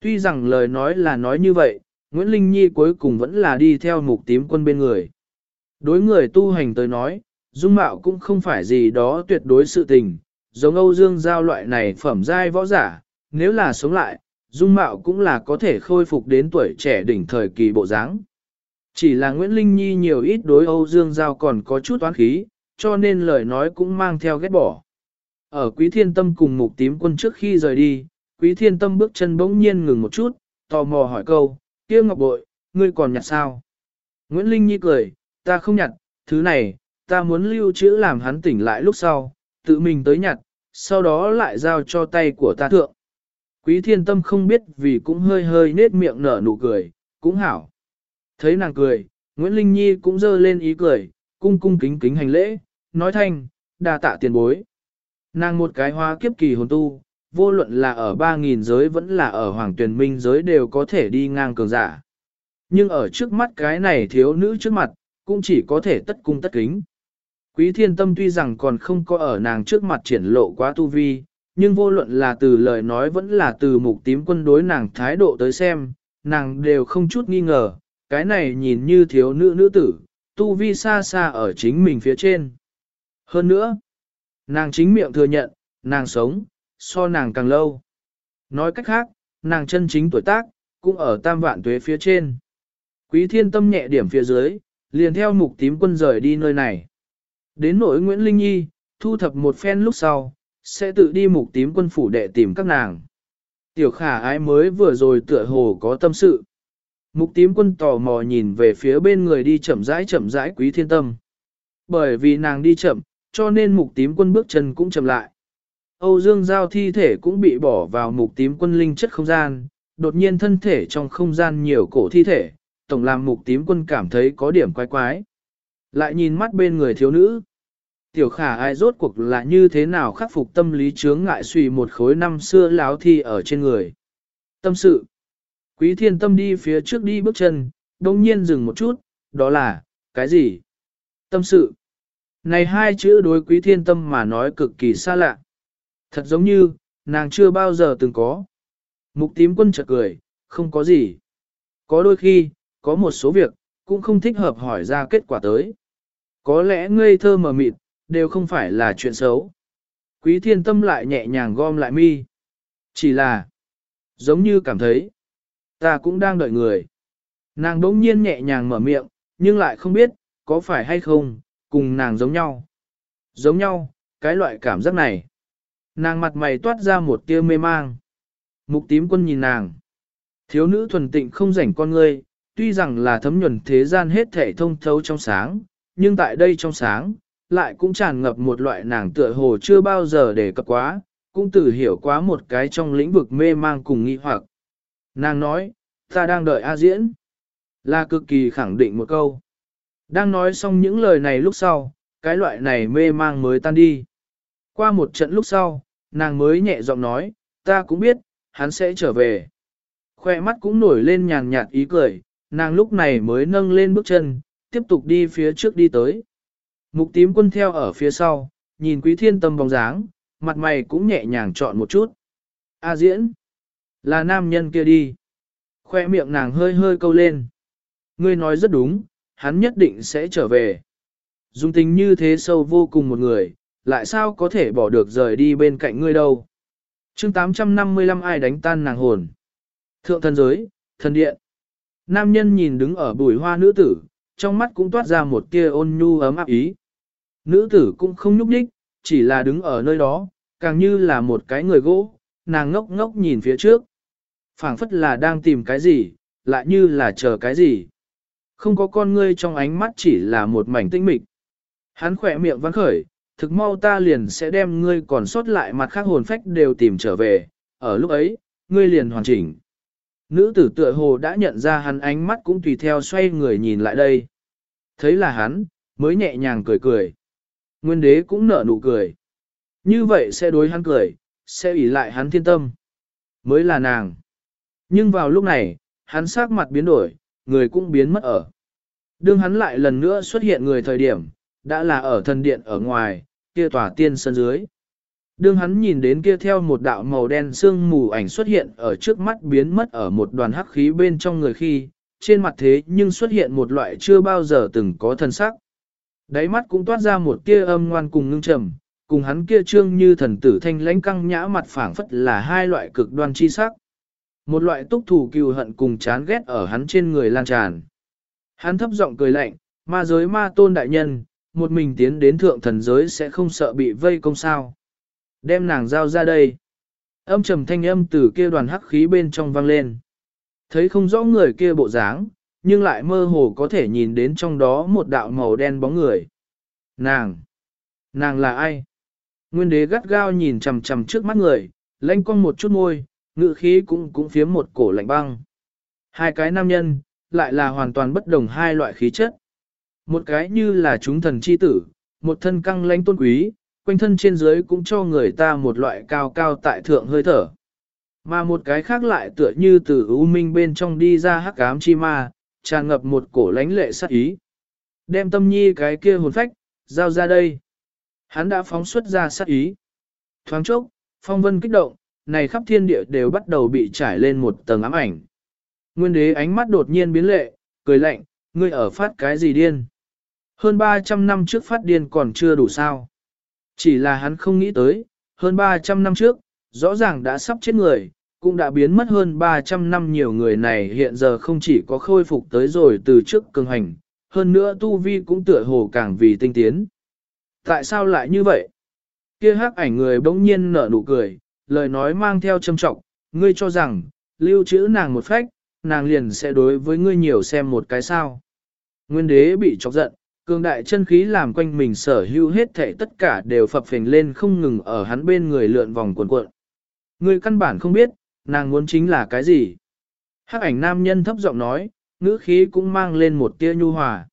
Tuy rằng lời nói là nói như vậy, Nguyễn Linh Nhi cuối cùng vẫn là đi theo mục tím quân bên người. Đối người tu hành tới nói, dung mạo cũng không phải gì đó tuyệt đối sự tình, giống Âu Dương Giao loại này phẩm giai võ giả, nếu là sống lại, dung mạo cũng là có thể khôi phục đến tuổi trẻ đỉnh thời kỳ bộ dáng. Chỉ là Nguyễn Linh Nhi nhiều ít đối Âu Dương Giao còn có chút toán khí, cho nên lời nói cũng mang theo ghét bỏ. Ở Quý Thiên Tâm cùng Mục Tím Quân trước khi rời đi, Quý Thiên Tâm bước chân bỗng nhiên ngừng một chút, tò mò hỏi câu, kia ngọc bội, ngươi còn nhặt sao? Nguyễn Linh Nhi cười, ta không nhặt, thứ này, ta muốn lưu trữ làm hắn tỉnh lại lúc sau, tự mình tới nhặt, sau đó lại giao cho tay của ta thượng. Quý thiên tâm không biết vì cũng hơi hơi nết miệng nở nụ cười, cũng hảo. Thấy nàng cười, Nguyễn Linh Nhi cũng dơ lên ý cười, cung cung kính kính hành lễ, nói thanh, đa tạ tiền bối. Nàng một cái hoa kiếp kỳ hồn tu, vô luận là ở 3.000 giới vẫn là ở hoàng tuyển minh giới đều có thể đi ngang cường giả. Nhưng ở trước mắt cái này thiếu nữ trước mặt, cũng chỉ có thể tất cung tất kính. Quý thiên tâm tuy rằng còn không có ở nàng trước mặt triển lộ quá tu vi, nhưng vô luận là từ lời nói vẫn là từ mục tím quân đối nàng thái độ tới xem, nàng đều không chút nghi ngờ, cái này nhìn như thiếu nữ nữ tử, tu vi xa xa ở chính mình phía trên. Hơn nữa, nàng chính miệng thừa nhận, nàng sống, so nàng càng lâu. Nói cách khác, nàng chân chính tuổi tác, cũng ở tam vạn tuế phía trên. Quý thiên tâm nhẹ điểm phía dưới, liền theo mục tím quân rời đi nơi này. Đến nỗi Nguyễn Linh Nhi, thu thập một phen lúc sau, sẽ tự đi mục tím quân phủ đệ tìm các nàng. Tiểu khả ái mới vừa rồi tựa hồ có tâm sự. Mục tím quân tò mò nhìn về phía bên người đi chậm rãi chậm rãi quý thiên tâm. Bởi vì nàng đi chậm, cho nên mục tím quân bước chân cũng chậm lại. Âu Dương Giao thi thể cũng bị bỏ vào mục tím quân linh chất không gian, đột nhiên thân thể trong không gian nhiều cổ thi thể, tổng làm mục tím quân cảm thấy có điểm quái quái. Lại nhìn mắt bên người thiếu nữ. Tiểu khả ai rốt cuộc là như thế nào khắc phục tâm lý chướng ngại suy một khối năm xưa láo thi ở trên người. Tâm sự. Quý thiên tâm đi phía trước đi bước chân, đồng nhiên dừng một chút, đó là, cái gì? Tâm sự. Này hai chữ đối quý thiên tâm mà nói cực kỳ xa lạ. Thật giống như, nàng chưa bao giờ từng có. Mục tím quân chợt cười, không có gì. Có đôi khi, có một số việc, cũng không thích hợp hỏi ra kết quả tới. Có lẽ ngây thơ mờ mịt, đều không phải là chuyện xấu. Quý thiên tâm lại nhẹ nhàng gom lại mi. Chỉ là, giống như cảm thấy, ta cũng đang đợi người. Nàng đỗng nhiên nhẹ nhàng mở miệng, nhưng lại không biết, có phải hay không, cùng nàng giống nhau. Giống nhau, cái loại cảm giác này. Nàng mặt mày toát ra một tia mê mang. Mục tím quân nhìn nàng. Thiếu nữ thuần tịnh không rảnh con ngươi, tuy rằng là thấm nhuần thế gian hết thể thông thấu trong sáng, nhưng tại đây trong sáng, lại cũng tràn ngập một loại nàng tựa hồ chưa bao giờ để cập quá, cũng tự hiểu quá một cái trong lĩnh vực mê mang cùng nghi hoặc. Nàng nói, ta đang đợi A diễn. Là cực kỳ khẳng định một câu. Đang nói xong những lời này lúc sau, cái loại này mê mang mới tan đi. Qua một trận lúc sau, nàng mới nhẹ giọng nói, ta cũng biết, hắn sẽ trở về. Khoe mắt cũng nổi lên nhàn nhạt ý cười, nàng lúc này mới nâng lên bước chân, tiếp tục đi phía trước đi tới. Mục tím quân theo ở phía sau, nhìn quý thiên tâm bóng dáng, mặt mày cũng nhẹ nhàng chọn một chút. A diễn, là nam nhân kia đi. Khoe miệng nàng hơi hơi câu lên. Ngươi nói rất đúng, hắn nhất định sẽ trở về. Dung tình như thế sâu vô cùng một người, lại sao có thể bỏ được rời đi bên cạnh ngươi đâu. chương 855 ai đánh tan nàng hồn. Thượng thần giới, thần điện. Nam nhân nhìn đứng ở bùi hoa nữ tử, trong mắt cũng toát ra một tia ôn nhu ấm áp ý. Nữ tử cũng không nhúc nhích, chỉ là đứng ở nơi đó, càng như là một cái người gỗ, nàng ngốc ngốc nhìn phía trước. phảng phất là đang tìm cái gì, lại như là chờ cái gì. Không có con ngươi trong ánh mắt chỉ là một mảnh tinh mịch. Hắn khỏe miệng văn khởi, thực mau ta liền sẽ đem ngươi còn sót lại mặt khác hồn phách đều tìm trở về, ở lúc ấy, ngươi liền hoàn chỉnh. Nữ tử tựa hồ đã nhận ra hắn ánh mắt cũng tùy theo xoay người nhìn lại đây. Thấy là hắn, mới nhẹ nhàng cười cười. Nguyên đế cũng nở nụ cười. Như vậy sẽ đối hắn cười, sẽ ủy lại hắn thiên tâm. Mới là nàng. Nhưng vào lúc này, hắn sắc mặt biến đổi, người cũng biến mất ở. Đương hắn lại lần nữa xuất hiện người thời điểm, đã là ở thần điện ở ngoài, kia tòa tiên sân dưới. Đương hắn nhìn đến kia theo một đạo màu đen sương mù ảnh xuất hiện ở trước mắt biến mất ở một đoàn hắc khí bên trong người khi, trên mặt thế nhưng xuất hiện một loại chưa bao giờ từng có thân sắc. Đáy mắt cũng toát ra một tia âm ngoan cùng ngưng trầm, cùng hắn kia trương như thần tử thanh lãnh căng nhã mặt phảng phất là hai loại cực đoan chi sắc. Một loại túc thủ cừu hận cùng chán ghét ở hắn trên người lan tràn. Hắn thấp giọng cười lạnh, ma giới ma tôn đại nhân, một mình tiến đến thượng thần giới sẽ không sợ bị vây công sao. Đem nàng giao ra đây. Âm trầm thanh âm từ kia đoàn hắc khí bên trong vang lên. Thấy không rõ người kia bộ dáng, nhưng lại mơ hồ có thể nhìn đến trong đó một đạo màu đen bóng người. Nàng! Nàng là ai? Nguyên đế gắt gao nhìn chằm chằm trước mắt người, lanh cong một chút môi, ngự khí cũng cũng phiếm một cổ lạnh băng. Hai cái nam nhân, lại là hoàn toàn bất đồng hai loại khí chất. Một cái như là chúng thần chi tử, một thân căng lãnh tôn quý, quanh thân trên dưới cũng cho người ta một loại cao cao tại thượng hơi thở. Mà một cái khác lại tựa như từ ưu minh bên trong đi ra hắc ám chi ma, tràn ngập một cổ lãnh lệ sát ý. Đem tâm nhi cái kia hồn phách, giao ra đây. Hắn đã phóng xuất ra sát ý. Thoáng chốc, phong vân kích động, này khắp thiên địa đều bắt đầu bị trải lên một tầng ám ảnh. Nguyên đế ánh mắt đột nhiên biến lệ, cười lạnh, ngươi ở phát cái gì điên? Hơn 300 năm trước phát điên còn chưa đủ sao. Chỉ là hắn không nghĩ tới, hơn 300 năm trước, rõ ràng đã sắp chết người, cũng đã biến mất hơn 300 năm nhiều người này hiện giờ không chỉ có khôi phục tới rồi từ trước cường hành, hơn nữa tu vi cũng tựa hồ càng vì tinh tiến. Tại sao lại như vậy? Kia hắc ảnh người bỗng nhiên nở nụ cười, lời nói mang theo châm trọng, ngươi cho rằng, lưu trữ nàng một phách, nàng liền sẽ đối với ngươi nhiều xem một cái sao. Nguyên đế bị chọc giận, cường đại chân khí làm quanh mình sở hữu hết thể tất cả đều phập phình lên không ngừng ở hắn bên người lượn vòng cuộn cuộn. Ngươi căn bản không biết, nàng muốn chính là cái gì. Hắc ảnh nam nhân thấp giọng nói, ngữ khí cũng mang lên một tia nhu hòa.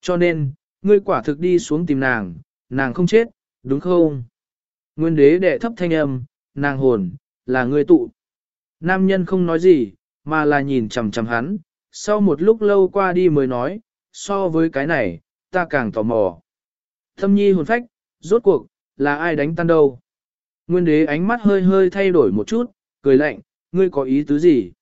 Cho nên, ngươi quả thực đi xuống tìm nàng, nàng không chết, đúng không? Nguyên đế đệ thấp thanh âm, nàng hồn, là ngươi tụ. Nam nhân không nói gì, mà là nhìn chằm chằm hắn, sau một lúc lâu qua đi mới nói, so với cái này, ta càng tò mò. Thâm nhi hồn phách, rốt cuộc, là ai đánh tan đâu? Nguyên đế ánh mắt hơi hơi thay đổi một chút, cười lạnh, ngươi có ý tứ gì?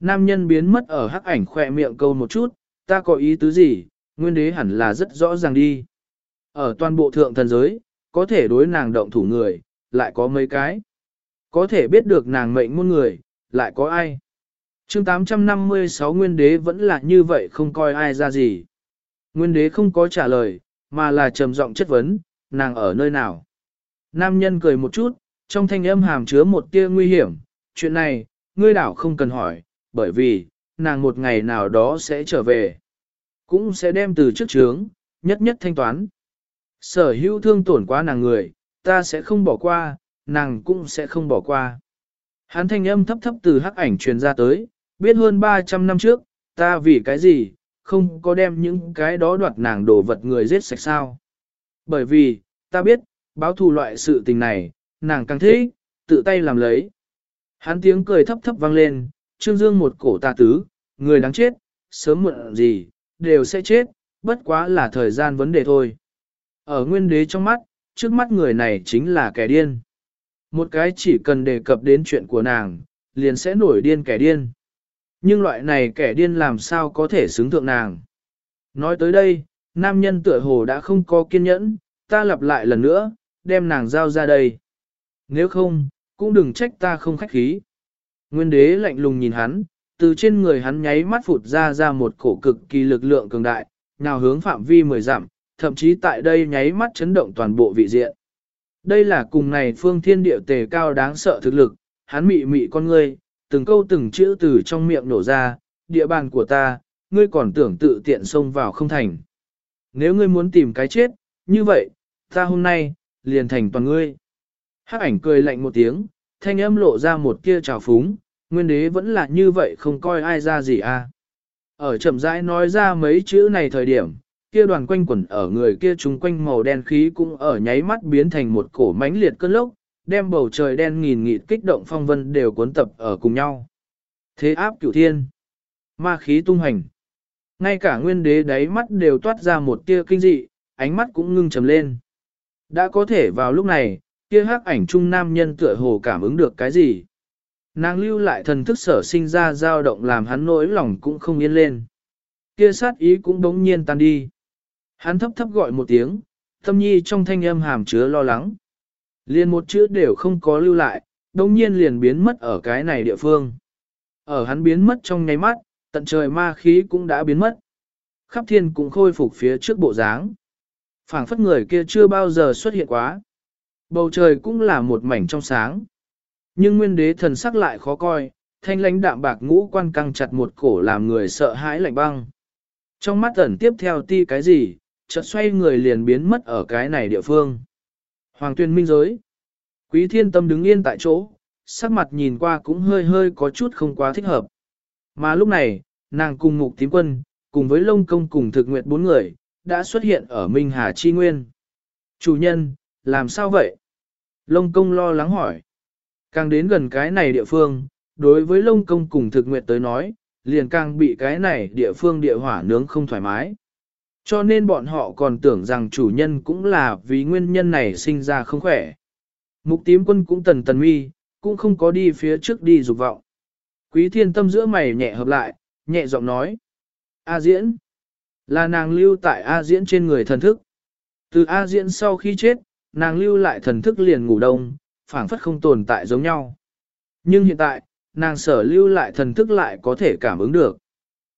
Nam nhân biến mất ở hắc ảnh khỏe miệng câu một chút, ta có ý tứ gì? Nguyên đế hẳn là rất rõ ràng đi. Ở toàn bộ thượng thần giới, có thể đối nàng động thủ người, lại có mấy cái. Có thể biết được nàng mệnh muôn người, lại có ai. chương 856 Nguyên đế vẫn là như vậy không coi ai ra gì. Nguyên đế không có trả lời, mà là trầm giọng chất vấn, nàng ở nơi nào. Nam nhân cười một chút, trong thanh âm hàm chứa một tia nguy hiểm, chuyện này, ngươi đảo không cần hỏi, bởi vì, nàng một ngày nào đó sẽ trở về. Cũng sẽ đem từ trước trướng, nhất nhất thanh toán. Sở hữu thương tổn quá nàng người, ta sẽ không bỏ qua, nàng cũng sẽ không bỏ qua. Hắn thanh âm thấp thấp từ hắc ảnh truyền ra tới, biết hơn 300 năm trước, ta vì cái gì, không có đem những cái đó đoạt nàng đồ vật người giết sạch sao. Bởi vì, ta biết, báo thù loại sự tình này, nàng càng thích, tự tay làm lấy. Hắn tiếng cười thấp thấp vang lên, trương dương một cổ tà tứ, người đáng chết, sớm muộn gì, đều sẽ chết, bất quá là thời gian vấn đề thôi. Ở nguyên đế trong mắt, trước mắt người này chính là kẻ điên. Một cái chỉ cần đề cập đến chuyện của nàng, liền sẽ nổi điên kẻ điên. Nhưng loại này kẻ điên làm sao có thể xứng thượng nàng. Nói tới đây, nam nhân tựa hồ đã không có kiên nhẫn, ta lặp lại lần nữa, đem nàng giao ra đây. Nếu không, cũng đừng trách ta không khách khí. Nguyên đế lạnh lùng nhìn hắn, từ trên người hắn nháy mắt phụt ra ra một cổ cực kỳ lực lượng cường đại, nào hướng phạm vi mười dặm, thậm chí tại đây nháy mắt chấn động toàn bộ vị diện. Đây là cùng này phương thiên địa tề cao đáng sợ thực lực, hắn mị mị con ngươi, từng câu từng chữ từ trong miệng nổ ra, địa bàn của ta, ngươi còn tưởng tự tiện xông vào không thành. Nếu ngươi muốn tìm cái chết, như vậy, ta hôm nay, liền thành toàn ngươi. Hắc ảnh cười lạnh một tiếng, thanh âm lộ ra một kia trào phúng, nguyên đế vẫn là như vậy không coi ai ra gì à. Ở chậm rãi nói ra mấy chữ này thời điểm, kia đoàn quanh quẩn ở người kia chúng quanh màu đen khí cũng ở nháy mắt biến thành một cổ mãnh liệt cơn lốc, đem bầu trời đen nghìn nghịt kích động phong vân đều cuốn tập ở cùng nhau. Thế áp cửu thiên, ma khí tung hành. Ngay cả nguyên đế đáy mắt đều toát ra một tia kinh dị, ánh mắt cũng ngưng trầm lên. Đã có thể vào lúc này, kia hắc ảnh trung nam nhân tựa hồ cảm ứng được cái gì. Nàng lưu lại thần thức sở sinh ra dao động làm hắn nỗi lòng cũng không yên lên. Kia sát ý cũng đống nhiên tan đi. Hắn thấp thấp gọi một tiếng, tâm nhi trong thanh âm hàm chứa lo lắng. Liền một chữ đều không có lưu lại, đống nhiên liền biến mất ở cái này địa phương. Ở hắn biến mất trong nháy mắt, tận trời ma khí cũng đã biến mất. Khắp thiên cũng khôi phục phía trước bộ dáng. phảng phất người kia chưa bao giờ xuất hiện quá. Bầu trời cũng là một mảnh trong sáng. Nhưng nguyên đế thần sắc lại khó coi, thanh lãnh đạm bạc ngũ quan căng chặt một cổ làm người sợ hãi lạnh băng. Trong mắt ẩn tiếp theo ti cái gì, chợt xoay người liền biến mất ở cái này địa phương. Hoàng tuyên minh giới. Quý thiên tâm đứng yên tại chỗ, sắc mặt nhìn qua cũng hơi hơi có chút không quá thích hợp. Mà lúc này, nàng cùng mục tím quân, cùng với lông công cùng thực nguyện bốn người, đã xuất hiện ở Minh Hà Chi Nguyên. Chủ nhân, làm sao vậy? Lông công lo lắng hỏi. Càng đến gần cái này địa phương, đối với lông công cùng thực nguyện tới nói, liền càng bị cái này địa phương địa hỏa nướng không thoải mái. Cho nên bọn họ còn tưởng rằng chủ nhân cũng là vì nguyên nhân này sinh ra không khỏe. Mục tím quân cũng tần tần mi, cũng không có đi phía trước đi dục vọng. Quý thiên tâm giữa mày nhẹ hợp lại, nhẹ giọng nói. A diễn, là nàng lưu tại A diễn trên người thần thức. Từ A diễn sau khi chết, nàng lưu lại thần thức liền ngủ đông, phảng phất không tồn tại giống nhau. Nhưng hiện tại, nàng sở lưu lại thần thức lại có thể cảm ứng được.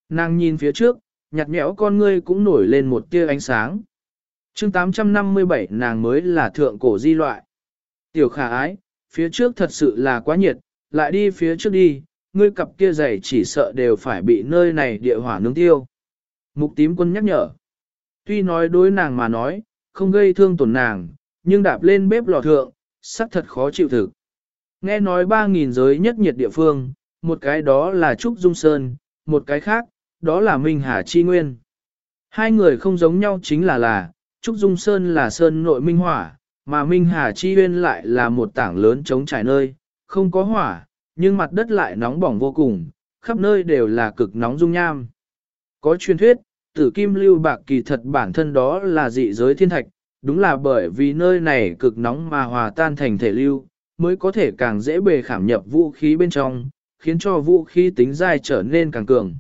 Nàng nhìn phía trước, nhạt nhẽo con ngươi cũng nổi lên một tia ánh sáng. chương 857 nàng mới là thượng cổ di loại. Tiểu khả ái, phía trước thật sự là quá nhiệt, lại đi phía trước đi, ngươi cặp kia giày chỉ sợ đều phải bị nơi này địa hỏa nướng tiêu. Mục tím quân nhắc nhở. Tuy nói đối nàng mà nói, không gây thương tổn nàng, nhưng đạp lên bếp lò thượng, sắc thật khó chịu thực. Nghe nói 3.000 giới nhất nhiệt địa phương, một cái đó là Trúc Dung Sơn, một cái khác, đó là Minh Hà Chi Nguyên. Hai người không giống nhau chính là là, Trúc Dung Sơn là Sơn nội Minh Hỏa, mà Minh Hà Chi Nguyên lại là một tảng lớn chống trải nơi, không có hỏa, nhưng mặt đất lại nóng bỏng vô cùng, khắp nơi đều là cực nóng dung nham. Có truyền thuyết, tử kim lưu bạc kỳ thật bản thân đó là dị giới thiên thạch, đúng là bởi vì nơi này cực nóng mà hòa tan thành thể lưu, mới có thể càng dễ bề khảm nhập vũ khí bên trong, khiến cho vũ khí tính dai trở nên càng cường.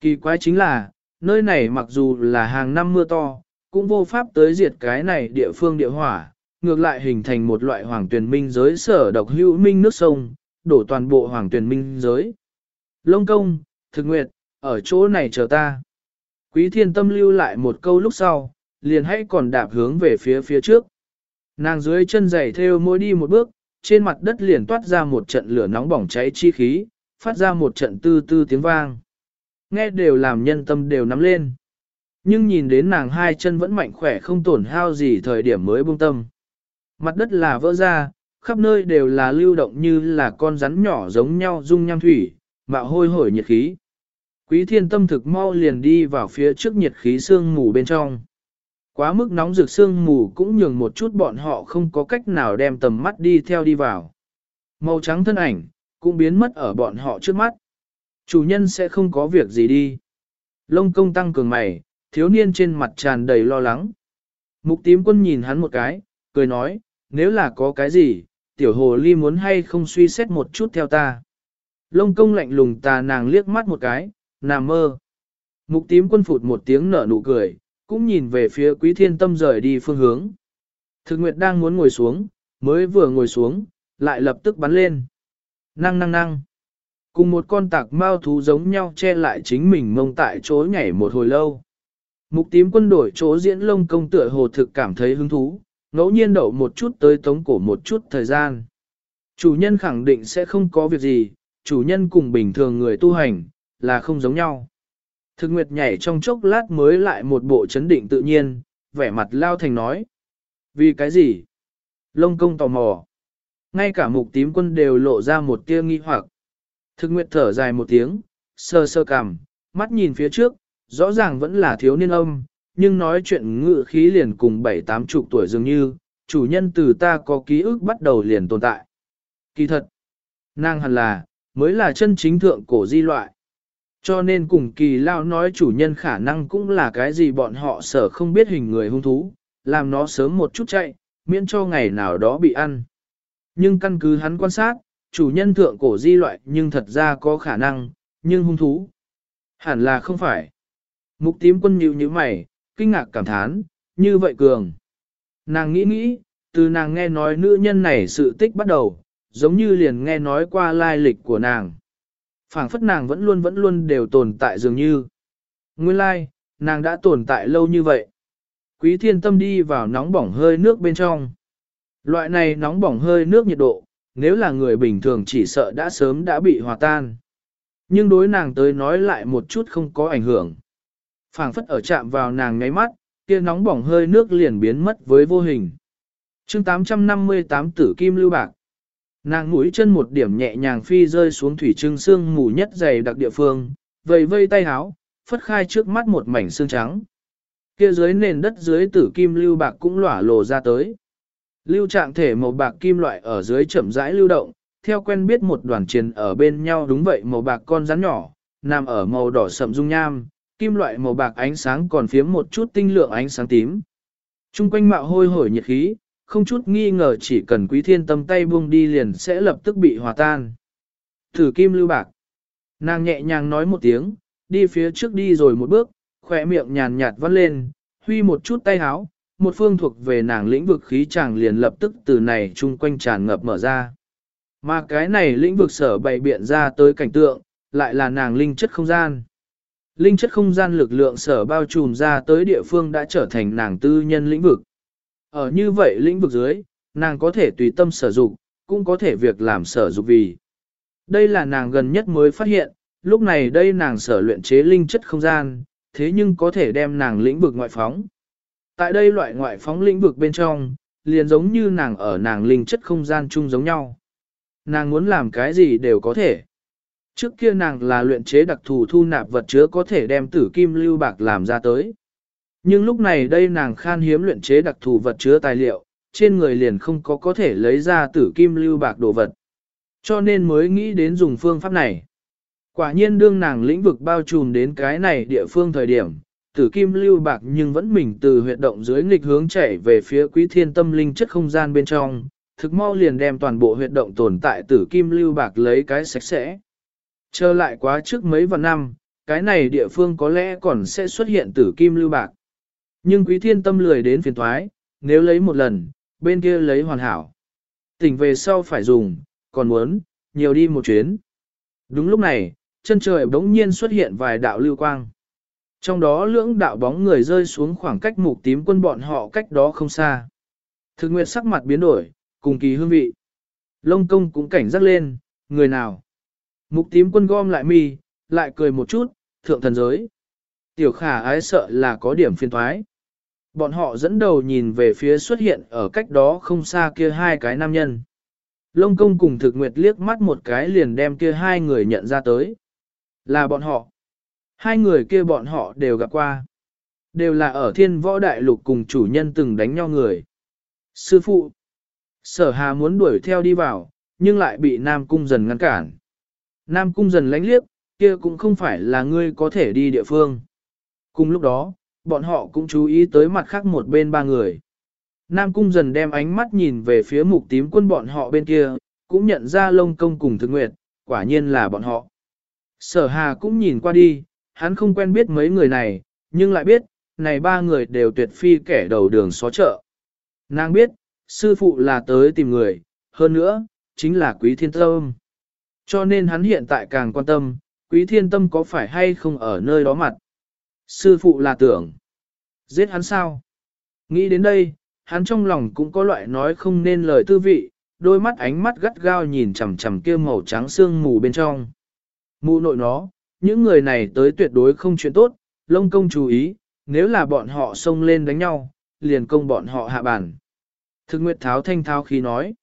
Kỳ quái chính là, nơi này mặc dù là hàng năm mưa to, cũng vô pháp tới diệt cái này địa phương địa hỏa, ngược lại hình thành một loại hoàng tuyển minh giới sở độc hữu minh nước sông, đổ toàn bộ hoàng tuyển minh giới. Lông công, thực nguyệt, ở chỗ này chờ ta. Quý thiên tâm lưu lại một câu lúc sau, liền hãy còn đạp hướng về phía phía trước. Nàng dưới chân giày theo mỗi đi một bước, trên mặt đất liền toát ra một trận lửa nóng bỏng cháy chi khí, phát ra một trận tư tư tiếng vang. Nghe đều làm nhân tâm đều nắm lên. Nhưng nhìn đến nàng hai chân vẫn mạnh khỏe không tổn hao gì thời điểm mới buông tâm. Mặt đất là vỡ ra, khắp nơi đều là lưu động như là con rắn nhỏ giống nhau dung nham thủy, mạo hôi hổi nhiệt khí. Quý thiên tâm thực mau liền đi vào phía trước nhiệt khí sương mù bên trong. Quá mức nóng rực sương mù cũng nhường một chút bọn họ không có cách nào đem tầm mắt đi theo đi vào. Màu trắng thân ảnh, cũng biến mất ở bọn họ trước mắt. Chủ nhân sẽ không có việc gì đi. Lông công tăng cường mày, thiếu niên trên mặt tràn đầy lo lắng. Mục tím quân nhìn hắn một cái, cười nói, nếu là có cái gì, tiểu hồ ly muốn hay không suy xét một chút theo ta. Lông công lạnh lùng tà nàng liếc mắt một cái, nằm mơ. Mục tím quân phụt một tiếng nở nụ cười, cũng nhìn về phía quý thiên tâm rời đi phương hướng. Thực nguyệt đang muốn ngồi xuống, mới vừa ngồi xuống, lại lập tức bắn lên. Năng năng năng. Cùng một con tạc mao thú giống nhau che lại chính mình mông tại chỗ nhảy một hồi lâu. Mục tím quân đổi chỗ diễn lông công tựa hồ thực cảm thấy hứng thú, ngẫu nhiên đậu một chút tới tống cổ một chút thời gian. Chủ nhân khẳng định sẽ không có việc gì, chủ nhân cùng bình thường người tu hành, là không giống nhau. Thực nguyệt nhảy trong chốc lát mới lại một bộ chấn định tự nhiên, vẻ mặt lao thành nói. Vì cái gì? Lông công tò mò. Ngay cả mục tím quân đều lộ ra một tia nghi hoặc. Thực nguyệt thở dài một tiếng, sơ sơ cằm, mắt nhìn phía trước, rõ ràng vẫn là thiếu niên âm, nhưng nói chuyện ngự khí liền cùng bảy tám chục tuổi dường như, chủ nhân từ ta có ký ức bắt đầu liền tồn tại. Kỳ thật, nàng hẳn là, mới là chân chính thượng cổ di loại. Cho nên cùng kỳ lao nói chủ nhân khả năng cũng là cái gì bọn họ sở không biết hình người hung thú, làm nó sớm một chút chạy, miễn cho ngày nào đó bị ăn. Nhưng căn cứ hắn quan sát, chủ nhân thượng cổ di loại nhưng thật ra có khả năng, nhưng hung thú. Hẳn là không phải. Mục tím quân nhịu như mày, kinh ngạc cảm thán, như vậy cường. Nàng nghĩ nghĩ, từ nàng nghe nói nữ nhân này sự tích bắt đầu, giống như liền nghe nói qua lai lịch của nàng phảng phất nàng vẫn luôn vẫn luôn đều tồn tại dường như. Nguyên lai, nàng đã tồn tại lâu như vậy. Quý thiên tâm đi vào nóng bỏng hơi nước bên trong. Loại này nóng bỏng hơi nước nhiệt độ, nếu là người bình thường chỉ sợ đã sớm đã bị hòa tan. Nhưng đối nàng tới nói lại một chút không có ảnh hưởng. phảng phất ở chạm vào nàng ngáy mắt, kia nóng bỏng hơi nước liền biến mất với vô hình. chương 858 tử kim lưu bạc. Nàng mũi chân một điểm nhẹ nhàng phi rơi xuống thủy trưng xương mù nhất dày đặc địa phương, vầy vây tay háo, phất khai trước mắt một mảnh xương trắng. Kia dưới nền đất dưới tử kim lưu bạc cũng lỏa lồ ra tới. Lưu trạng thể màu bạc kim loại ở dưới chậm rãi lưu động, theo quen biết một đoàn triền ở bên nhau đúng vậy màu bạc con rắn nhỏ, nằm ở màu đỏ sậm dung nham, kim loại màu bạc ánh sáng còn phiếm một chút tinh lượng ánh sáng tím. Trung quanh mạo hôi hổi nhiệt khí, không chút nghi ngờ chỉ cần quý thiên tâm tay buông đi liền sẽ lập tức bị hòa tan. Thử kim lưu bạc. Nàng nhẹ nhàng nói một tiếng, đi phía trước đi rồi một bước, khỏe miệng nhàn nhạt vắt lên, huy một chút tay háo, một phương thuộc về nàng lĩnh vực khí chàng liền lập tức từ này chung quanh tràn ngập mở ra. Mà cái này lĩnh vực sở bày biện ra tới cảnh tượng, lại là nàng linh chất không gian. Linh chất không gian lực lượng sở bao trùm ra tới địa phương đã trở thành nàng tư nhân lĩnh vực. Ở như vậy lĩnh vực dưới, nàng có thể tùy tâm sở dụng, cũng có thể việc làm sở dụng vì. Đây là nàng gần nhất mới phát hiện, lúc này đây nàng sở luyện chế linh chất không gian, thế nhưng có thể đem nàng lĩnh vực ngoại phóng. Tại đây loại ngoại phóng lĩnh vực bên trong, liền giống như nàng ở nàng linh chất không gian chung giống nhau. Nàng muốn làm cái gì đều có thể. Trước kia nàng là luyện chế đặc thù thu nạp vật chứa có thể đem tử kim lưu bạc làm ra tới. Nhưng lúc này đây nàng khan hiếm luyện chế đặc thù vật chứa tài liệu, trên người liền không có có thể lấy ra tử kim lưu bạc đồ vật. Cho nên mới nghĩ đến dùng phương pháp này. Quả nhiên đương nàng lĩnh vực bao trùm đến cái này địa phương thời điểm, tử kim lưu bạc nhưng vẫn mình từ huyệt động dưới nghịch hướng chảy về phía quý thiên tâm linh chất không gian bên trong, thực mau liền đem toàn bộ huyệt động tồn tại tử kim lưu bạc lấy cái sạch sẽ. Trở lại quá trước mấy vạn năm, cái này địa phương có lẽ còn sẽ xuất hiện tử kim lưu bạc. Nhưng quý thiên tâm lười đến phiền thoái, nếu lấy một lần, bên kia lấy hoàn hảo. Tỉnh về sau phải dùng, còn muốn, nhiều đi một chuyến. Đúng lúc này, chân trời bỗng nhiên xuất hiện vài đạo lưu quang. Trong đó lưỡng đạo bóng người rơi xuống khoảng cách mục tím quân bọn họ cách đó không xa. Thực nguyệt sắc mặt biến đổi, cùng kỳ hương vị. Lông công cũng cảnh giác lên, người nào. Mục tím quân gom lại mi, lại cười một chút, thượng thần giới. Tiểu khả ái sợ là có điểm phiên thoái. Bọn họ dẫn đầu nhìn về phía xuất hiện ở cách đó không xa kia hai cái nam nhân. Lông công cùng thực nguyệt liếc mắt một cái liền đem kia hai người nhận ra tới. Là bọn họ. Hai người kia bọn họ đều gặp qua. Đều là ở thiên võ đại lục cùng chủ nhân từng đánh nhau người. Sư phụ. Sở hà muốn đuổi theo đi vào, nhưng lại bị Nam Cung dần ngăn cản. Nam Cung dần lánh liếc, kia cũng không phải là ngươi có thể đi địa phương. Cùng lúc đó, bọn họ cũng chú ý tới mặt khác một bên ba người. Nam Cung dần đem ánh mắt nhìn về phía mục tím quân bọn họ bên kia, cũng nhận ra lông công cùng thực nguyệt, quả nhiên là bọn họ. Sở hà cũng nhìn qua đi, hắn không quen biết mấy người này, nhưng lại biết, này ba người đều tuyệt phi kẻ đầu đường xó chợ. Nàng biết, sư phụ là tới tìm người, hơn nữa, chính là quý thiên tâm. Cho nên hắn hiện tại càng quan tâm, quý thiên tâm có phải hay không ở nơi đó mặt. Sư phụ là tưởng. Giết hắn sao? Nghĩ đến đây, hắn trong lòng cũng có loại nói không nên lời tư vị, đôi mắt ánh mắt gắt gao nhìn chằm chằm kia màu trắng xương mù bên trong. Mù nội nó, những người này tới tuyệt đối không chuyện tốt, lông công chú ý, nếu là bọn họ xông lên đánh nhau, liền công bọn họ hạ bản. Thực nguyệt tháo thanh tháo khí nói.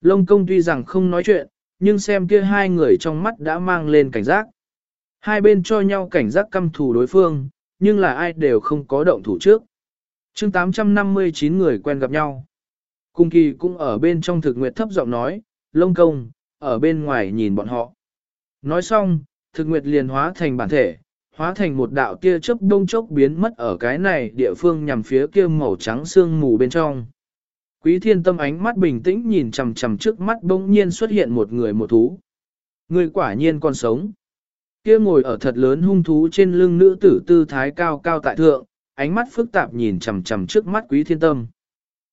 Lông công tuy rằng không nói chuyện, nhưng xem kia hai người trong mắt đã mang lên cảnh giác. Hai bên cho nhau cảnh giác căm thù đối phương, nhưng là ai đều không có động thủ trước. chương 859 người quen gặp nhau. Cung kỳ cũng ở bên trong thực nguyệt thấp giọng nói, lông công, ở bên ngoài nhìn bọn họ. Nói xong, thực nguyệt liền hóa thành bản thể, hóa thành một đạo tia chớp đông chốc biến mất ở cái này địa phương nhằm phía kia màu trắng sương mù bên trong. Quý thiên tâm ánh mắt bình tĩnh nhìn chằm chằm trước mắt bỗng nhiên xuất hiện một người một thú. Người quả nhiên còn sống. Kia ngồi ở thật lớn hung thú trên lưng nữ tử tư thái cao cao tại thượng, ánh mắt phức tạp nhìn chằm chằm trước mắt quý thiên tâm.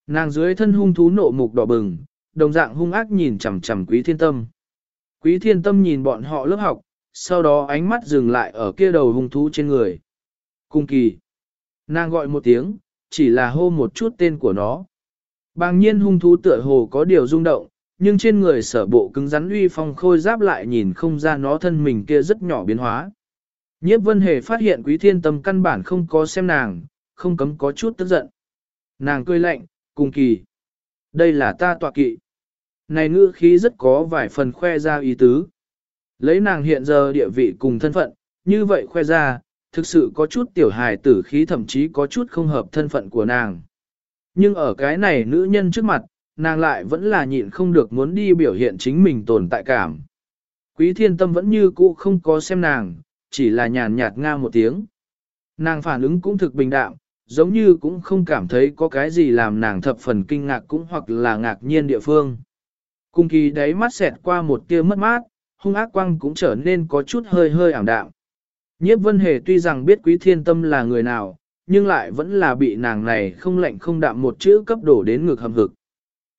Nàng dưới thân hung thú nộ mục đỏ bừng, đồng dạng hung ác nhìn chằm chằm quý thiên tâm. Quý thiên tâm nhìn bọn họ lớp học, sau đó ánh mắt dừng lại ở kia đầu hung thú trên người. Cung kỳ. Nàng gọi một tiếng, chỉ là hô một chút tên của nó. Bàng nhiên hung thú tựa hồ có điều rung động, nhưng trên người sở bộ cứng rắn uy phong khôi giáp lại nhìn không ra nó thân mình kia rất nhỏ biến hóa. Nhiếp vân hề phát hiện quý thiên tâm căn bản không có xem nàng, không cấm có chút tức giận. Nàng cười lạnh, cùng kỳ. Đây là ta tọa kỵ. Này ngữ khí rất có vài phần khoe ra ý tứ. Lấy nàng hiện giờ địa vị cùng thân phận, như vậy khoe ra, thực sự có chút tiểu hài tử khí thậm chí có chút không hợp thân phận của nàng. Nhưng ở cái này nữ nhân trước mặt, nàng lại vẫn là nhịn không được muốn đi biểu hiện chính mình tồn tại cảm. Quý thiên tâm vẫn như cũ không có xem nàng, chỉ là nhàn nhạt nga một tiếng. Nàng phản ứng cũng thực bình đạm, giống như cũng không cảm thấy có cái gì làm nàng thập phần kinh ngạc cũng hoặc là ngạc nhiên địa phương. Cung kỳ đáy mắt xẹt qua một tia mất mát, hung ác quang cũng trở nên có chút hơi hơi ảm đạm. Nhiếp vân hề tuy rằng biết quý thiên tâm là người nào, nhưng lại vẫn là bị nàng này không lạnh không đạm một chữ cấp đổ đến ngực hầm hực.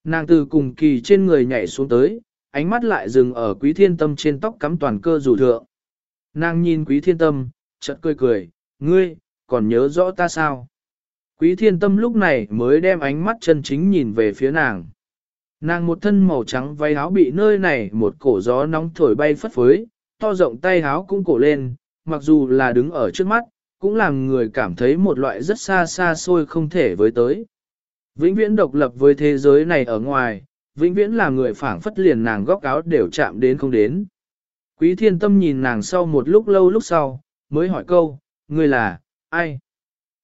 Nàng từ cùng kỳ trên người nhảy xuống tới, ánh mắt lại dừng ở quý thiên tâm trên tóc cắm toàn cơ rủ thượng. Nàng nhìn quý thiên tâm, chợt cười cười, ngươi, còn nhớ rõ ta sao? Quý thiên tâm lúc này mới đem ánh mắt chân chính nhìn về phía nàng. Nàng một thân màu trắng váy áo bị nơi này một cổ gió nóng thổi bay phất phới, to rộng tay áo cũng cổ lên, mặc dù là đứng ở trước mắt, cũng làm người cảm thấy một loại rất xa xa xôi không thể với tới. Vĩnh viễn độc lập với thế giới này ở ngoài, vĩnh viễn là người phảng phất liền nàng góc áo đều chạm đến không đến. Quý thiên tâm nhìn nàng sau một lúc lâu lúc sau, mới hỏi câu, ngươi là, ai?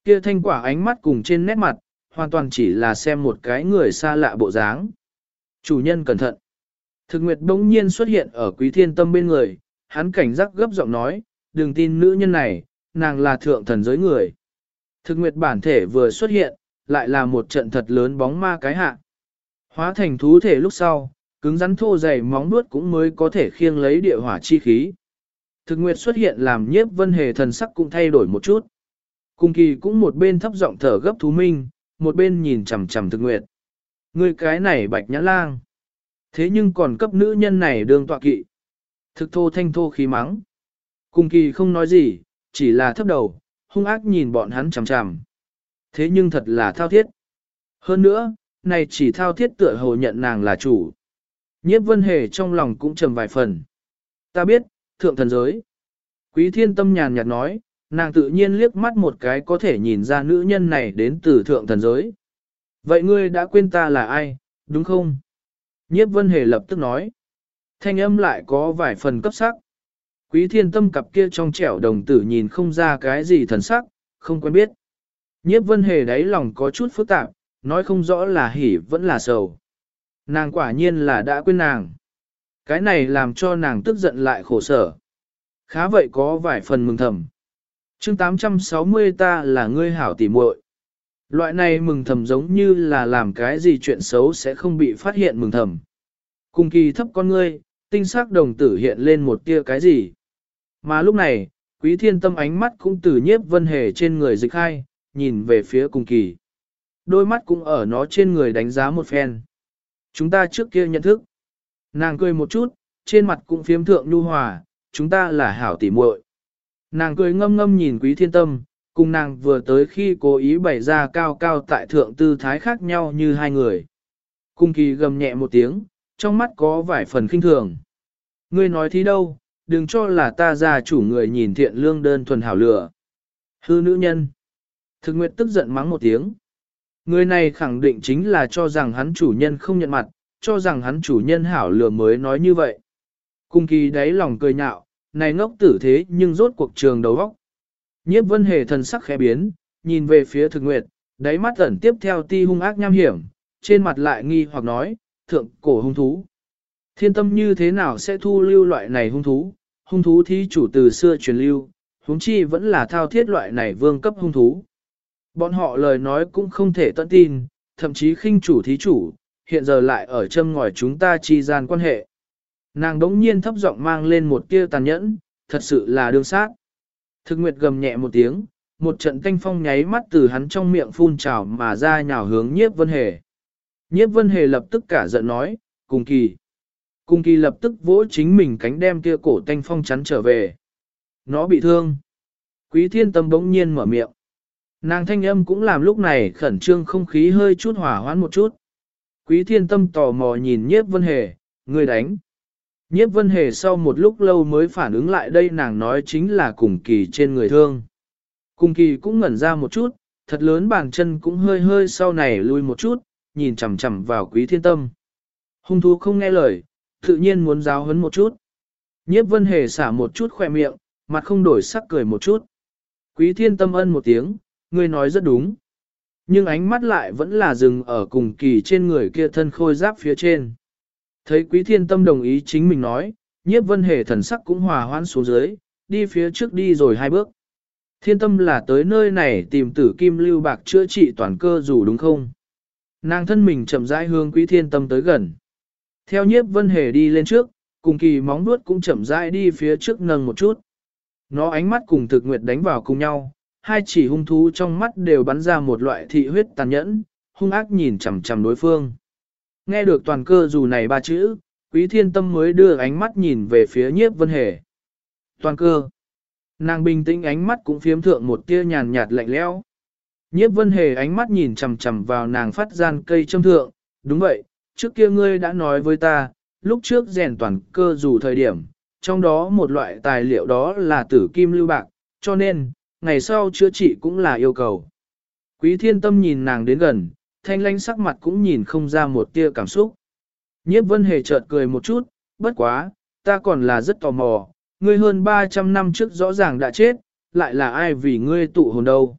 Kia thanh quả ánh mắt cùng trên nét mặt, hoàn toàn chỉ là xem một cái người xa lạ bộ dáng. Chủ nhân cẩn thận. Thực nguyệt bỗng nhiên xuất hiện ở quý thiên tâm bên người, hắn cảnh giác gấp giọng nói, đừng tin nữ nhân này, nàng là thượng thần giới người. Thực nguyệt bản thể vừa xuất hiện, lại là một trận thật lớn bóng ma cái hạ. Hóa thành thú thể lúc sau, cứng rắn thô dày móng nuốt cũng mới có thể khiêng lấy địa hỏa chi khí. Thực nguyệt xuất hiện làm nhiếp vân hề thần sắc cũng thay đổi một chút. Cùng kỳ cũng một bên thấp giọng thở gấp thú minh, một bên nhìn chằm chằm thực nguyệt. người cái này bạch nhã lang. Thế nhưng còn cấp nữ nhân này đương tọa kỵ. Thực thô thanh thô khí mắng. Cùng kỳ không nói gì, chỉ là thấp đầu, hung ác nhìn bọn hắn chằm chằm. Thế nhưng thật là thao thiết. Hơn nữa, này chỉ thao thiết tựa hồ nhận nàng là chủ. Nhiếp vân hề trong lòng cũng trầm vài phần. Ta biết, thượng thần giới. Quý thiên tâm nhàn nhạt nói, nàng tự nhiên liếc mắt một cái có thể nhìn ra nữ nhân này đến từ thượng thần giới. Vậy ngươi đã quên ta là ai, đúng không? Nhiếp vân hề lập tức nói. Thanh âm lại có vài phần cấp sắc. Quý thiên tâm cặp kia trong trẻo đồng tử nhìn không ra cái gì thần sắc, không quen biết. Nhiếp vân hề đáy lòng có chút phức tạp, nói không rõ là hỉ vẫn là sầu. Nàng quả nhiên là đã quên nàng. Cái này làm cho nàng tức giận lại khổ sở. Khá vậy có vài phần mừng thầm. chương 860 ta là ngươi hảo tỉ muội. Loại này mừng thầm giống như là làm cái gì chuyện xấu sẽ không bị phát hiện mừng thầm. Cùng kỳ thấp con ngươi, tinh sắc đồng tử hiện lên một tia cái gì. Mà lúc này, quý thiên tâm ánh mắt cũng từ nhiếp vân hề trên người dịch hai, nhìn về phía cùng kỳ. Đôi mắt cũng ở nó trên người đánh giá một phen. Chúng ta trước kia nhận thức. Nàng cười một chút, trên mặt cũng phiếm thượng nhu hòa, chúng ta là hảo tỉ muội. Nàng cười ngâm ngâm nhìn quý thiên tâm, cùng nàng vừa tới khi cố ý bày ra cao cao tại thượng tư thái khác nhau như hai người. Cung kỳ gầm nhẹ một tiếng, trong mắt có vài phần khinh thường. Ngươi nói thì đâu, đừng cho là ta ra chủ người nhìn thiện lương đơn thuần hảo lửa. Hư nữ nhân. Thực nguyệt tức giận mắng một tiếng. Người này khẳng định chính là cho rằng hắn chủ nhân không nhận mặt, cho rằng hắn chủ nhân hảo lừa mới nói như vậy. Cung kỳ đáy lòng cười nhạo, này ngốc tử thế nhưng rốt cuộc trường đầu vóc. Nhiếp vân hề thần sắc khẽ biến, nhìn về phía thực nguyệt, đáy mắt ẩn tiếp theo ti hung ác nham hiểm, trên mặt lại nghi hoặc nói, thượng cổ hung thú. Thiên tâm như thế nào sẽ thu lưu loại này hung thú, hung thú thí chủ từ xưa truyền lưu, huống chi vẫn là thao thiết loại này vương cấp hung thú. Bọn họ lời nói cũng không thể tận tin, thậm chí khinh chủ thí chủ, hiện giờ lại ở châm ngòi chúng ta chi gian quan hệ. Nàng đống nhiên thấp giọng mang lên một tia tàn nhẫn, thật sự là đương sát. Thực nguyệt gầm nhẹ một tiếng, một trận canh phong nháy mắt từ hắn trong miệng phun trào mà ra nhào hướng nhiếp vân hề. Nhiếp vân hề lập tức cả giận nói, cùng kỳ. Cùng kỳ lập tức vỗ chính mình cánh đem kia cổ tanh phong chắn trở về. Nó bị thương. Quý thiên tâm bỗng nhiên mở miệng. Nàng thanh âm cũng làm lúc này khẩn trương không khí hơi chút hỏa hoãn một chút. Quý thiên tâm tò mò nhìn nhiếp vân hề, người đánh. Nhiếp vân hề sau một lúc lâu mới phản ứng lại đây nàng nói chính là cùng kỳ trên người thương. Cùng kỳ cũng ngẩn ra một chút, thật lớn bàn chân cũng hơi hơi sau này lui một chút, nhìn chằm chằm vào quý thiên tâm. Hung thú không nghe lời, tự nhiên muốn giáo hấn một chút. Nhiếp vân hề xả một chút khoe miệng, mặt không đổi sắc cười một chút. Quý thiên tâm ân một tiếng, ngươi nói rất đúng. Nhưng ánh mắt lại vẫn là dừng ở cùng kỳ trên người kia thân khôi giáp phía trên. Thấy quý thiên tâm đồng ý chính mình nói, nhiếp vân hề thần sắc cũng hòa hoãn xuống dưới, đi phía trước đi rồi hai bước. Thiên tâm là tới nơi này tìm tử kim lưu bạc chữa trị toàn cơ dù đúng không? Nàng thân mình chậm rãi hướng quý thiên tâm tới gần. Theo nhiếp vân hề đi lên trước, cùng kỳ móng nuốt cũng chậm rãi đi phía trước nâng một chút. Nó ánh mắt cùng thực nguyệt đánh vào cùng nhau, hai chỉ hung thú trong mắt đều bắn ra một loại thị huyết tàn nhẫn, hung ác nhìn chằm chằm đối phương. Nghe được toàn cơ dù này ba chữ, quý thiên tâm mới đưa ánh mắt nhìn về phía nhiếp vân hề. Toàn cơ. Nàng bình tĩnh ánh mắt cũng phiếm thượng một tia nhàn nhạt lạnh lẽo. Nhiếp vân hề ánh mắt nhìn chằm chằm vào nàng phát gian cây châm thượng, đúng vậy, trước kia ngươi đã nói với ta, lúc trước rèn toàn cơ dù thời điểm, trong đó một loại tài liệu đó là tử kim lưu bạc, cho nên, ngày sau chữa trị cũng là yêu cầu. Quý thiên tâm nhìn nàng đến gần, thanh lanh sắc mặt cũng nhìn không ra một tia cảm xúc. Nhiếp vân hề chợt cười một chút, bất quá, ta còn là rất tò mò, ngươi hơn 300 năm trước rõ ràng đã chết, lại là ai vì ngươi tụ hồn đâu.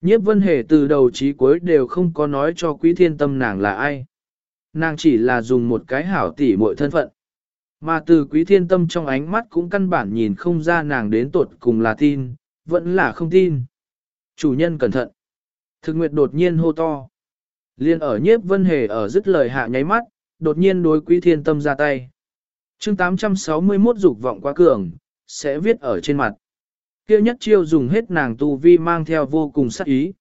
Nhiếp vân hề từ đầu chí cuối đều không có nói cho quý thiên tâm nàng là ai. Nàng chỉ là dùng một cái hảo tỉ mọi thân phận. Mà từ quý thiên tâm trong ánh mắt cũng căn bản nhìn không ra nàng đến tột cùng là tin, vẫn là không tin. Chủ nhân cẩn thận. Thực nguyệt đột nhiên hô to. Liên ở nhiếp vân hề ở dứt lời hạ nháy mắt, đột nhiên đối quý thiên tâm ra tay. chương 861 dục vọng quá cường, sẽ viết ở trên mặt. Kêu nhất chiêu dùng hết nàng tu vi mang theo vô cùng sắc ý.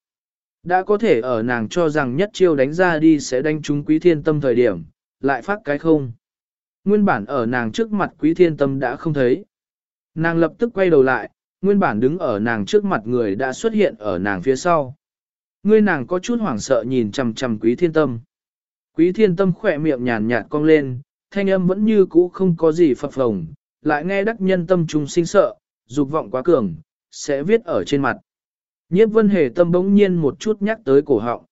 Đã có thể ở nàng cho rằng nhất chiêu đánh ra đi sẽ đánh trúng quý thiên tâm thời điểm, lại phát cái không. Nguyên bản ở nàng trước mặt quý thiên tâm đã không thấy. Nàng lập tức quay đầu lại, nguyên bản đứng ở nàng trước mặt người đã xuất hiện ở nàng phía sau. Ngươi nàng có chút hoảng sợ nhìn chằm chằm quý thiên tâm. Quý thiên tâm khỏe miệng nhàn nhạt cong lên, thanh âm vẫn như cũ không có gì phập phồng, lại nghe đắc nhân tâm trùng sinh sợ, dục vọng quá cường, sẽ viết ở trên mặt. Nhiếp vân hề tâm bỗng nhiên một chút nhắc tới cổ họng.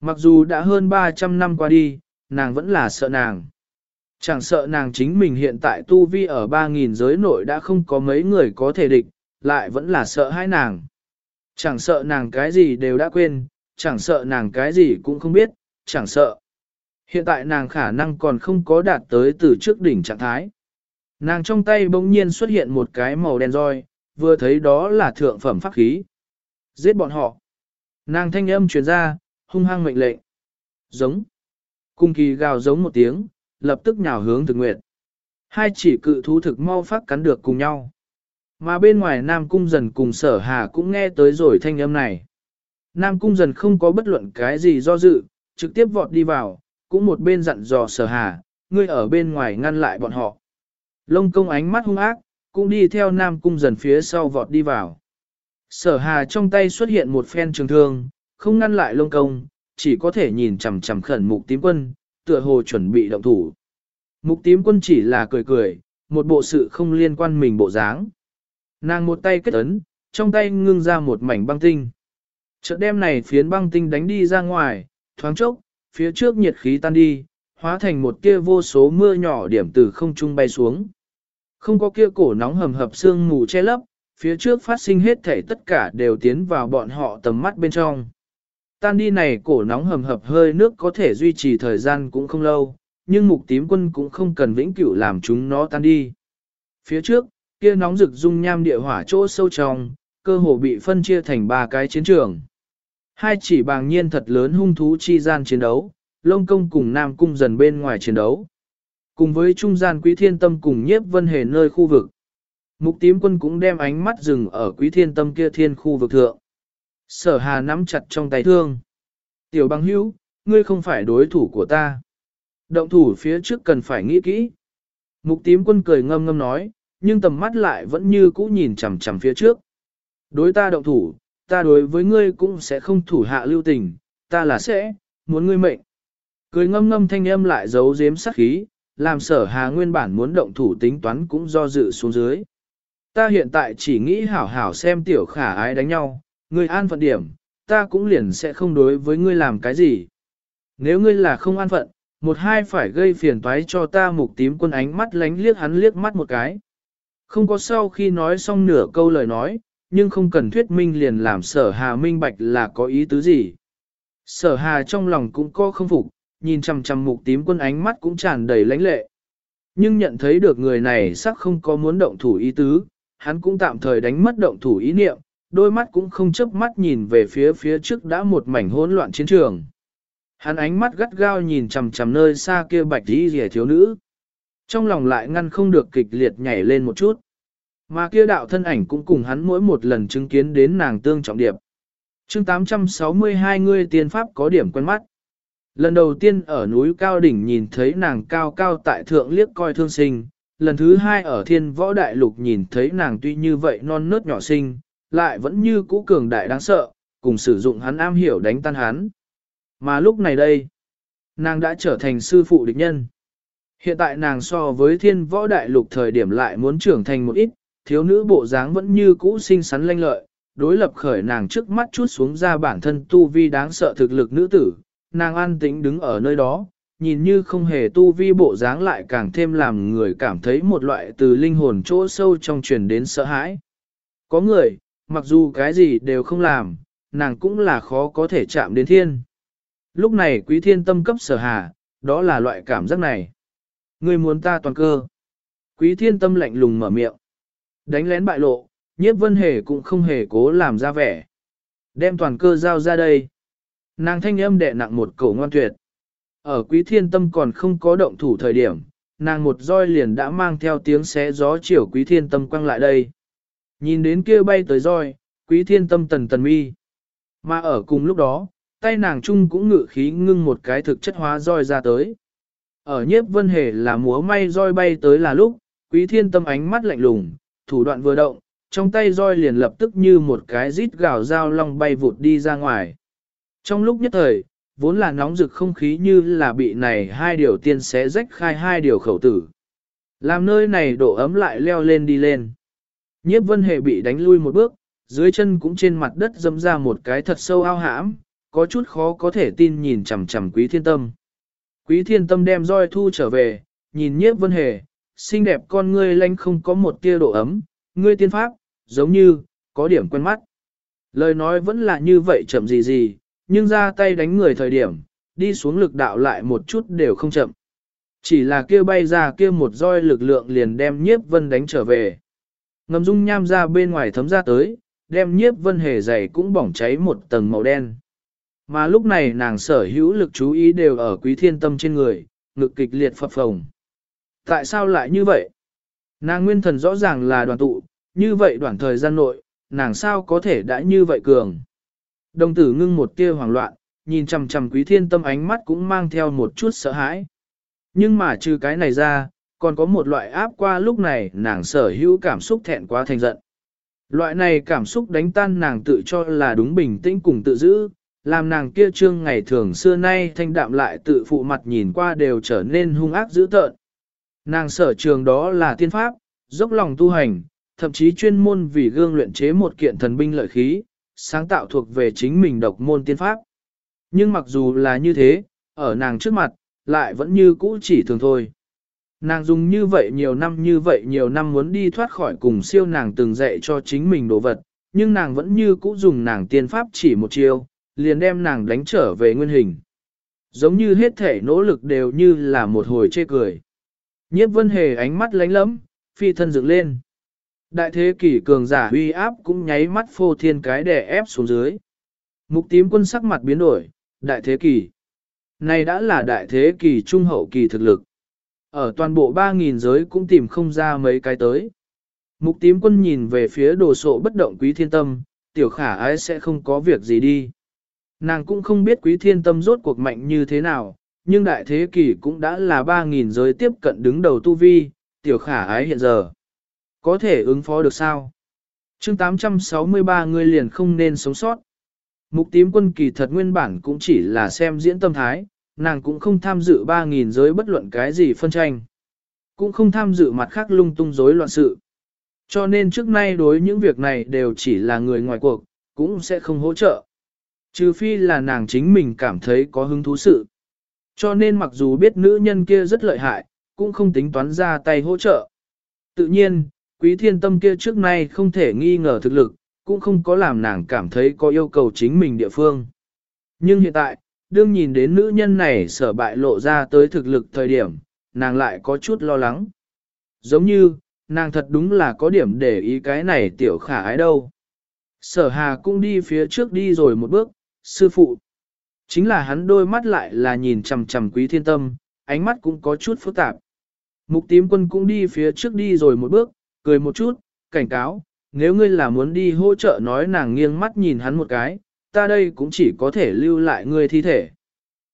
Mặc dù đã hơn 300 năm qua đi, nàng vẫn là sợ nàng. Chẳng sợ nàng chính mình hiện tại tu vi ở 3.000 giới nội đã không có mấy người có thể địch, lại vẫn là sợ hai nàng. Chẳng sợ nàng cái gì đều đã quên, chẳng sợ nàng cái gì cũng không biết, chẳng sợ. Hiện tại nàng khả năng còn không có đạt tới từ trước đỉnh trạng thái. Nàng trong tay bỗng nhiên xuất hiện một cái màu đen roi, vừa thấy đó là thượng phẩm pháp khí. Giết bọn họ. Nàng thanh âm truyền ra, hung hăng mệnh lệnh. Giống. Cung kỳ gào giống một tiếng, lập tức nhào hướng thực nguyệt. Hai chỉ cự thú thực mau phát cắn được cùng nhau. Mà bên ngoài Nam Cung dần cùng sở hà cũng nghe tới rồi thanh âm này. Nam Cung dần không có bất luận cái gì do dự, trực tiếp vọt đi vào, cũng một bên dặn dò sở hà, ngươi ở bên ngoài ngăn lại bọn họ. Lông công ánh mắt hung ác, cũng đi theo Nam Cung dần phía sau vọt đi vào. Sở hà trong tay xuất hiện một phen trường thương, không ngăn lại lông công, chỉ có thể nhìn chằm chằm khẩn mục tím quân, tựa hồ chuẩn bị động thủ. Mục tím quân chỉ là cười cười, một bộ sự không liên quan mình bộ dáng. Nàng một tay kết ấn, trong tay ngưng ra một mảnh băng tinh. Chợt đem này phiến băng tinh đánh đi ra ngoài, thoáng chốc, phía trước nhiệt khí tan đi, hóa thành một kia vô số mưa nhỏ điểm từ không trung bay xuống. Không có kia cổ nóng hầm hập sương mù che lấp, phía trước phát sinh hết thể tất cả đều tiến vào bọn họ tầm mắt bên trong. Tan đi này cổ nóng hầm hập hơi nước có thể duy trì thời gian cũng không lâu, nhưng mục tím quân cũng không cần vĩnh cửu làm chúng nó tan đi. Phía trước, kia nóng rực dung nham địa hỏa chỗ sâu trong, cơ hồ bị phân chia thành ba cái chiến trường. Hai chỉ bàng nhiên thật lớn hung thú chi gian chiến đấu, lông công cùng nam cung dần bên ngoài chiến đấu. Cùng với trung gian quý thiên tâm cùng nhiếp vân hề nơi khu vực. Mục tím quân cũng đem ánh mắt dừng ở quý thiên tâm kia thiên khu vực thượng. Sở hà nắm chặt trong tay thương. Tiểu băng hữu, ngươi không phải đối thủ của ta. Động thủ phía trước cần phải nghĩ kỹ. Mục tím quân cười ngâm ngâm nói, nhưng tầm mắt lại vẫn như cũ nhìn chằm chằm phía trước. Đối ta động thủ, ta đối với ngươi cũng sẽ không thủ hạ lưu tình, ta là sẽ, muốn ngươi mệnh. Cười ngâm ngâm thanh âm lại giấu giếm sát khí, làm sở hà nguyên bản muốn động thủ tính toán cũng do dự xuống dưới. Ta hiện tại chỉ nghĩ hảo hảo xem tiểu khả ái đánh nhau, ngươi an phận điểm, ta cũng liền sẽ không đối với ngươi làm cái gì. Nếu ngươi là không an phận, một hai phải gây phiền toái cho ta mục tím quân ánh mắt lánh liếc hắn liếc mắt một cái. Không có sau khi nói xong nửa câu lời nói, nhưng không cần thuyết minh liền làm sở hà minh bạch là có ý tứ gì. Sở hà trong lòng cũng có không phục, nhìn chằm chằm mục tím quân ánh mắt cũng tràn đầy lãnh lệ. Nhưng nhận thấy được người này sắc không có muốn động thủ ý tứ, hắn cũng tạm thời đánh mất động thủ ý niệm, đôi mắt cũng không chớp mắt nhìn về phía phía trước đã một mảnh hỗn loạn chiến trường. Hắn ánh mắt gắt gao nhìn chằm chằm nơi xa kia bạch đi rìa thiếu nữ. Trong lòng lại ngăn không được kịch liệt nhảy lên một chút. Mà kia đạo thân ảnh cũng cùng hắn mỗi một lần chứng kiến đến nàng tương trọng điệp. chương 862 ngươi tiên pháp có điểm quen mắt. Lần đầu tiên ở núi cao đỉnh nhìn thấy nàng cao cao tại thượng liếc coi thương sinh, lần thứ hai ở thiên võ đại lục nhìn thấy nàng tuy như vậy non nớt nhỏ sinh, lại vẫn như cũ cường đại đáng sợ, cùng sử dụng hắn am hiểu đánh tan hắn. Mà lúc này đây, nàng đã trở thành sư phụ địch nhân. Hiện tại nàng so với thiên võ đại lục thời điểm lại muốn trưởng thành một ít, thiếu nữ bộ dáng vẫn như cũ xinh xắn lanh lợi, đối lập khởi nàng trước mắt chút xuống ra bản thân tu vi đáng sợ thực lực nữ tử, nàng an tĩnh đứng ở nơi đó, nhìn như không hề tu vi bộ dáng lại càng thêm làm người cảm thấy một loại từ linh hồn chỗ sâu trong truyền đến sợ hãi. Có người, mặc dù cái gì đều không làm, nàng cũng là khó có thể chạm đến thiên. Lúc này quý thiên tâm cấp sở hà, đó là loại cảm giác này. Ngươi muốn ta toàn cơ. Quý thiên tâm lạnh lùng mở miệng. Đánh lén bại lộ, nhiếp vân hề cũng không hề cố làm ra vẻ. Đem toàn cơ giao ra đây. Nàng thanh âm đệ nặng một cổ ngoan tuyệt. Ở quý thiên tâm còn không có động thủ thời điểm, nàng một roi liền đã mang theo tiếng xé gió chiều quý thiên tâm quăng lại đây. Nhìn đến kia bay tới roi, quý thiên tâm tần tần mi. Mà ở cùng lúc đó, tay nàng chung cũng ngự khí ngưng một cái thực chất hóa roi ra tới. Ở nhiếp vân hề là múa may roi bay tới là lúc, quý thiên tâm ánh mắt lạnh lùng, thủ đoạn vừa động, trong tay roi liền lập tức như một cái rít gào dao long bay vụt đi ra ngoài. Trong lúc nhất thời, vốn là nóng rực không khí như là bị này hai điều tiên xé rách khai hai điều khẩu tử. Làm nơi này độ ấm lại leo lên đi lên. Nhiếp vân hề bị đánh lui một bước, dưới chân cũng trên mặt đất dâm ra một cái thật sâu ao hãm, có chút khó có thể tin nhìn chằm chằm quý thiên tâm. Quý thiên tâm đem roi thu trở về, nhìn nhiếp vân hề, xinh đẹp con ngươi lanh không có một tia độ ấm, ngươi tiên pháp, giống như, có điểm quen mắt. Lời nói vẫn là như vậy chậm gì gì, nhưng ra tay đánh người thời điểm, đi xuống lực đạo lại một chút đều không chậm. Chỉ là kia bay ra kia một roi lực lượng liền đem nhiếp vân đánh trở về. Ngầm dung nham ra bên ngoài thấm ra tới, đem nhiếp vân hề dày cũng bỏng cháy một tầng màu đen. Mà lúc này nàng sở hữu lực chú ý đều ở quý thiên tâm trên người, ngực kịch liệt phập phồng. Tại sao lại như vậy? Nàng nguyên thần rõ ràng là đoàn tụ, như vậy đoạn thời gian nội, nàng sao có thể đã như vậy cường? Đồng tử ngưng một tia hoảng loạn, nhìn chằm chằm quý thiên tâm ánh mắt cũng mang theo một chút sợ hãi. Nhưng mà trừ cái này ra, còn có một loại áp qua lúc này nàng sở hữu cảm xúc thẹn quá thành giận. Loại này cảm xúc đánh tan nàng tự cho là đúng bình tĩnh cùng tự giữ, làm nàng kia trương ngày thường xưa nay thanh đạm lại tự phụ mặt nhìn qua đều trở nên hung ác dữ tợn. Nàng sở trường đó là tiên pháp, dốc lòng tu hành, thậm chí chuyên môn vì gương luyện chế một kiện thần binh lợi khí, sáng tạo thuộc về chính mình độc môn tiên pháp. Nhưng mặc dù là như thế, ở nàng trước mặt, lại vẫn như cũ chỉ thường thôi. Nàng dùng như vậy nhiều năm như vậy nhiều năm muốn đi thoát khỏi cùng siêu nàng từng dạy cho chính mình đồ vật, nhưng nàng vẫn như cũ dùng nàng tiên pháp chỉ một chiêu, liền đem nàng đánh trở về nguyên hình. Giống như hết thể nỗ lực đều như là một hồi chê cười. Nhiếp vân hề ánh mắt lánh lẫm, phi thân dựng lên. Đại thế kỷ cường giả uy áp cũng nháy mắt phô thiên cái đè ép xuống dưới. Mục tím quân sắc mặt biến đổi, đại thế kỷ. Này đã là đại thế kỷ trung hậu kỳ thực lực. Ở toàn bộ 3.000 giới cũng tìm không ra mấy cái tới. Mục tím quân nhìn về phía đồ sộ bất động quý thiên tâm, tiểu khả ái sẽ không có việc gì đi. Nàng cũng không biết quý thiên tâm rốt cuộc mạnh như thế nào, nhưng đại thế kỷ cũng đã là 3.000 giới tiếp cận đứng đầu tu vi, tiểu khả ái hiện giờ. Có thể ứng phó được sao? chương 863 người liền không nên sống sót. Mục tím quân kỳ thật nguyên bản cũng chỉ là xem diễn tâm thái, nàng cũng không tham dự 3.000 giới bất luận cái gì phân tranh. Cũng không tham dự mặt khác lung tung rối loạn sự. Cho nên trước nay đối những việc này đều chỉ là người ngoài cuộc, cũng sẽ không hỗ trợ. Trừ phi là nàng chính mình cảm thấy có hứng thú sự. Cho nên mặc dù biết nữ nhân kia rất lợi hại, cũng không tính toán ra tay hỗ trợ. Tự nhiên, quý thiên tâm kia trước nay không thể nghi ngờ thực lực, cũng không có làm nàng cảm thấy có yêu cầu chính mình địa phương. Nhưng hiện tại, đương nhìn đến nữ nhân này sở bại lộ ra tới thực lực thời điểm, nàng lại có chút lo lắng. Giống như, nàng thật đúng là có điểm để ý cái này tiểu khả ái đâu. Sở hà cũng đi phía trước đi rồi một bước, sư phụ. Chính là hắn đôi mắt lại là nhìn chằm chằm quý thiên tâm, ánh mắt cũng có chút phức tạp. Mục tím quân cũng đi phía trước đi rồi một bước, cười một chút, cảnh cáo, nếu ngươi là muốn đi hỗ trợ nói nàng nghiêng mắt nhìn hắn một cái, ta đây cũng chỉ có thể lưu lại ngươi thi thể.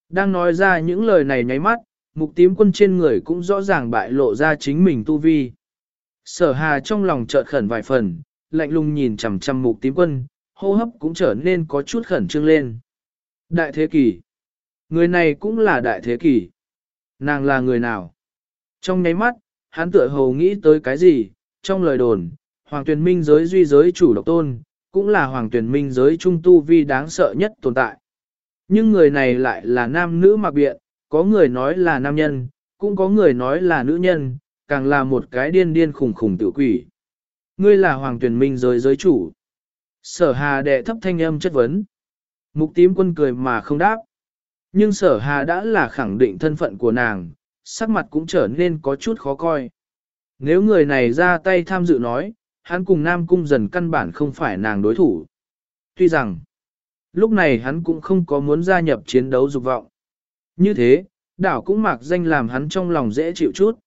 Đang nói ra những lời này nháy mắt, mục tím quân trên người cũng rõ ràng bại lộ ra chính mình tu vi. Sở hà trong lòng chợt khẩn vài phần, lạnh lùng nhìn chằm chằm mục tím quân, hô hấp cũng trở nên có chút khẩn trương lên. Đại thế kỷ. Người này cũng là đại thế kỷ. Nàng là người nào? Trong nháy mắt, hắn tựa hồ nghĩ tới cái gì? Trong lời đồn, Hoàng tuyền minh giới duy giới chủ độc tôn, cũng là hoàng tuyền minh giới trung tu vi đáng sợ nhất tồn tại. Nhưng người này lại là nam nữ mặc biện, có người nói là nam nhân, cũng có người nói là nữ nhân, càng là một cái điên điên khủng khủng tự quỷ. Ngươi là hoàng tuyền minh giới giới chủ. Sở hà đệ thấp thanh âm chất vấn. Mục tím quân cười mà không đáp. Nhưng sở hà đã là khẳng định thân phận của nàng, sắc mặt cũng trở nên có chút khó coi. Nếu người này ra tay tham dự nói, hắn cùng Nam Cung dần căn bản không phải nàng đối thủ. Tuy rằng, lúc này hắn cũng không có muốn gia nhập chiến đấu dục vọng. Như thế, đảo cũng mặc danh làm hắn trong lòng dễ chịu chút.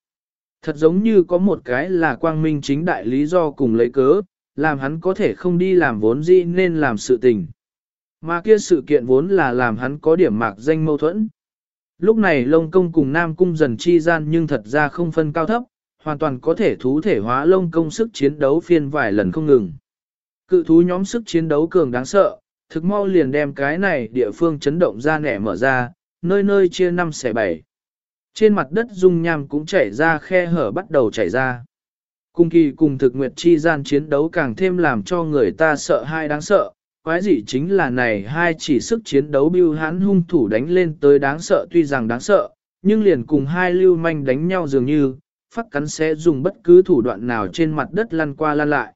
Thật giống như có một cái là quang minh chính đại lý do cùng lấy cớ, làm hắn có thể không đi làm vốn gì nên làm sự tình. Mà kia sự kiện vốn là làm hắn có điểm mạc danh mâu thuẫn. Lúc này lông công cùng nam cung dần chi gian nhưng thật ra không phân cao thấp, hoàn toàn có thể thú thể hóa lông công sức chiến đấu phiên vài lần không ngừng. Cự thú nhóm sức chiến đấu cường đáng sợ, thực mau liền đem cái này địa phương chấn động ra nẻ mở ra, nơi nơi chia năm xẻ bảy. Trên mặt đất dung nham cũng chảy ra khe hở bắt đầu chảy ra. Cung kỳ cùng thực nguyệt chi gian chiến đấu càng thêm làm cho người ta sợ hai đáng sợ, quái gì chính là này hai chỉ sức chiến đấu biêu hãn hung thủ đánh lên tới đáng sợ tuy rằng đáng sợ, nhưng liền cùng hai lưu manh đánh nhau dường như, phát cắn sẽ dùng bất cứ thủ đoạn nào trên mặt đất lăn qua lăn lại.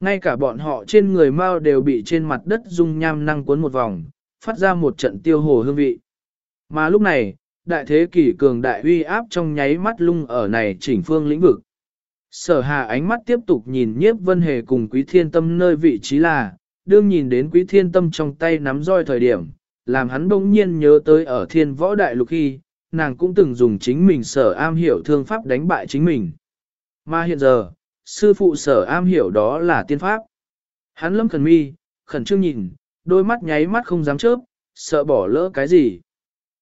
Ngay cả bọn họ trên người mau đều bị trên mặt đất dung nham năng cuốn một vòng, phát ra một trận tiêu hồ hương vị. Mà lúc này, đại thế kỷ cường đại uy áp trong nháy mắt lung ở này chỉnh phương lĩnh vực. Sở hà ánh mắt tiếp tục nhìn nhiếp vân hề cùng quý thiên tâm nơi vị trí là, đương nhìn đến quý thiên tâm trong tay nắm roi thời điểm, làm hắn bỗng nhiên nhớ tới ở thiên võ đại lục khi, nàng cũng từng dùng chính mình sở am hiểu thương pháp đánh bại chính mình. Mà hiện giờ, sư phụ sở am hiểu đó là tiên pháp. Hắn lâm khẩn mi, khẩn trương nhìn, đôi mắt nháy mắt không dám chớp, sợ bỏ lỡ cái gì.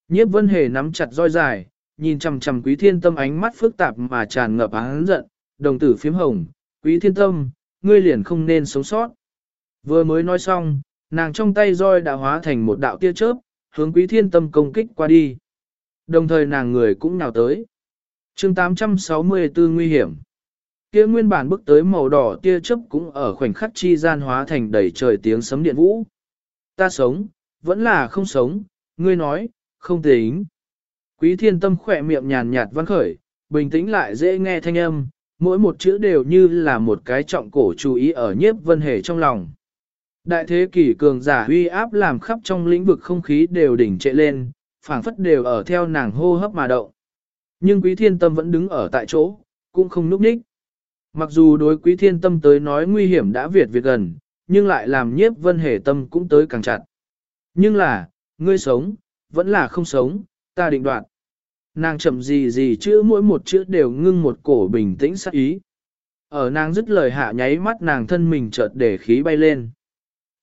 Nhiếp vân hề nắm chặt roi dài, nhìn chằm chằm quý thiên tâm ánh mắt phức tạp mà tràn ngập hắn giận, đồng tử phiếm hồng, quý thiên tâm, ngươi liền không nên sống sót. Vừa mới nói xong, nàng trong tay roi đã hóa thành một đạo tia chớp, hướng quý thiên tâm công kích qua đi. Đồng thời nàng người cũng nào tới. chương 864 nguy hiểm. Kia nguyên bản bước tới màu đỏ tia chớp cũng ở khoảnh khắc chi gian hóa thành đầy trời tiếng sấm điện vũ. Ta sống, vẫn là không sống, ngươi nói, không tính. Quý thiên tâm khỏe miệng nhàn nhạt văn khởi, bình tĩnh lại dễ nghe thanh âm, mỗi một chữ đều như là một cái trọng cổ chú ý ở nhiếp vân hề trong lòng. Đại thế kỷ cường giả uy áp làm khắp trong lĩnh vực không khí đều đỉnh trệ lên, phảng phất đều ở theo nàng hô hấp mà động. Nhưng quý thiên tâm vẫn đứng ở tại chỗ, cũng không núp ních. Mặc dù đối quý thiên tâm tới nói nguy hiểm đã việt việt gần, nhưng lại làm nhiếp vân hề tâm cũng tới càng chặt. Nhưng là, ngươi sống, vẫn là không sống, ta định đoạt. Nàng chậm gì gì chữ mỗi một chữ đều ngưng một cổ bình tĩnh sắc ý. Ở nàng dứt lời hạ nháy mắt nàng thân mình chợt để khí bay lên.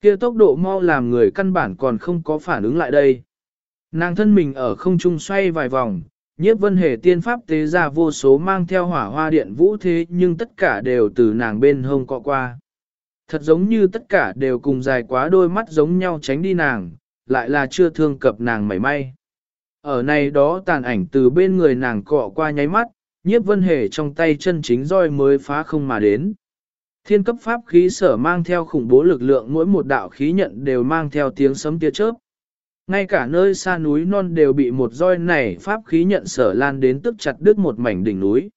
kia tốc độ mau làm người căn bản còn không có phản ứng lại đây. Nàng thân mình ở không trung xoay vài vòng, nhiếp vân hề tiên pháp tế ra vô số mang theo hỏa hoa điện vũ thế nhưng tất cả đều từ nàng bên hông cọ qua. Thật giống như tất cả đều cùng dài quá đôi mắt giống nhau tránh đi nàng, lại là chưa thương cập nàng mảy may. Ở này đó tàn ảnh từ bên người nàng cọ qua nháy mắt, nhiếp vân hề trong tay chân chính roi mới phá không mà đến. Thiên cấp pháp khí sở mang theo khủng bố lực lượng mỗi một đạo khí nhận đều mang theo tiếng sấm tia chớp. Ngay cả nơi xa núi non đều bị một roi này pháp khí nhận sở lan đến tức chặt đứt một mảnh đỉnh núi.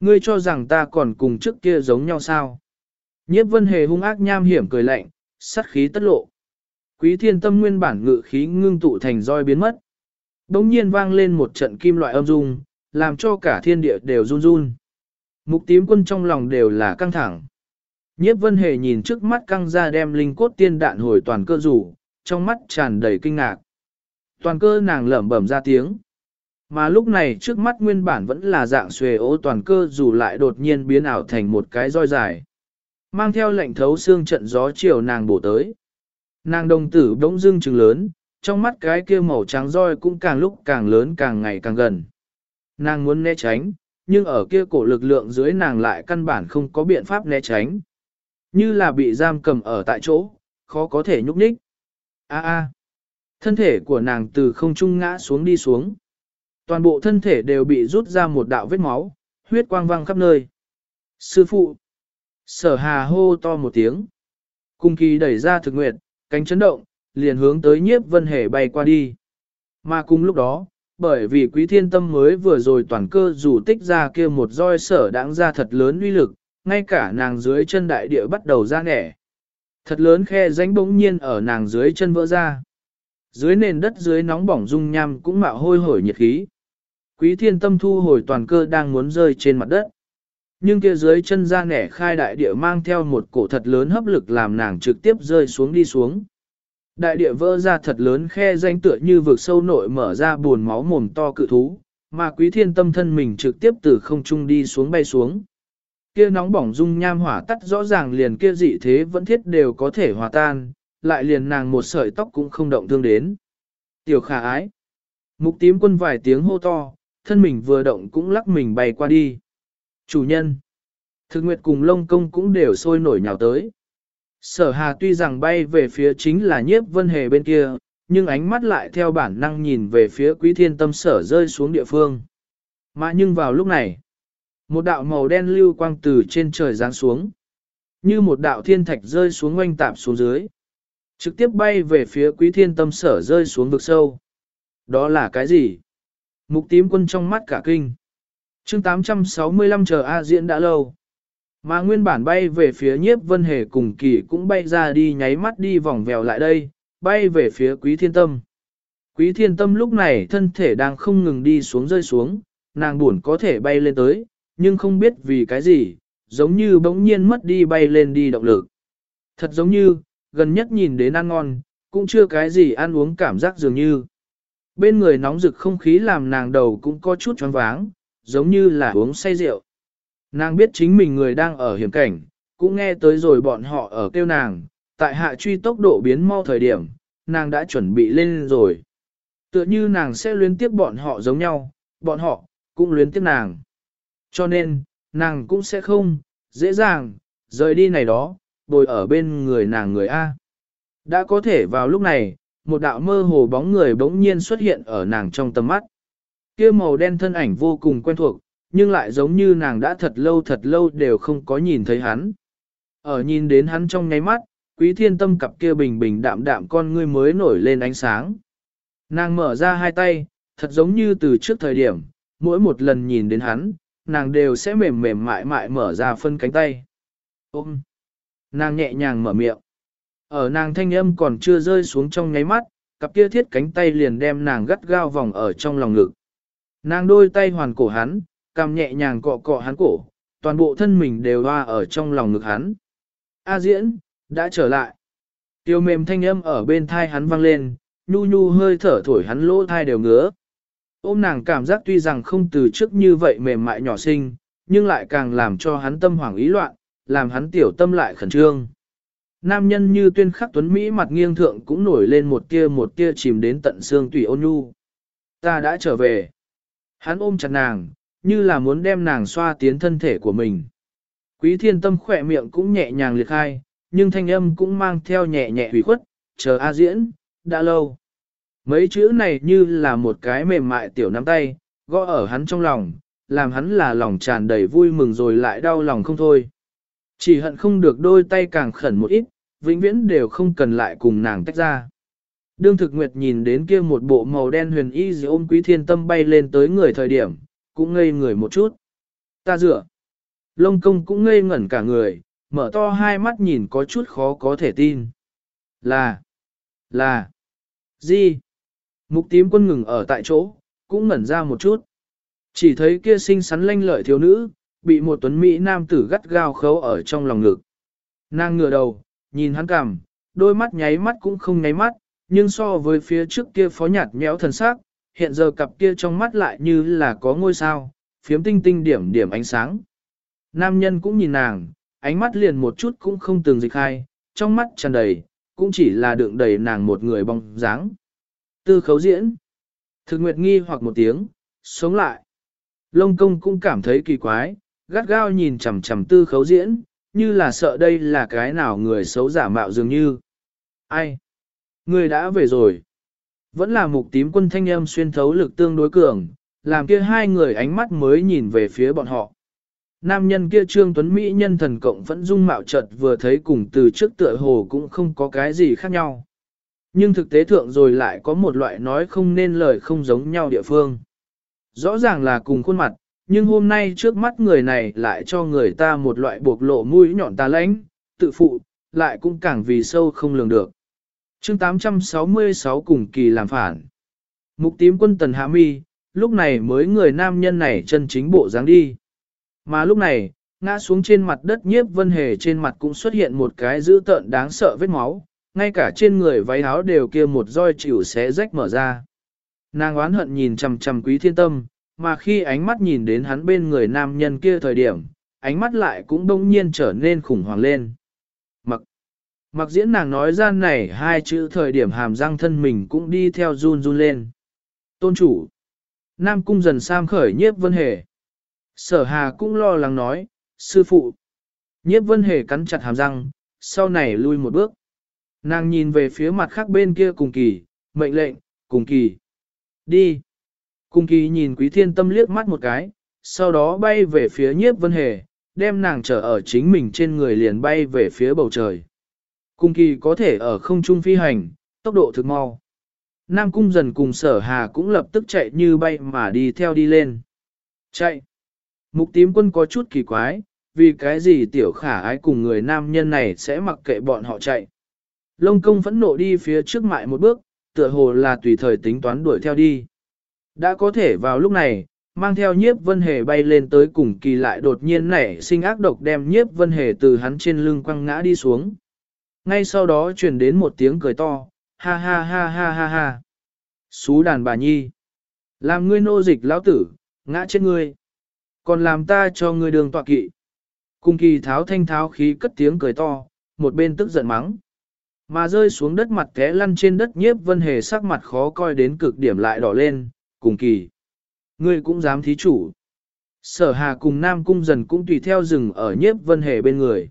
Ngươi cho rằng ta còn cùng trước kia giống nhau sao? Nhiếp vân hề hung ác nham hiểm cười lạnh, sát khí tất lộ. Quý thiên tâm nguyên bản ngự khí ngưng tụ thành roi biến mất bỗng nhiên vang lên một trận kim loại âm dung, làm cho cả thiên địa đều run run. Mục tím quân trong lòng đều là căng thẳng. Nhiếp vân hề nhìn trước mắt căng ra đem linh cốt tiên đạn hồi toàn cơ rủ, trong mắt tràn đầy kinh ngạc. Toàn cơ nàng lẩm bẩm ra tiếng. Mà lúc này trước mắt nguyên bản vẫn là dạng xuề ố toàn cơ dù lại đột nhiên biến ảo thành một cái roi dài. Mang theo lệnh thấu xương trận gió chiều nàng bổ tới. Nàng đồng tử bỗng dưng trừng lớn, trong mắt cái kia màu trắng roi cũng càng lúc càng lớn càng ngày càng gần. Nàng muốn né tránh, nhưng ở kia cổ lực lượng dưới nàng lại căn bản không có biện pháp né tránh. Như là bị giam cầm ở tại chỗ, khó có thể nhúc nhích. A a. Thân thể của nàng từ không trung ngã xuống đi xuống. Toàn bộ thân thể đều bị rút ra một đạo vết máu, huyết quang văng khắp nơi. Sư phụ. Sở hà hô to một tiếng. Cung kỳ đẩy ra thực nguyệt, cánh chấn động, liền hướng tới nhiếp vân hề bay qua đi. Mà cùng lúc đó, bởi vì quý thiên tâm mới vừa rồi toàn cơ dù tích ra kia một roi sở đáng ra thật lớn uy lực, ngay cả nàng dưới chân đại địa bắt đầu ra nẻ. Thật lớn khe rãnh bỗng nhiên ở nàng dưới chân vỡ ra. Dưới nền đất dưới nóng bỏng dung nham cũng mạo hôi hổi nhiệt khí. Quý thiên tâm thu hồi toàn cơ đang muốn rơi trên mặt đất. Nhưng kia dưới chân ra nẻ khai đại địa mang theo một cổ thật lớn hấp lực làm nàng trực tiếp rơi xuống đi xuống. Đại địa vỡ ra thật lớn khe danh tựa như vực sâu nội mở ra buồn máu mồm to cự thú, mà quý thiên tâm thân mình trực tiếp từ không trung đi xuống bay xuống. Kia nóng bỏng dung nham hỏa tắt rõ ràng liền kia dị thế vẫn thiết đều có thể hòa tan, lại liền nàng một sợi tóc cũng không động thương đến. Tiểu khả ái. Mục tím quân vài tiếng hô to, thân mình vừa động cũng lắc mình bay qua đi. Chủ nhân. Thực nguyệt cùng lông công cũng đều sôi nổi nhào tới. Sở hà tuy rằng bay về phía chính là nhiếp vân hề bên kia, nhưng ánh mắt lại theo bản năng nhìn về phía quý thiên tâm sở rơi xuống địa phương. Mà nhưng vào lúc này, một đạo màu đen lưu quang từ trên trời giáng xuống. Như một đạo thiên thạch rơi xuống oanh tạp xuống dưới. Trực tiếp bay về phía quý thiên tâm sở rơi xuống vực sâu. Đó là cái gì? Mục tím quân trong mắt cả kinh. chương 865 chờ A diễn đã lâu. Mà nguyên bản bay về phía nhiếp vân hề cùng kỳ cũng bay ra đi nháy mắt đi vòng vèo lại đây, bay về phía quý thiên tâm. Quý thiên tâm lúc này thân thể đang không ngừng đi xuống rơi xuống, nàng buồn có thể bay lên tới, nhưng không biết vì cái gì, giống như bỗng nhiên mất đi bay lên đi động lực. Thật giống như, gần nhất nhìn đến ăn ngon, cũng chưa cái gì ăn uống cảm giác dường như. Bên người nóng rực không khí làm nàng đầu cũng có chút choáng váng, giống như là uống say rượu. Nàng biết chính mình người đang ở hiểm cảnh, cũng nghe tới rồi bọn họ ở kêu nàng, tại hạ truy tốc độ biến mau thời điểm, nàng đã chuẩn bị lên rồi. Tựa như nàng sẽ luyến tiếp bọn họ giống nhau, bọn họ, cũng luyến tiếp nàng. Cho nên, nàng cũng sẽ không, dễ dàng, rời đi này đó, bồi ở bên người nàng người A. Đã có thể vào lúc này, một đạo mơ hồ bóng người bỗng nhiên xuất hiện ở nàng trong tầm mắt. kia màu đen thân ảnh vô cùng quen thuộc, nhưng lại giống như nàng đã thật lâu thật lâu đều không có nhìn thấy hắn. Ở nhìn đến hắn trong nháy mắt, quý thiên tâm cặp kia bình bình đạm đạm con ngươi mới nổi lên ánh sáng. Nàng mở ra hai tay, thật giống như từ trước thời điểm, mỗi một lần nhìn đến hắn, nàng đều sẽ mềm mềm mại mại mở ra phân cánh tay. Ôm! Nàng nhẹ nhàng mở miệng. Ở nàng thanh âm còn chưa rơi xuống trong nháy mắt, cặp kia thiết cánh tay liền đem nàng gắt gao vòng ở trong lòng ngực. Nàng đôi tay hoàn cổ hắn, cằm nhẹ nhàng cọ cọ hắn cổ, toàn bộ thân mình đều hoa ở trong lòng ngực hắn. A diễn, đã trở lại. Tiêu mềm thanh âm ở bên thai hắn vang lên, nhu nhu hơi thở thổi hắn lỗ thai đều ngứa. Ôm nàng cảm giác tuy rằng không từ trước như vậy mềm mại nhỏ xinh, nhưng lại càng làm cho hắn tâm hoảng ý loạn, làm hắn tiểu tâm lại khẩn trương. Nam nhân như tuyên khắc tuấn Mỹ mặt nghiêng thượng cũng nổi lên một tia một tia chìm đến tận xương tủy ôn nhu. Ta đã trở về. Hắn ôm chặt nàng, như là muốn đem nàng xoa tiến thân thể của mình. Quý thiên tâm khỏe miệng cũng nhẹ nhàng liệt khai, nhưng thanh âm cũng mang theo nhẹ nhẹ hủy khuất, chờ A diễn, đã lâu. Mấy chữ này như là một cái mềm mại tiểu nắm tay, gõ ở hắn trong lòng, làm hắn là lòng tràn đầy vui mừng rồi lại đau lòng không thôi. Chỉ hận không được đôi tay càng khẩn một ít, vĩnh viễn đều không cần lại cùng nàng tách ra. Đương thực nguyệt nhìn đến kia một bộ màu đen huyền y dì ôm quý thiên tâm bay lên tới người thời điểm, cũng ngây người một chút. Ta dựa. Lông công cũng ngây ngẩn cả người, mở to hai mắt nhìn có chút khó có thể tin. Là. Là. Gì? Mục tím quân ngừng ở tại chỗ, cũng ngẩn ra một chút. Chỉ thấy kia xinh xắn lanh lợi thiếu nữ, bị một tuấn Mỹ nam tử gắt gao khấu ở trong lòng ngực. Nàng ngửa đầu, nhìn hắn cằm, đôi mắt nháy mắt cũng không nháy mắt, nhưng so với phía trước kia phó nhạt nhẽo thần sắc, hiện giờ cặp kia trong mắt lại như là có ngôi sao, phiếm tinh tinh điểm điểm ánh sáng. Nam nhân cũng nhìn nàng, ánh mắt liền một chút cũng không từng dịch khai, trong mắt tràn đầy, cũng chỉ là đựng đầy nàng một người bóng dáng. Tư khấu diễn. Thực nguyệt nghi hoặc một tiếng, sống lại. Lông công cũng cảm thấy kỳ quái, gắt gao nhìn chằm chằm tư khấu diễn, như là sợ đây là cái nào người xấu giả mạo dường như. Ai? Người đã về rồi. Vẫn là mục tím quân thanh âm xuyên thấu lực tương đối cường, làm kia hai người ánh mắt mới nhìn về phía bọn họ. Nam nhân kia trương tuấn Mỹ nhân thần cộng vẫn dung mạo chợt vừa thấy cùng từ trước tựa hồ cũng không có cái gì khác nhau. Nhưng thực tế thượng rồi lại có một loại nói không nên lời không giống nhau địa phương. Rõ ràng là cùng khuôn mặt, nhưng hôm nay trước mắt người này lại cho người ta một loại buộc lộ mũi nhọn tà lãnh, tự phụ, lại cũng càng vì sâu không lường được chương 866 cùng kỳ làm phản. Mục tím quân tần hạ mi, lúc này mới người nam nhân này chân chính bộ dáng đi. Mà lúc này, ngã xuống trên mặt đất nhiếp vân hề trên mặt cũng xuất hiện một cái dữ tợn đáng sợ vết máu, ngay cả trên người váy áo đều kia một roi chịu xé rách mở ra. Nàng oán hận nhìn chằm chằm quý thiên tâm, mà khi ánh mắt nhìn đến hắn bên người nam nhân kia thời điểm, ánh mắt lại cũng đông nhiên trở nên khủng hoảng lên. Mặc! Diễn nàng nói ra này hai chữ thời điểm hàm răng thân mình cũng đi theo run run lên. Tôn chủ. Nam cung dần sam khởi nhiếp vân hề. Sở hà cũng lo lắng nói, sư phụ. Nhiếp vân hề cắn chặt hàm răng, sau này lui một bước. Nàng nhìn về phía mặt khác bên kia cùng kỳ, mệnh lệnh, cùng kỳ. Đi. Cùng kỳ nhìn quý thiên tâm liếc mắt một cái, sau đó bay về phía nhiếp vân hề, đem nàng trở ở chính mình trên người liền bay về phía bầu trời. Cung kỳ có thể ở không trung phi hành, tốc độ thực mau. Nam cung dần cùng sở hà cũng lập tức chạy như bay mà đi theo đi lên. Chạy. Mục tím quân có chút kỳ quái, vì cái gì tiểu khả ái cùng người nam nhân này sẽ mặc kệ bọn họ chạy. Lông công phẫn nộ đi phía trước mại một bước, tựa hồ là tùy thời tính toán đuổi theo đi. Đã có thể vào lúc này, mang theo nhiếp vân hề bay lên tới cùng kỳ lại đột nhiên nảy sinh ác độc đem nhiếp vân hề từ hắn trên lưng quăng ngã đi xuống. Ngay sau đó truyền đến một tiếng cười to, ha ha ha ha ha ha. Xú đàn bà nhi. Làm ngươi nô dịch lão tử, ngã chết ngươi. Còn làm ta cho ngươi đường tọa kỵ. Cung kỳ tháo thanh tháo khí cất tiếng cười to, một bên tức giận mắng. Mà rơi xuống đất mặt té lăn trên đất nhiếp vân hề sắc mặt khó coi đến cực điểm lại đỏ lên, cùng kỳ. Ngươi cũng dám thí chủ. Sở hà cùng nam cung dần cũng tùy theo rừng ở nhiếp vân hề bên người.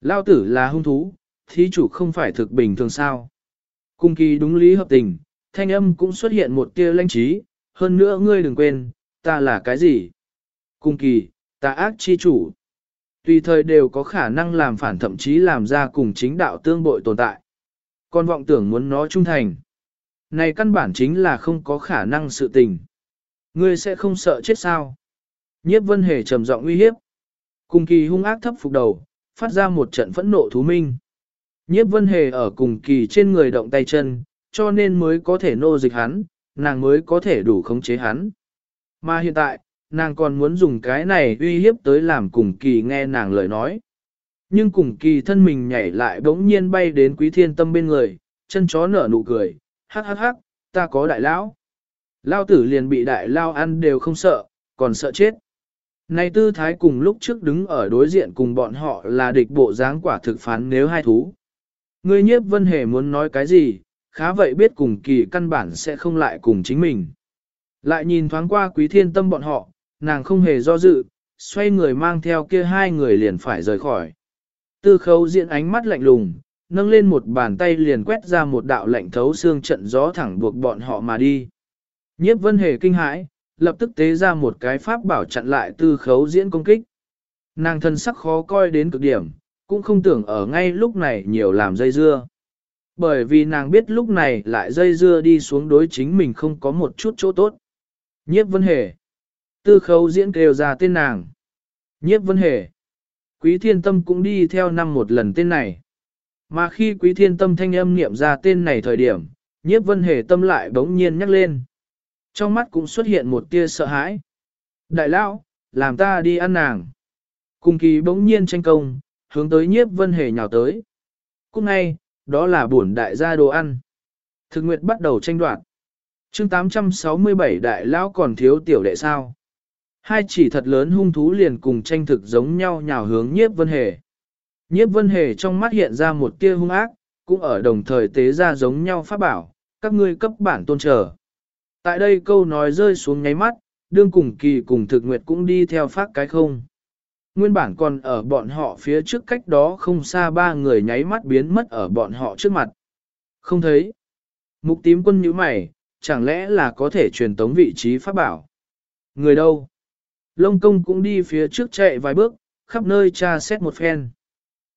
Lao tử là hung thú, thí chủ không phải thực bình thường sao. Cung kỳ đúng lý hợp tình, thanh âm cũng xuất hiện một tia lanh trí, hơn nữa ngươi đừng quên, ta là cái gì? Cung kỳ, ta ác chi chủ. Tùy thời đều có khả năng làm phản thậm chí làm ra cùng chính đạo tương bội tồn tại. Còn vọng tưởng muốn nó trung thành. Này căn bản chính là không có khả năng sự tình. Ngươi sẽ không sợ chết sao? Nhiếp vân hề trầm giọng uy hiếp. Cung kỳ hung ác thấp phục đầu, phát ra một trận phẫn nộ thú minh. Nhiếp vân hề ở cùng kỳ trên người động tay chân, cho nên mới có thể nô dịch hắn, nàng mới có thể đủ khống chế hắn. Mà hiện tại, nàng còn muốn dùng cái này uy hiếp tới làm cùng kỳ nghe nàng lời nói. Nhưng cùng kỳ thân mình nhảy lại bỗng nhiên bay đến quý thiên tâm bên người, chân chó nở nụ cười, hắc hắc hắc, ta có đại lão. Lao tử liền bị đại lao ăn đều không sợ, còn sợ chết. Này tư thái cùng lúc trước đứng ở đối diện cùng bọn họ là địch bộ dáng quả thực phán nếu hai thú. Người nhiếp vân hề muốn nói cái gì, khá vậy biết cùng kỳ căn bản sẽ không lại cùng chính mình. Lại nhìn thoáng qua quý thiên tâm bọn họ, nàng không hề do dự, xoay người mang theo kia hai người liền phải rời khỏi. Tư khấu diện ánh mắt lạnh lùng, nâng lên một bàn tay liền quét ra một đạo lạnh thấu xương trận gió thẳng buộc bọn họ mà đi. Nhiếp vân hề kinh hãi, lập tức tế ra một cái pháp bảo chặn lại tư khấu diễn công kích. Nàng thân sắc khó coi đến cực điểm, cũng không tưởng ở ngay lúc này nhiều làm dây dưa. Bởi vì nàng biết lúc này lại dây dưa đi xuống đối chính mình không có một chút chỗ tốt. Nhiếp vân hề. Tư khấu diễn kêu ra tên nàng. Nhiếp vân hề. Quý thiên tâm cũng đi theo năm một lần tên này. Mà khi quý thiên tâm thanh âm niệm ra tên này thời điểm, nhiếp vân hề tâm lại bỗng nhiên nhắc lên. Trong mắt cũng xuất hiện một tia sợ hãi. Đại lão, làm ta đi ăn nàng. Cùng kỳ bỗng nhiên tranh công, hướng tới nhiếp vân hề nhào tới. Cũng ngay, đó là buồn đại gia đồ ăn. Thực nguyệt bắt đầu tranh đoạt. chương 867 đại lão còn thiếu tiểu đệ sao. Hai chỉ thật lớn hung thú liền cùng tranh thực giống nhau nhào hướng nhiếp vân hề. Nhiếp vân hề trong mắt hiện ra một tia hung ác, cũng ở đồng thời tế ra giống nhau pháp bảo, các ngươi cấp bản tôn trở. Tại đây câu nói rơi xuống nháy mắt, đương cùng kỳ cùng thực nguyệt cũng đi theo phát cái không. Nguyên bản còn ở bọn họ phía trước cách đó không xa ba người nháy mắt biến mất ở bọn họ trước mặt. Không thấy. Mục tím quân như mày, chẳng lẽ là có thể truyền tống vị trí pháp bảo. Người đâu? Lông công cũng đi phía trước chạy vài bước, khắp nơi tra xét một phen.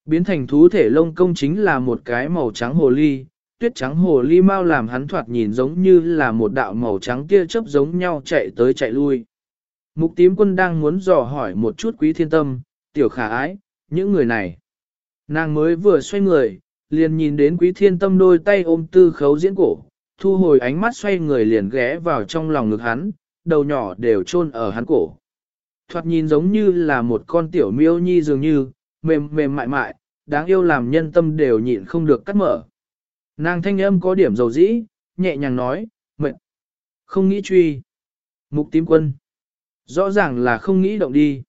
Biến thành thú thể lông công chính là một cái màu trắng hồ ly, tuyết trắng hồ ly mau làm hắn thoạt nhìn giống như là một đạo màu trắng tia chớp giống nhau chạy tới chạy lui. Mục tím quân đang muốn dò hỏi một chút quý thiên tâm, tiểu khả ái, những người này. Nàng mới vừa xoay người, liền nhìn đến quý thiên tâm đôi tay ôm tư khấu diễn cổ, thu hồi ánh mắt xoay người liền ghé vào trong lòng ngực hắn, đầu nhỏ đều chôn ở hắn cổ. Thoạt nhìn giống như là một con tiểu miêu nhi dường như, mềm mềm mại mại, đáng yêu làm nhân tâm đều nhịn không được cắt mở. Nàng thanh âm có điểm dầu dĩ, nhẹ nhàng nói, mệt. Không nghĩ truy. Mục tím quân. Rõ ràng là không nghĩ động đi.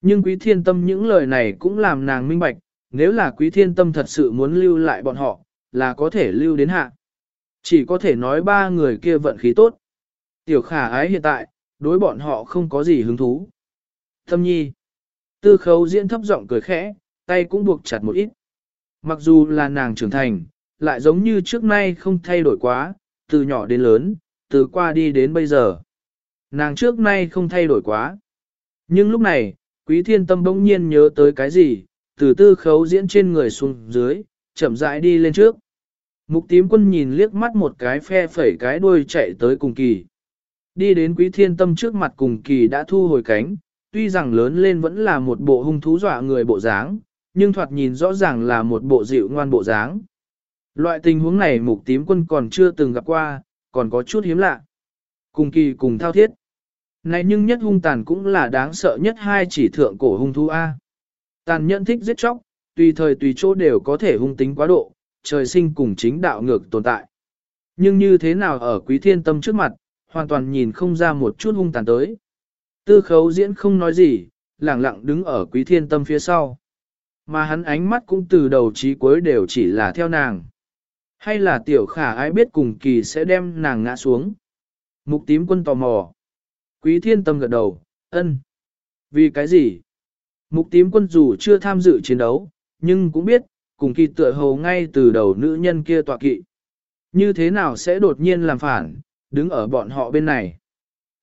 Nhưng quý thiên tâm những lời này cũng làm nàng minh bạch, nếu là quý thiên tâm thật sự muốn lưu lại bọn họ, là có thể lưu đến hạ. Chỉ có thể nói ba người kia vận khí tốt. Tiểu khả ái hiện tại, đối bọn họ không có gì hứng thú. Thâm nhi. Tư khấu diễn thấp giọng cười khẽ, tay cũng buộc chặt một ít. Mặc dù là nàng trưởng thành, lại giống như trước nay không thay đổi quá, từ nhỏ đến lớn, từ qua đi đến bây giờ. Nàng trước nay không thay đổi quá. Nhưng lúc này, quý thiên tâm bỗng nhiên nhớ tới cái gì, từ tư khấu diễn trên người xuống dưới, chậm rãi đi lên trước. Mục tím quân nhìn liếc mắt một cái phe phẩy cái đuôi chạy tới cùng kỳ. Đi đến quý thiên tâm trước mặt cùng kỳ đã thu hồi cánh, tuy rằng lớn lên vẫn là một bộ hung thú dọa người bộ dáng, nhưng thoạt nhìn rõ ràng là một bộ dịu ngoan bộ dáng. Loại tình huống này mục tím quân còn chưa từng gặp qua, còn có chút hiếm lạ. Cùng kỳ cùng thao thiết. Này nhưng nhất hung tàn cũng là đáng sợ nhất hai chỉ thượng cổ hung thú A. Tàn nhẫn thích giết chóc, tùy thời tùy chỗ đều có thể hung tính quá độ, trời sinh cùng chính đạo ngược tồn tại. Nhưng như thế nào ở quý thiên tâm trước mặt, hoàn toàn nhìn không ra một chút hung tàn tới. Tư khấu diễn không nói gì, lặng lặng đứng ở quý thiên tâm phía sau. Mà hắn ánh mắt cũng từ đầu chí cuối đều chỉ là theo nàng. Hay là tiểu khả ai biết cùng kỳ sẽ đem nàng ngã xuống. Mục tím quân tò mò. Quý thiên tâm gật đầu, ân. Vì cái gì? Mục tím quân dù chưa tham dự chiến đấu, nhưng cũng biết, cùng kỳ tựa hồ ngay từ đầu nữ nhân kia tọa kỵ. Như thế nào sẽ đột nhiên làm phản, đứng ở bọn họ bên này.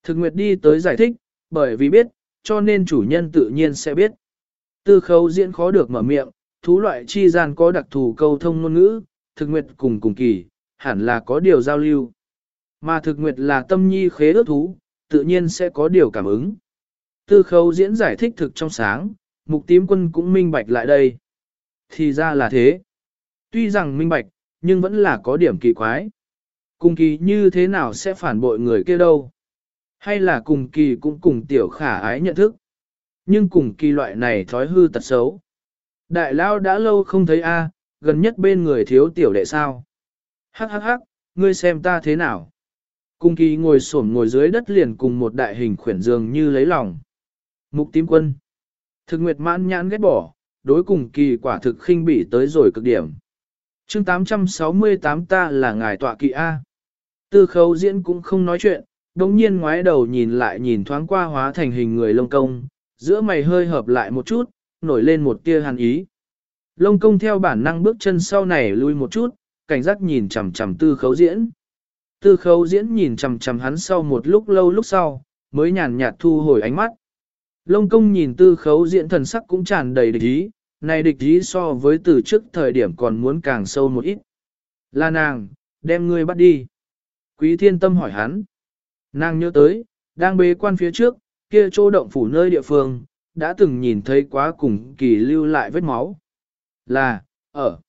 Thực nguyệt đi tới giải thích, bởi vì biết, cho nên chủ nhân tự nhiên sẽ biết. Tư khấu diễn khó được mở miệng, thú loại chi gian có đặc thù câu thông ngôn ngữ, thực nguyệt cùng cùng kỳ, hẳn là có điều giao lưu. Mà thực nguyệt là tâm nhi khế ước thú, tự nhiên sẽ có điều cảm ứng. Tư khấu diễn giải thích thực trong sáng, mục tím quân cũng minh bạch lại đây. Thì ra là thế. Tuy rằng minh bạch, nhưng vẫn là có điểm kỳ quái. Cùng kỳ như thế nào sẽ phản bội người kia đâu? Hay là cùng kỳ cũng cùng tiểu khả ái nhận thức? Nhưng cùng kỳ loại này thói hư tật xấu. Đại lao đã lâu không thấy a, gần nhất bên người thiếu tiểu đệ sao? Hắc hắc hắc, ngươi xem ta thế nào? Cung kỳ ngồi xổm ngồi dưới đất liền cùng một đại hình khuyển dường như lấy lòng. Mục tím quân. Thực nguyệt mãn nhãn ghét bỏ, đối cùng kỳ quả thực khinh bỉ tới rồi cực điểm. chương 868 ta là ngài tọa kỵ A. Tư khấu diễn cũng không nói chuyện, đồng nhiên ngoái đầu nhìn lại nhìn thoáng qua hóa thành hình người lông công, giữa mày hơi hợp lại một chút, nổi lên một tia hàn ý. Lông công theo bản năng bước chân sau này lui một chút, cảnh giác nhìn chằm chằm tư khấu diễn. Tư khấu diễn nhìn chằm chằm hắn sau một lúc lâu lúc sau, mới nhàn nhạt thu hồi ánh mắt. Lông công nhìn tư khấu diễn thần sắc cũng tràn đầy địch ý, này địch ý so với từ trước thời điểm còn muốn càng sâu một ít. Là nàng, đem ngươi bắt đi. Quý thiên tâm hỏi hắn. Nàng nhớ tới, đang bế quan phía trước, kia chỗ động phủ nơi địa phương, đã từng nhìn thấy quá cùng kỳ lưu lại vết máu. Là, ở.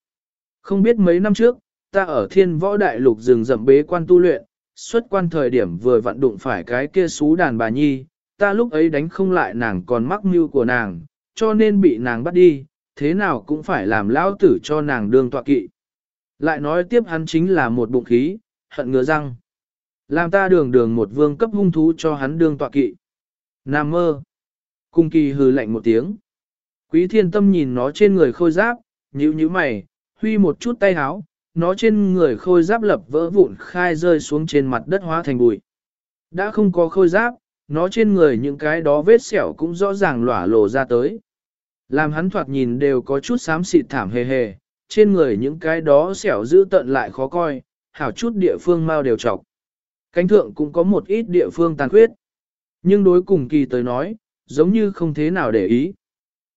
Không biết mấy năm trước, ta ở thiên võ đại lục rừng rậm bế quan tu luyện, xuất quan thời điểm vừa vặn đụng phải cái kia xú đàn bà nhi, ta lúc ấy đánh không lại nàng còn mắc mưu của nàng, cho nên bị nàng bắt đi, thế nào cũng phải làm lão tử cho nàng đương tọa kỵ. Lại nói tiếp hắn chính là một bụng khí, hận ngứa răng. Làm ta đường đường một vương cấp hung thú cho hắn đương tọa kỵ. Nam mơ. Cung kỳ hừ lạnh một tiếng. Quý thiên tâm nhìn nó trên người khôi giáp, nhíu nhíu mày, huy một chút tay háo, nó trên người khôi giáp lập vỡ vụn khai rơi xuống trên mặt đất hóa thành bụi. Đã không có khôi giáp, nó trên người những cái đó vết sẹo cũng rõ ràng lỏa lộ ra tới. Làm hắn thoạt nhìn đều có chút xám xịt thảm hề hề, trên người những cái đó sẹo giữ tận lại khó coi, hảo chút địa phương mau đều trọc. Cánh thượng cũng có một ít địa phương tàn khuyết. Nhưng đối cùng kỳ tới nói, giống như không thế nào để ý.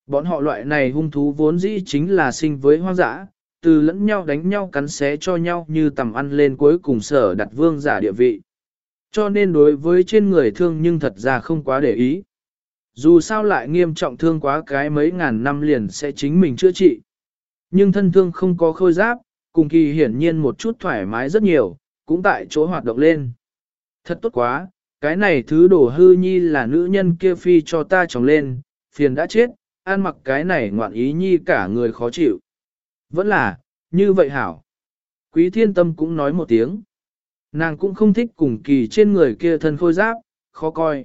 Bọn họ loại này hung thú vốn dĩ chính là sinh với hoang dã, từ lẫn nhau đánh nhau cắn xé cho nhau như tầm ăn lên cuối cùng sở đặt vương giả địa vị. Cho nên đối với trên người thương nhưng thật ra không quá để ý. Dù sao lại nghiêm trọng thương quá cái mấy ngàn năm liền sẽ chính mình chữa trị. Nhưng thân thương không có khôi giáp, cùng kỳ hiển nhiên một chút thoải mái rất nhiều, cũng tại chỗ hoạt động lên. Thật tốt quá, cái này thứ đổ hư nhi là nữ nhân kia phi cho ta chồng lên, phiền đã chết, ăn mặc cái này ngoạn ý nhi cả người khó chịu. Vẫn là, như vậy hảo. Quý thiên tâm cũng nói một tiếng. Nàng cũng không thích cùng kỳ trên người kia thân khôi giáp, khó coi.